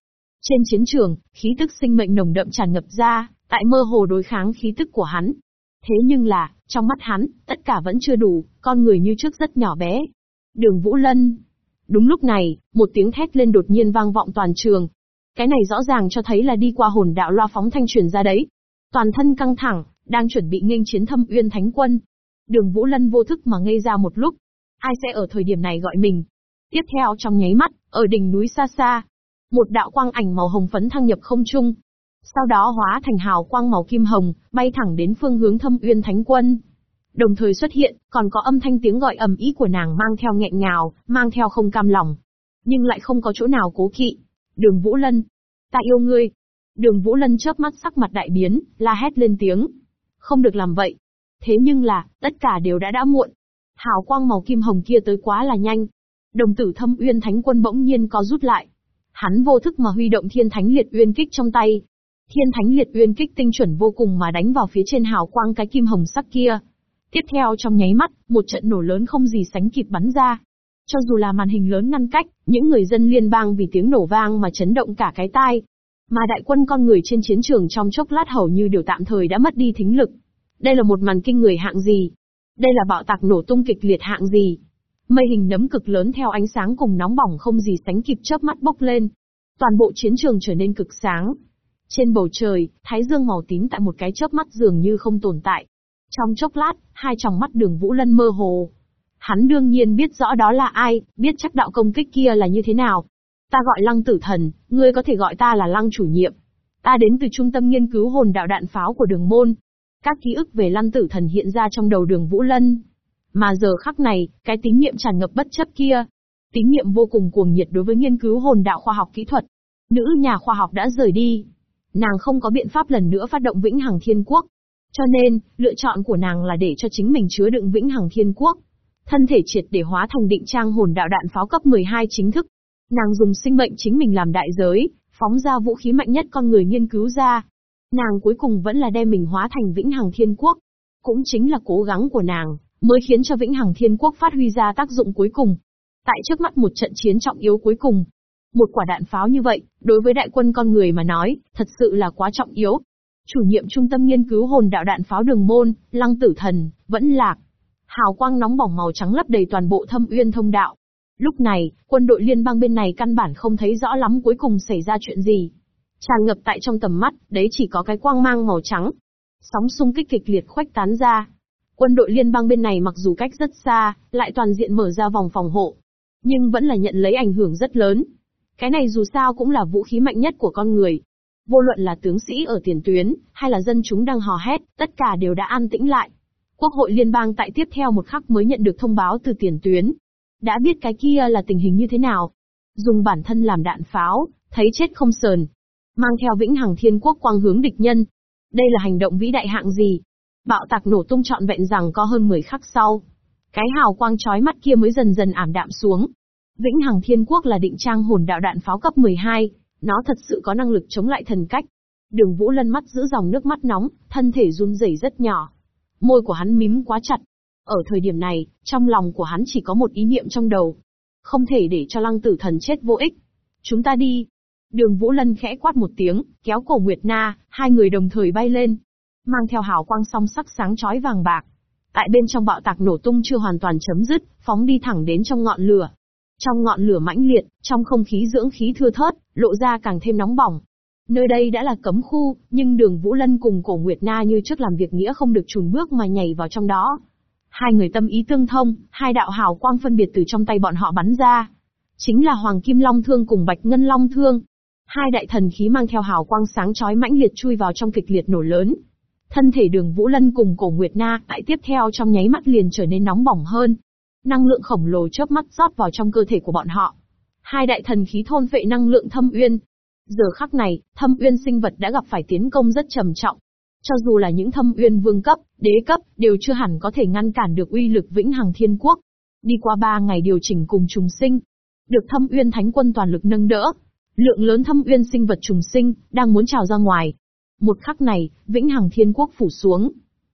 Trên chiến trường, khí tức sinh mệnh nồng đậm tràn ngập ra, tại mơ hồ đối kháng khí tức của hắn. Thế nhưng là, trong mắt hắn, tất cả vẫn chưa đủ, con người như trước rất nhỏ bé. Đường Vũ Lân. Đúng lúc này, một tiếng thét lên đột nhiên vang vọng toàn trường. Cái này rõ ràng cho thấy là đi qua hồn đạo loa phóng thanh truyền ra đấy. Toàn thân căng thẳng, đang chuẩn bị nghênh chiến thâm uyên thánh quân. Đường Vũ Lân vô thức mà ngây ra một lúc. Ai sẽ ở thời điểm này gọi mình? Tiếp theo trong nháy mắt, ở đỉnh núi xa xa, một đạo quang ảnh màu hồng phấn thăng nhập không trung. Sau đó hóa thành hào quang màu kim hồng, bay thẳng đến phương hướng thâm uyên thánh quân. Đồng thời xuất hiện, còn có âm thanh tiếng gọi ầm ĩ của nàng mang theo nghẹn ngào, mang theo không cam lòng. Nhưng lại không có chỗ nào cố kỵ. Đường Vũ Lân. Ta yêu ngươi. Đường Vũ Lân chớp mắt sắc mặt đại biến, la hét lên tiếng. Không được làm vậy. Thế nhưng là, tất cả đều đã đã muộn. Hào quang màu kim hồng kia tới quá là nhanh. Đồng tử thâm uyên thánh quân bỗng nhiên có rút lại. Hắn vô thức mà huy động thiên thánh liệt uyên kích trong tay. Thiên thánh liệt uyên kích tinh chuẩn vô cùng mà đánh vào phía trên hào quang cái kim hồng sắc kia. Tiếp theo trong nháy mắt, một trận nổ lớn không gì sánh kịp bắn ra. Cho dù là màn hình lớn ngăn cách, những người dân liên bang vì tiếng nổ vang mà chấn động cả cái tai. Mà đại quân con người trên chiến trường trong chốc lát hầu như đều tạm thời đã mất đi thính lực. Đây là một màn kinh người hạng gì? Đây là bạo tạc nổ tung kịch liệt hạng gì? Mây hình nấm cực lớn theo ánh sáng cùng nóng bỏng không gì sánh kịp chớp mắt bốc lên. Toàn bộ chiến trường trở nên cực sáng. Trên bầu trời, thái dương màu tím tại một cái chớp mắt dường như không tồn tại. Trong chốc lát, hai tròng mắt đường Vũ Lân mơ hồ. Hắn đương nhiên biết rõ đó là ai, biết chắc đạo công kích kia là như thế nào. Ta gọi lăng tử thần, ngươi có thể gọi ta là lăng chủ nhiệm. Ta đến từ trung tâm nghiên cứu hồn đạo đạn pháo của đường môn. Các ký ức về lăng tử thần hiện ra trong đầu đường Vũ Lân. Mà giờ khắc này, cái tín niệm tràn ngập bất chấp kia, tín niệm vô cùng cuồng nhiệt đối với nghiên cứu hồn đạo khoa học kỹ thuật. Nữ nhà khoa học đã rời đi. Nàng không có biện pháp lần nữa phát động vĩnh hằng thiên quốc. Cho nên, lựa chọn của nàng là để cho chính mình chứa đựng vĩnh hằng thiên quốc. Thân thể triệt để hóa thành định trang hồn đạo đạn pháo cấp 12 chính thức. Nàng dùng sinh mệnh chính mình làm đại giới, phóng ra vũ khí mạnh nhất con người nghiên cứu ra. Nàng cuối cùng vẫn là đem mình hóa thành vĩnh hằng thiên quốc. Cũng chính là cố gắng của nàng, mới khiến cho Vĩnh Hằng Thiên Quốc phát huy ra tác dụng cuối cùng. Tại trước mắt một trận chiến trọng yếu cuối cùng, một quả đạn pháo như vậy, đối với đại quân con người mà nói, thật sự là quá trọng yếu. Chủ nhiệm trung tâm nghiên cứu hồn đạo đạn pháo đường môn, Lăng Tử Thần, vẫn lạc. Hào quang nóng bỏng màu trắng lấp đầy toàn bộ thâm uyên thông đạo. Lúc này, quân đội liên bang bên này căn bản không thấy rõ lắm cuối cùng xảy ra chuyện gì. Tràn ngập tại trong tầm mắt, đấy chỉ có cái quang mang màu trắng. Sóng xung kích kịch liệt khuếch tán ra, Quân đội liên bang bên này mặc dù cách rất xa, lại toàn diện mở ra vòng phòng hộ, nhưng vẫn là nhận lấy ảnh hưởng rất lớn. Cái này dù sao cũng là vũ khí mạnh nhất của con người. Vô luận là tướng sĩ ở tiền tuyến, hay là dân chúng đang hò hét, tất cả đều đã an tĩnh lại. Quốc hội liên bang tại tiếp theo một khắc mới nhận được thông báo từ tiền tuyến. Đã biết cái kia là tình hình như thế nào. Dùng bản thân làm đạn pháo, thấy chết không sờn. Mang theo vĩnh hằng thiên quốc quang hướng địch nhân. Đây là hành động vĩ đại hạng gì? Bạo tạc nổ tung trọn vẹn rằng có hơn 10 khắc sau. Cái hào quang chói mắt kia mới dần dần ảm đạm xuống. Vĩnh Hằng Thiên Quốc là định trang hồn đạo đạn pháo cấp 12, nó thật sự có năng lực chống lại thần cách. Đường Vũ Lân mắt giữ dòng nước mắt nóng, thân thể run rẩy rất nhỏ. Môi của hắn mím quá chặt. Ở thời điểm này, trong lòng của hắn chỉ có một ý niệm trong đầu. Không thể để cho lăng tử thần chết vô ích. Chúng ta đi. Đường Vũ Lân khẽ quát một tiếng, kéo cổ Nguyệt Na, hai người đồng thời bay lên mang theo hào quang song sắc sáng chói vàng bạc. Tại bên trong bạo tạc nổ tung chưa hoàn toàn chấm dứt, phóng đi thẳng đến trong ngọn lửa. Trong ngọn lửa mãnh liệt, trong không khí dưỡng khí thưa thớt, lộ ra càng thêm nóng bỏng. Nơi đây đã là cấm khu, nhưng đường Vũ Lân cùng cổ Nguyệt Na như trước làm việc nghĩa không được chùn bước mà nhảy vào trong đó. Hai người tâm ý tương thông, hai đạo hào quang phân biệt từ trong tay bọn họ bắn ra. Chính là Hoàng Kim Long Thương cùng Bạch Ngân Long Thương. Hai đại thần khí mang theo hào quang sáng chói mãnh liệt chui vào trong kịch liệt nổ lớn, Thân thể đường Vũ Lân cùng cổ Nguyệt Na tại tiếp theo trong nháy mắt liền trở nên nóng bỏng hơn. Năng lượng khổng lồ chớp mắt rót vào trong cơ thể của bọn họ. Hai đại thần khí thôn phệ năng lượng thâm uyên. Giờ khắc này, thâm uyên sinh vật đã gặp phải tiến công rất trầm trọng. Cho dù là những thâm uyên vương cấp, đế cấp, đều chưa hẳn có thể ngăn cản được uy lực vĩnh hằng thiên quốc. Đi qua ba ngày điều chỉnh cùng trùng sinh, được thâm uyên thánh quân toàn lực nâng đỡ. Lượng lớn thâm uyên sinh vật trùng sinh, đang muốn trào ra ngoài. Một khắc này, vĩnh hằng thiên quốc phủ xuống.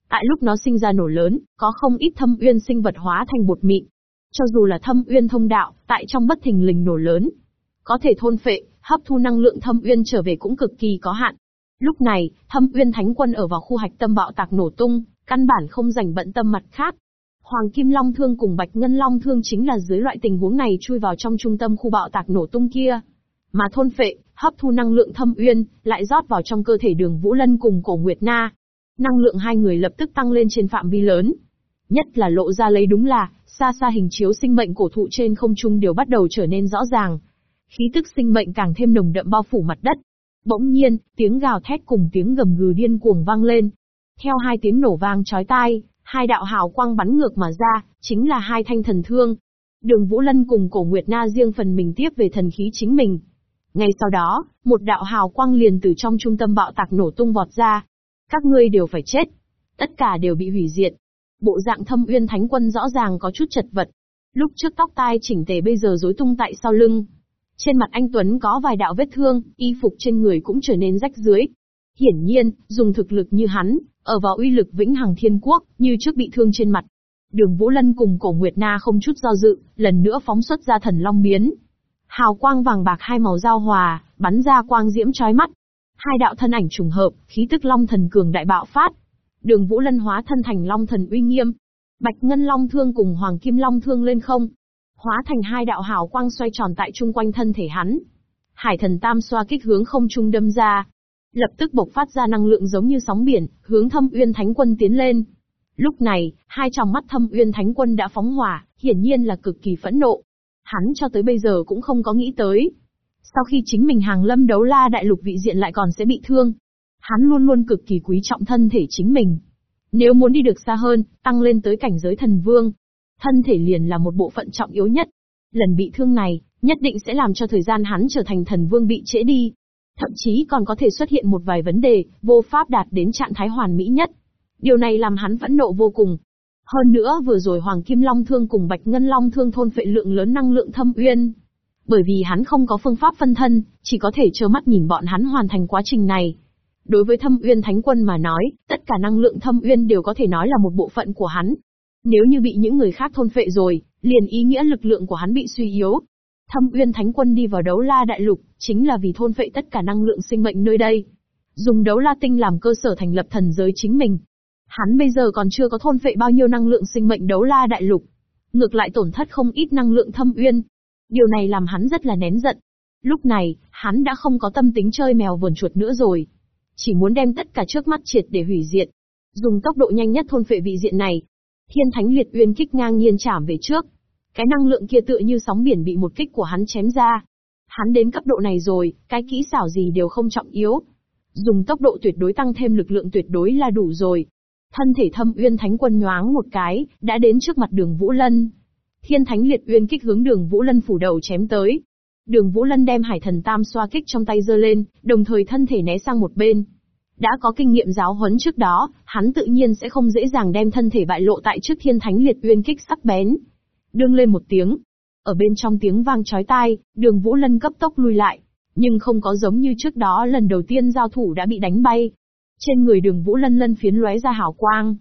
Tại lúc nó sinh ra nổ lớn, có không ít thâm uyên sinh vật hóa thành bột mịn. Cho dù là thâm uyên thông đạo, tại trong bất thình lình nổ lớn, có thể thôn phệ, hấp thu năng lượng thâm uyên trở về cũng cực kỳ có hạn. Lúc này, thâm uyên thánh quân ở vào khu hạch tâm bạo tạc nổ tung, căn bản không dành bận tâm mặt khác. Hoàng Kim Long Thương cùng Bạch Ngân Long Thương chính là dưới loại tình huống này chui vào trong trung tâm khu bạo tạc nổ tung kia. Mà thôn phệ, hấp thu năng lượng thâm uyên, lại rót vào trong cơ thể đường Vũ Lân cùng cổ Nguyệt Na. Năng lượng hai người lập tức tăng lên trên phạm vi lớn. Nhất là lộ ra lấy đúng là, xa xa hình chiếu sinh mệnh cổ thụ trên không trung đều bắt đầu trở nên rõ ràng, khí tức sinh mệnh càng thêm nồng đậm bao phủ mặt đất. Bỗng nhiên, tiếng gào thét cùng tiếng gầm gừ điên cuồng vang lên. Theo hai tiếng nổ vang chói tai, hai đạo hào quang bắn ngược mà ra, chính là hai thanh thần thương. Đường Vũ Lân cùng cổ Nguyệt Na riêng phần mình tiếp về thần khí chính mình. Ngay sau đó, một đạo hào quang liền từ trong trung tâm bạo tạc nổ tung vọt ra. Các ngươi đều phải chết. Tất cả đều bị hủy diệt. Bộ dạng thâm uyên thánh quân rõ ràng có chút chật vật. Lúc trước tóc tai chỉnh tề bây giờ rối tung tại sau lưng, trên mặt anh Tuấn có vài đạo vết thương, y phục trên người cũng trở nên rách dưới. Hiển nhiên, dùng thực lực như hắn, ở vào uy lực vĩnh hằng thiên quốc, như trước bị thương trên mặt. Đường Vũ Lân cùng cổ Nguyệt Na không chút do dự, lần nữa phóng xuất ra thần long biến. Hào quang vàng bạc hai màu giao hòa, bắn ra quang diễm chói mắt. Hai đạo thân ảnh trùng hợp, khí tức long thần cường đại bạo phát. Đường Vũ Lân hóa thân thành long thần uy nghiêm. Bạch Ngân Long Thương cùng Hoàng Kim Long Thương lên không, hóa thành hai đạo hào quang xoay tròn tại chung quanh thân thể hắn. Hải thần tam xoa kích hướng không trung đâm ra, lập tức bộc phát ra năng lượng giống như sóng biển, hướng Thâm Uyên Thánh Quân tiến lên. Lúc này, hai tròng mắt Thâm Uyên Thánh Quân đã phóng hỏa, hiển nhiên là cực kỳ phẫn nộ. Hắn cho tới bây giờ cũng không có nghĩ tới, sau khi chính mình hàng lâm đấu la đại lục vị diện lại còn sẽ bị thương. Hắn luôn luôn cực kỳ quý trọng thân thể chính mình. Nếu muốn đi được xa hơn, tăng lên tới cảnh giới thần vương, Thân thể liền là một bộ phận trọng yếu nhất. Lần bị thương này, nhất định sẽ làm cho thời gian hắn trở thành thần vương bị trễ đi. Thậm chí còn có thể xuất hiện một vài vấn đề, vô pháp đạt đến trạng thái hoàn mỹ nhất. Điều này làm hắn phẫn nộ vô cùng. Hơn nữa vừa rồi Hoàng Kim Long Thương cùng Bạch Ngân Long Thương thôn phệ lượng lớn năng lượng thâm uyên. Bởi vì hắn không có phương pháp phân thân, chỉ có thể trơ mắt nhìn bọn hắn hoàn thành quá trình này. Đối với thâm uyên thánh quân mà nói, tất cả năng lượng thâm uyên đều có thể nói là một bộ phận của hắn, nếu như bị những người khác thôn phệ rồi, liền ý nghĩa lực lượng của hắn bị suy yếu. Thâm Uyên Thánh Quân đi vào đấu la đại lục, chính là vì thôn phệ tất cả năng lượng sinh mệnh nơi đây. Dùng đấu la tinh làm cơ sở thành lập thần giới chính mình. Hắn bây giờ còn chưa có thôn phệ bao nhiêu năng lượng sinh mệnh đấu la đại lục. Ngược lại tổn thất không ít năng lượng thâm uyên. Điều này làm hắn rất là nén giận. Lúc này, hắn đã không có tâm tính chơi mèo vườn chuột nữa rồi. Chỉ muốn đem tất cả trước mắt triệt để hủy diệt. Dùng tốc độ nhanh nhất thôn phệ vị diện này, Thiên Thánh Liệt Uyên kích ngang nhiên chạm về trước. Cái năng lượng kia tựa như sóng biển bị một kích của hắn chém ra. Hắn đến cấp độ này rồi, cái kỹ xảo gì đều không trọng yếu. Dùng tốc độ tuyệt đối tăng thêm lực lượng tuyệt đối là đủ rồi. Thân thể thâm uyên thánh quân nhoáng một cái, đã đến trước mặt đường Vũ Lân. Thiên Thánh Liệt Uyên kích hướng đường Vũ Lân phủ đầu chém tới. Đường Vũ Lân đem hải thần tam xoa kích trong tay giơ lên, đồng thời thân thể né sang một bên. Đã có kinh nghiệm giáo huấn trước đó, hắn tự nhiên sẽ không dễ dàng đem thân thể bại lộ tại trước thiên thánh liệt uyên kích sắc bén. Đương lên một tiếng. Ở bên trong tiếng vang chói tai, đường Vũ Lân cấp tốc lui lại. Nhưng không có giống như trước đó lần đầu tiên giao thủ đã bị đánh bay. Trên người đường Vũ Lân lân phiến lóe ra hào quang.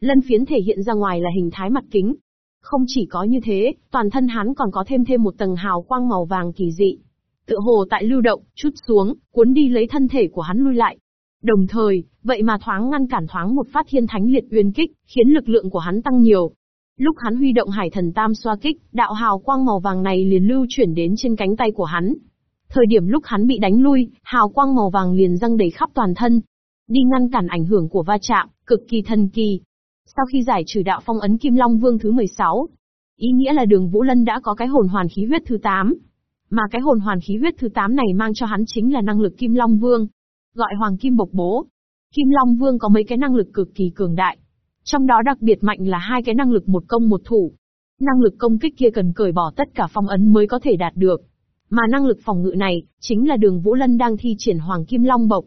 Lân phiến thể hiện ra ngoài là hình thái mặt kính. Không chỉ có như thế, toàn thân hắn còn có thêm thêm một tầng hào quang màu vàng kỳ dị. Tựa hồ tại lưu động, chút xuống, cuốn đi lấy thân thể của hắn lui lại. Đồng thời, vậy mà thoáng ngăn cản thoáng một phát thiên thánh liệt uyên kích, khiến lực lượng của hắn tăng nhiều. Lúc hắn huy động hải thần tam xoa kích, đạo hào quang màu vàng này liền lưu chuyển đến trên cánh tay của hắn. Thời điểm lúc hắn bị đánh lui, hào quang màu vàng liền răng đầy khắp toàn thân. Đi ngăn cản ảnh hưởng của va chạm, cực kỳ thần kỳ. Sau khi giải trừ đạo phong ấn Kim Long Vương thứ 16, ý nghĩa là đường Vũ Lân đã có cái hồn hoàn khí huyết thứ 8. Mà cái hồn hoàn khí huyết thứ 8 này mang cho hắn chính là năng lực Kim Long Vương, gọi Hoàng Kim Bộc Bố. Kim Long Vương có mấy cái năng lực cực kỳ cường đại. Trong đó đặc biệt mạnh là hai cái năng lực một công một thủ. Năng lực công kích kia cần cởi bỏ tất cả phong ấn mới có thể đạt được. Mà năng lực phòng ngự này, chính là đường Vũ Lân đang thi triển Hoàng Kim Long Bộc.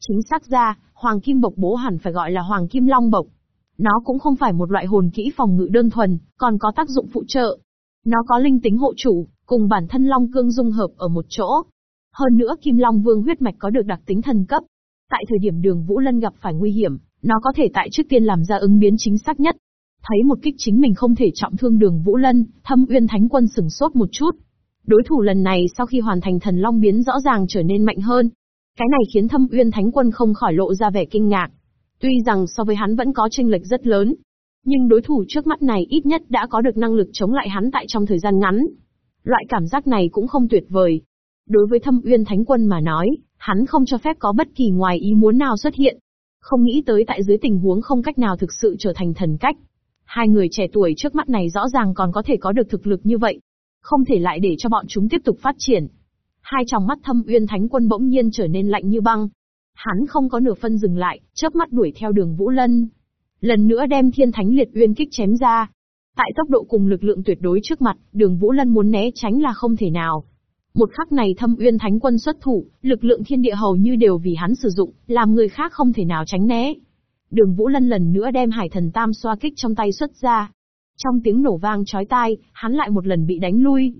Chính xác ra, Hoàng Kim Bộc bố hẳn phải gọi là Hoàng Kim Long Bộc. Nó cũng không phải một loại hồn kỹ phòng ngự đơn thuần, còn có tác dụng phụ trợ. Nó có linh tính hộ chủ, cùng bản thân Long Cương dung hợp ở một chỗ. Hơn nữa Kim Long Vương huyết mạch có được đặc tính thần cấp. Tại thời điểm đường Vũ Lân gặp phải nguy hiểm, nó có thể tại trước tiên làm ra ứng biến chính xác nhất. Thấy một kích chính mình không thể trọng thương đường Vũ Lân, thâm uyên thánh quân sừng sốt một chút. Đối thủ lần này sau khi hoàn thành thần long biến rõ ràng trở nên mạnh hơn. Cái này khiến thâm uyên thánh quân không khỏi lộ ra vẻ kinh ngạc. Tuy rằng so với hắn vẫn có tranh lệch rất lớn, nhưng đối thủ trước mắt này ít nhất đã có được năng lực chống lại hắn tại trong thời gian ngắn. Loại cảm giác này cũng không tuyệt vời. Đối với thâm uyên thánh quân mà nói, hắn không cho phép có bất kỳ ngoài ý muốn nào xuất hiện. Không nghĩ tới tại dưới tình huống không cách nào thực sự trở thành thần cách. Hai người trẻ tuổi trước mắt này rõ ràng còn có thể có được thực lực như vậy. Không thể lại để cho bọn chúng tiếp tục phát triển. Hai tròng mắt thâm uyên thánh quân bỗng nhiên trở nên lạnh như băng. Hắn không có nửa phân dừng lại, chớp mắt đuổi theo đường Vũ Lân. Lần nữa đem thiên thánh liệt uyên kích chém ra. Tại tốc độ cùng lực lượng tuyệt đối trước mặt, đường Vũ Lân muốn né tránh là không thể nào. Một khắc này thâm uyên thánh quân xuất thủ, lực lượng thiên địa hầu như đều vì hắn sử dụng, làm người khác không thể nào tránh né. Đường Vũ Lân lần nữa đem hải thần tam xoa kích trong tay xuất ra. Trong tiếng nổ vang chói tai, hắn lại một lần bị đánh lui.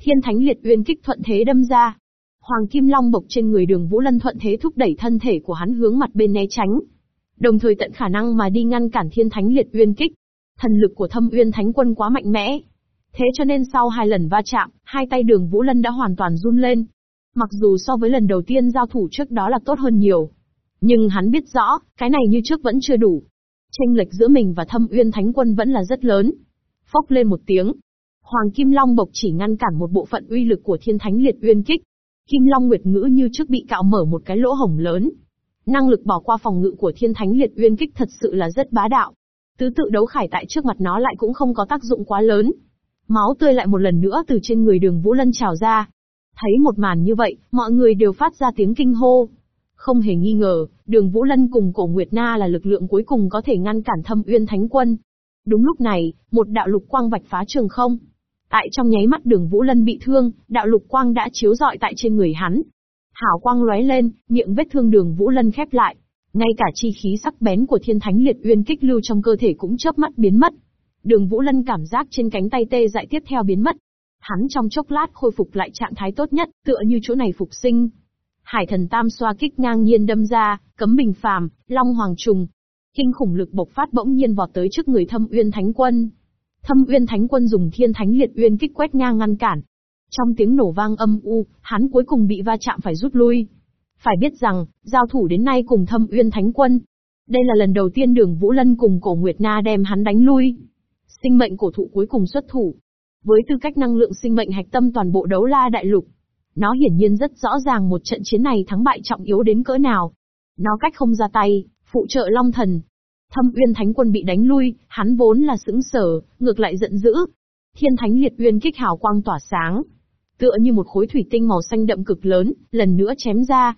Thiên thánh liệt uyên kích thuận thế đâm ra. Hoàng kim long bộc trên người đường Vũ Lân thuận thế thúc đẩy thân thể của hắn hướng mặt bên né tránh. Đồng thời tận khả năng mà đi ngăn cản thiên thánh liệt uyên kích. Thần lực của thâm uyên thánh quân quá mạnh mẽ, Thế cho nên sau hai lần va chạm, hai tay đường Vũ Lân đã hoàn toàn run lên. Mặc dù so với lần đầu tiên giao thủ trước đó là tốt hơn nhiều. Nhưng hắn biết rõ, cái này như trước vẫn chưa đủ. Tranh lệch giữa mình và thâm uyên thánh quân vẫn là rất lớn. Phốc lên một tiếng. Hoàng Kim Long bộc chỉ ngăn cản một bộ phận uy lực của thiên thánh liệt uyên kích. Kim Long Nguyệt Ngữ như trước bị cạo mở một cái lỗ hổng lớn. Năng lực bỏ qua phòng ngự của thiên thánh liệt uyên kích thật sự là rất bá đạo. Tứ tự đấu khải tại trước mặt nó lại cũng không có tác dụng quá lớn. Máu tươi lại một lần nữa từ trên người đường Vũ Lân trào ra. Thấy một màn như vậy, mọi người đều phát ra tiếng kinh hô. Không hề nghi ngờ, đường Vũ Lân cùng cổ Nguyệt Na là lực lượng cuối cùng có thể ngăn cản thâm uyên thánh quân. Đúng lúc này, một đạo lục quang vạch phá trường không. Tại trong nháy mắt đường Vũ Lân bị thương, đạo lục quang đã chiếu rọi tại trên người hắn. Hảo quang lóe lên, miệng vết thương đường Vũ Lân khép lại. Ngay cả chi khí sắc bén của thiên thánh liệt uyên kích lưu trong cơ thể cũng chớp mắt biến mất. Đường Vũ Lân cảm giác trên cánh tay tê dại tiếp theo biến mất. Hắn trong chốc lát khôi phục lại trạng thái tốt nhất, tựa như chỗ này phục sinh. Hải thần tam xoa kích ngang nhiên đâm ra, cấm bình phàm, long hoàng trùng. Kinh khủng lực bộc phát bỗng nhiên vọt tới trước người thâm uyên thánh quân. Thâm uyên thánh quân dùng thiên thánh liệt uyên kích quét ngang ngăn cản. Trong tiếng nổ vang âm u, hắn cuối cùng bị va chạm phải rút lui. Phải biết rằng, giao thủ đến nay cùng thâm uyên thánh quân. Đây là lần đầu tiên đường Vũ Lân cùng cổ Nguyệt Na đem hắn đánh lui sinh mệnh cổ thụ cuối cùng xuất thủ. Với tư cách năng lượng sinh mệnh hạch tâm toàn bộ đấu la đại lục, nó hiển nhiên rất rõ ràng một trận chiến này thắng bại trọng yếu đến cỡ nào. Nó cách không ra tay, phụ trợ Long Thần. Thâm Uyên Thánh Quân bị đánh lui, hắn vốn là sững sờ, ngược lại giận dữ. Thiên Thánh Liệt Uyên kích hào quang tỏa sáng, tựa như một khối thủy tinh màu xanh đậm cực lớn, lần nữa chém ra.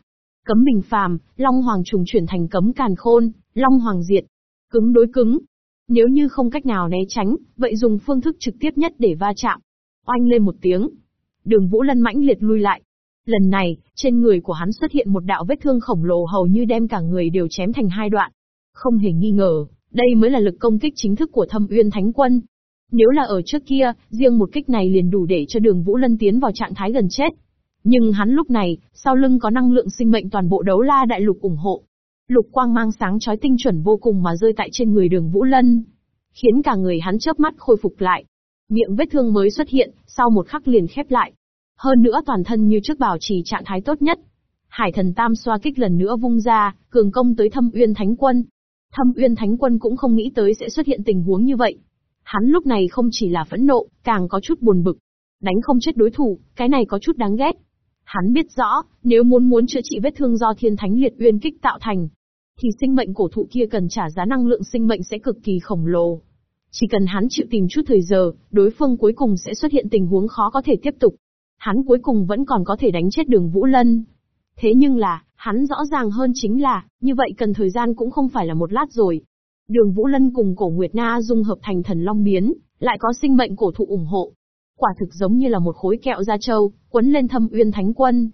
Cấm bình phàm, Long Hoàng trùng chuyển thành cấm càn khôn, Long Hoàng diệt. Cứng đối cứng, nếu như không cách nào né tránh, vậy dùng phương thức trực tiếp nhất để va chạm. Oanh lên một tiếng. Đường Vũ Lân mãnh liệt lui lại. Lần này, trên người của hắn xuất hiện một đạo vết thương khổng lồ hầu như đem cả người đều chém thành hai đoạn. Không hề nghi ngờ, đây mới là lực công kích chính thức của thâm uyên thánh quân. Nếu là ở trước kia, riêng một kích này liền đủ để cho đường Vũ Lân tiến vào trạng thái gần chết. Nhưng hắn lúc này, sau lưng có năng lượng sinh mệnh toàn bộ đấu la đại lục ủng hộ. Lục quang mang sáng chói tinh chuẩn vô cùng mà rơi tại trên người đường Vũ Lân. Khiến cả người hắn chớp mắt khôi phục lại. Miệng vết thương mới xuất hiện, sau một khắc liền khép lại. Hơn nữa toàn thân như trước bảo trì trạng thái tốt nhất. Hải thần tam xoa kích lần nữa vung ra, cường công tới thâm uyên thánh quân. Thâm uyên thánh quân cũng không nghĩ tới sẽ xuất hiện tình huống như vậy. Hắn lúc này không chỉ là phẫn nộ, càng có chút buồn bực. Đánh không chết đối thủ, cái này có chút đáng ghét. Hắn biết rõ, nếu muốn muốn chữa trị vết thương do thiên thánh liệt uyên kích tạo thành, thì sinh mệnh cổ thụ kia cần trả giá năng lượng sinh mệnh sẽ cực kỳ khổng lồ. Chỉ cần hắn chịu tìm chút thời giờ, đối phương cuối cùng sẽ xuất hiện tình huống khó có thể tiếp tục. Hắn cuối cùng vẫn còn có thể đánh chết đường Vũ Lân. Thế nhưng là, hắn rõ ràng hơn chính là, như vậy cần thời gian cũng không phải là một lát rồi. Đường Vũ Lân cùng cổ Nguyệt Na dung hợp thành thần long biến, lại có sinh mệnh cổ thụ ủng hộ. Quả thực giống như là một khối kẹo da trâu, quấn lên thâm uyên thánh quân.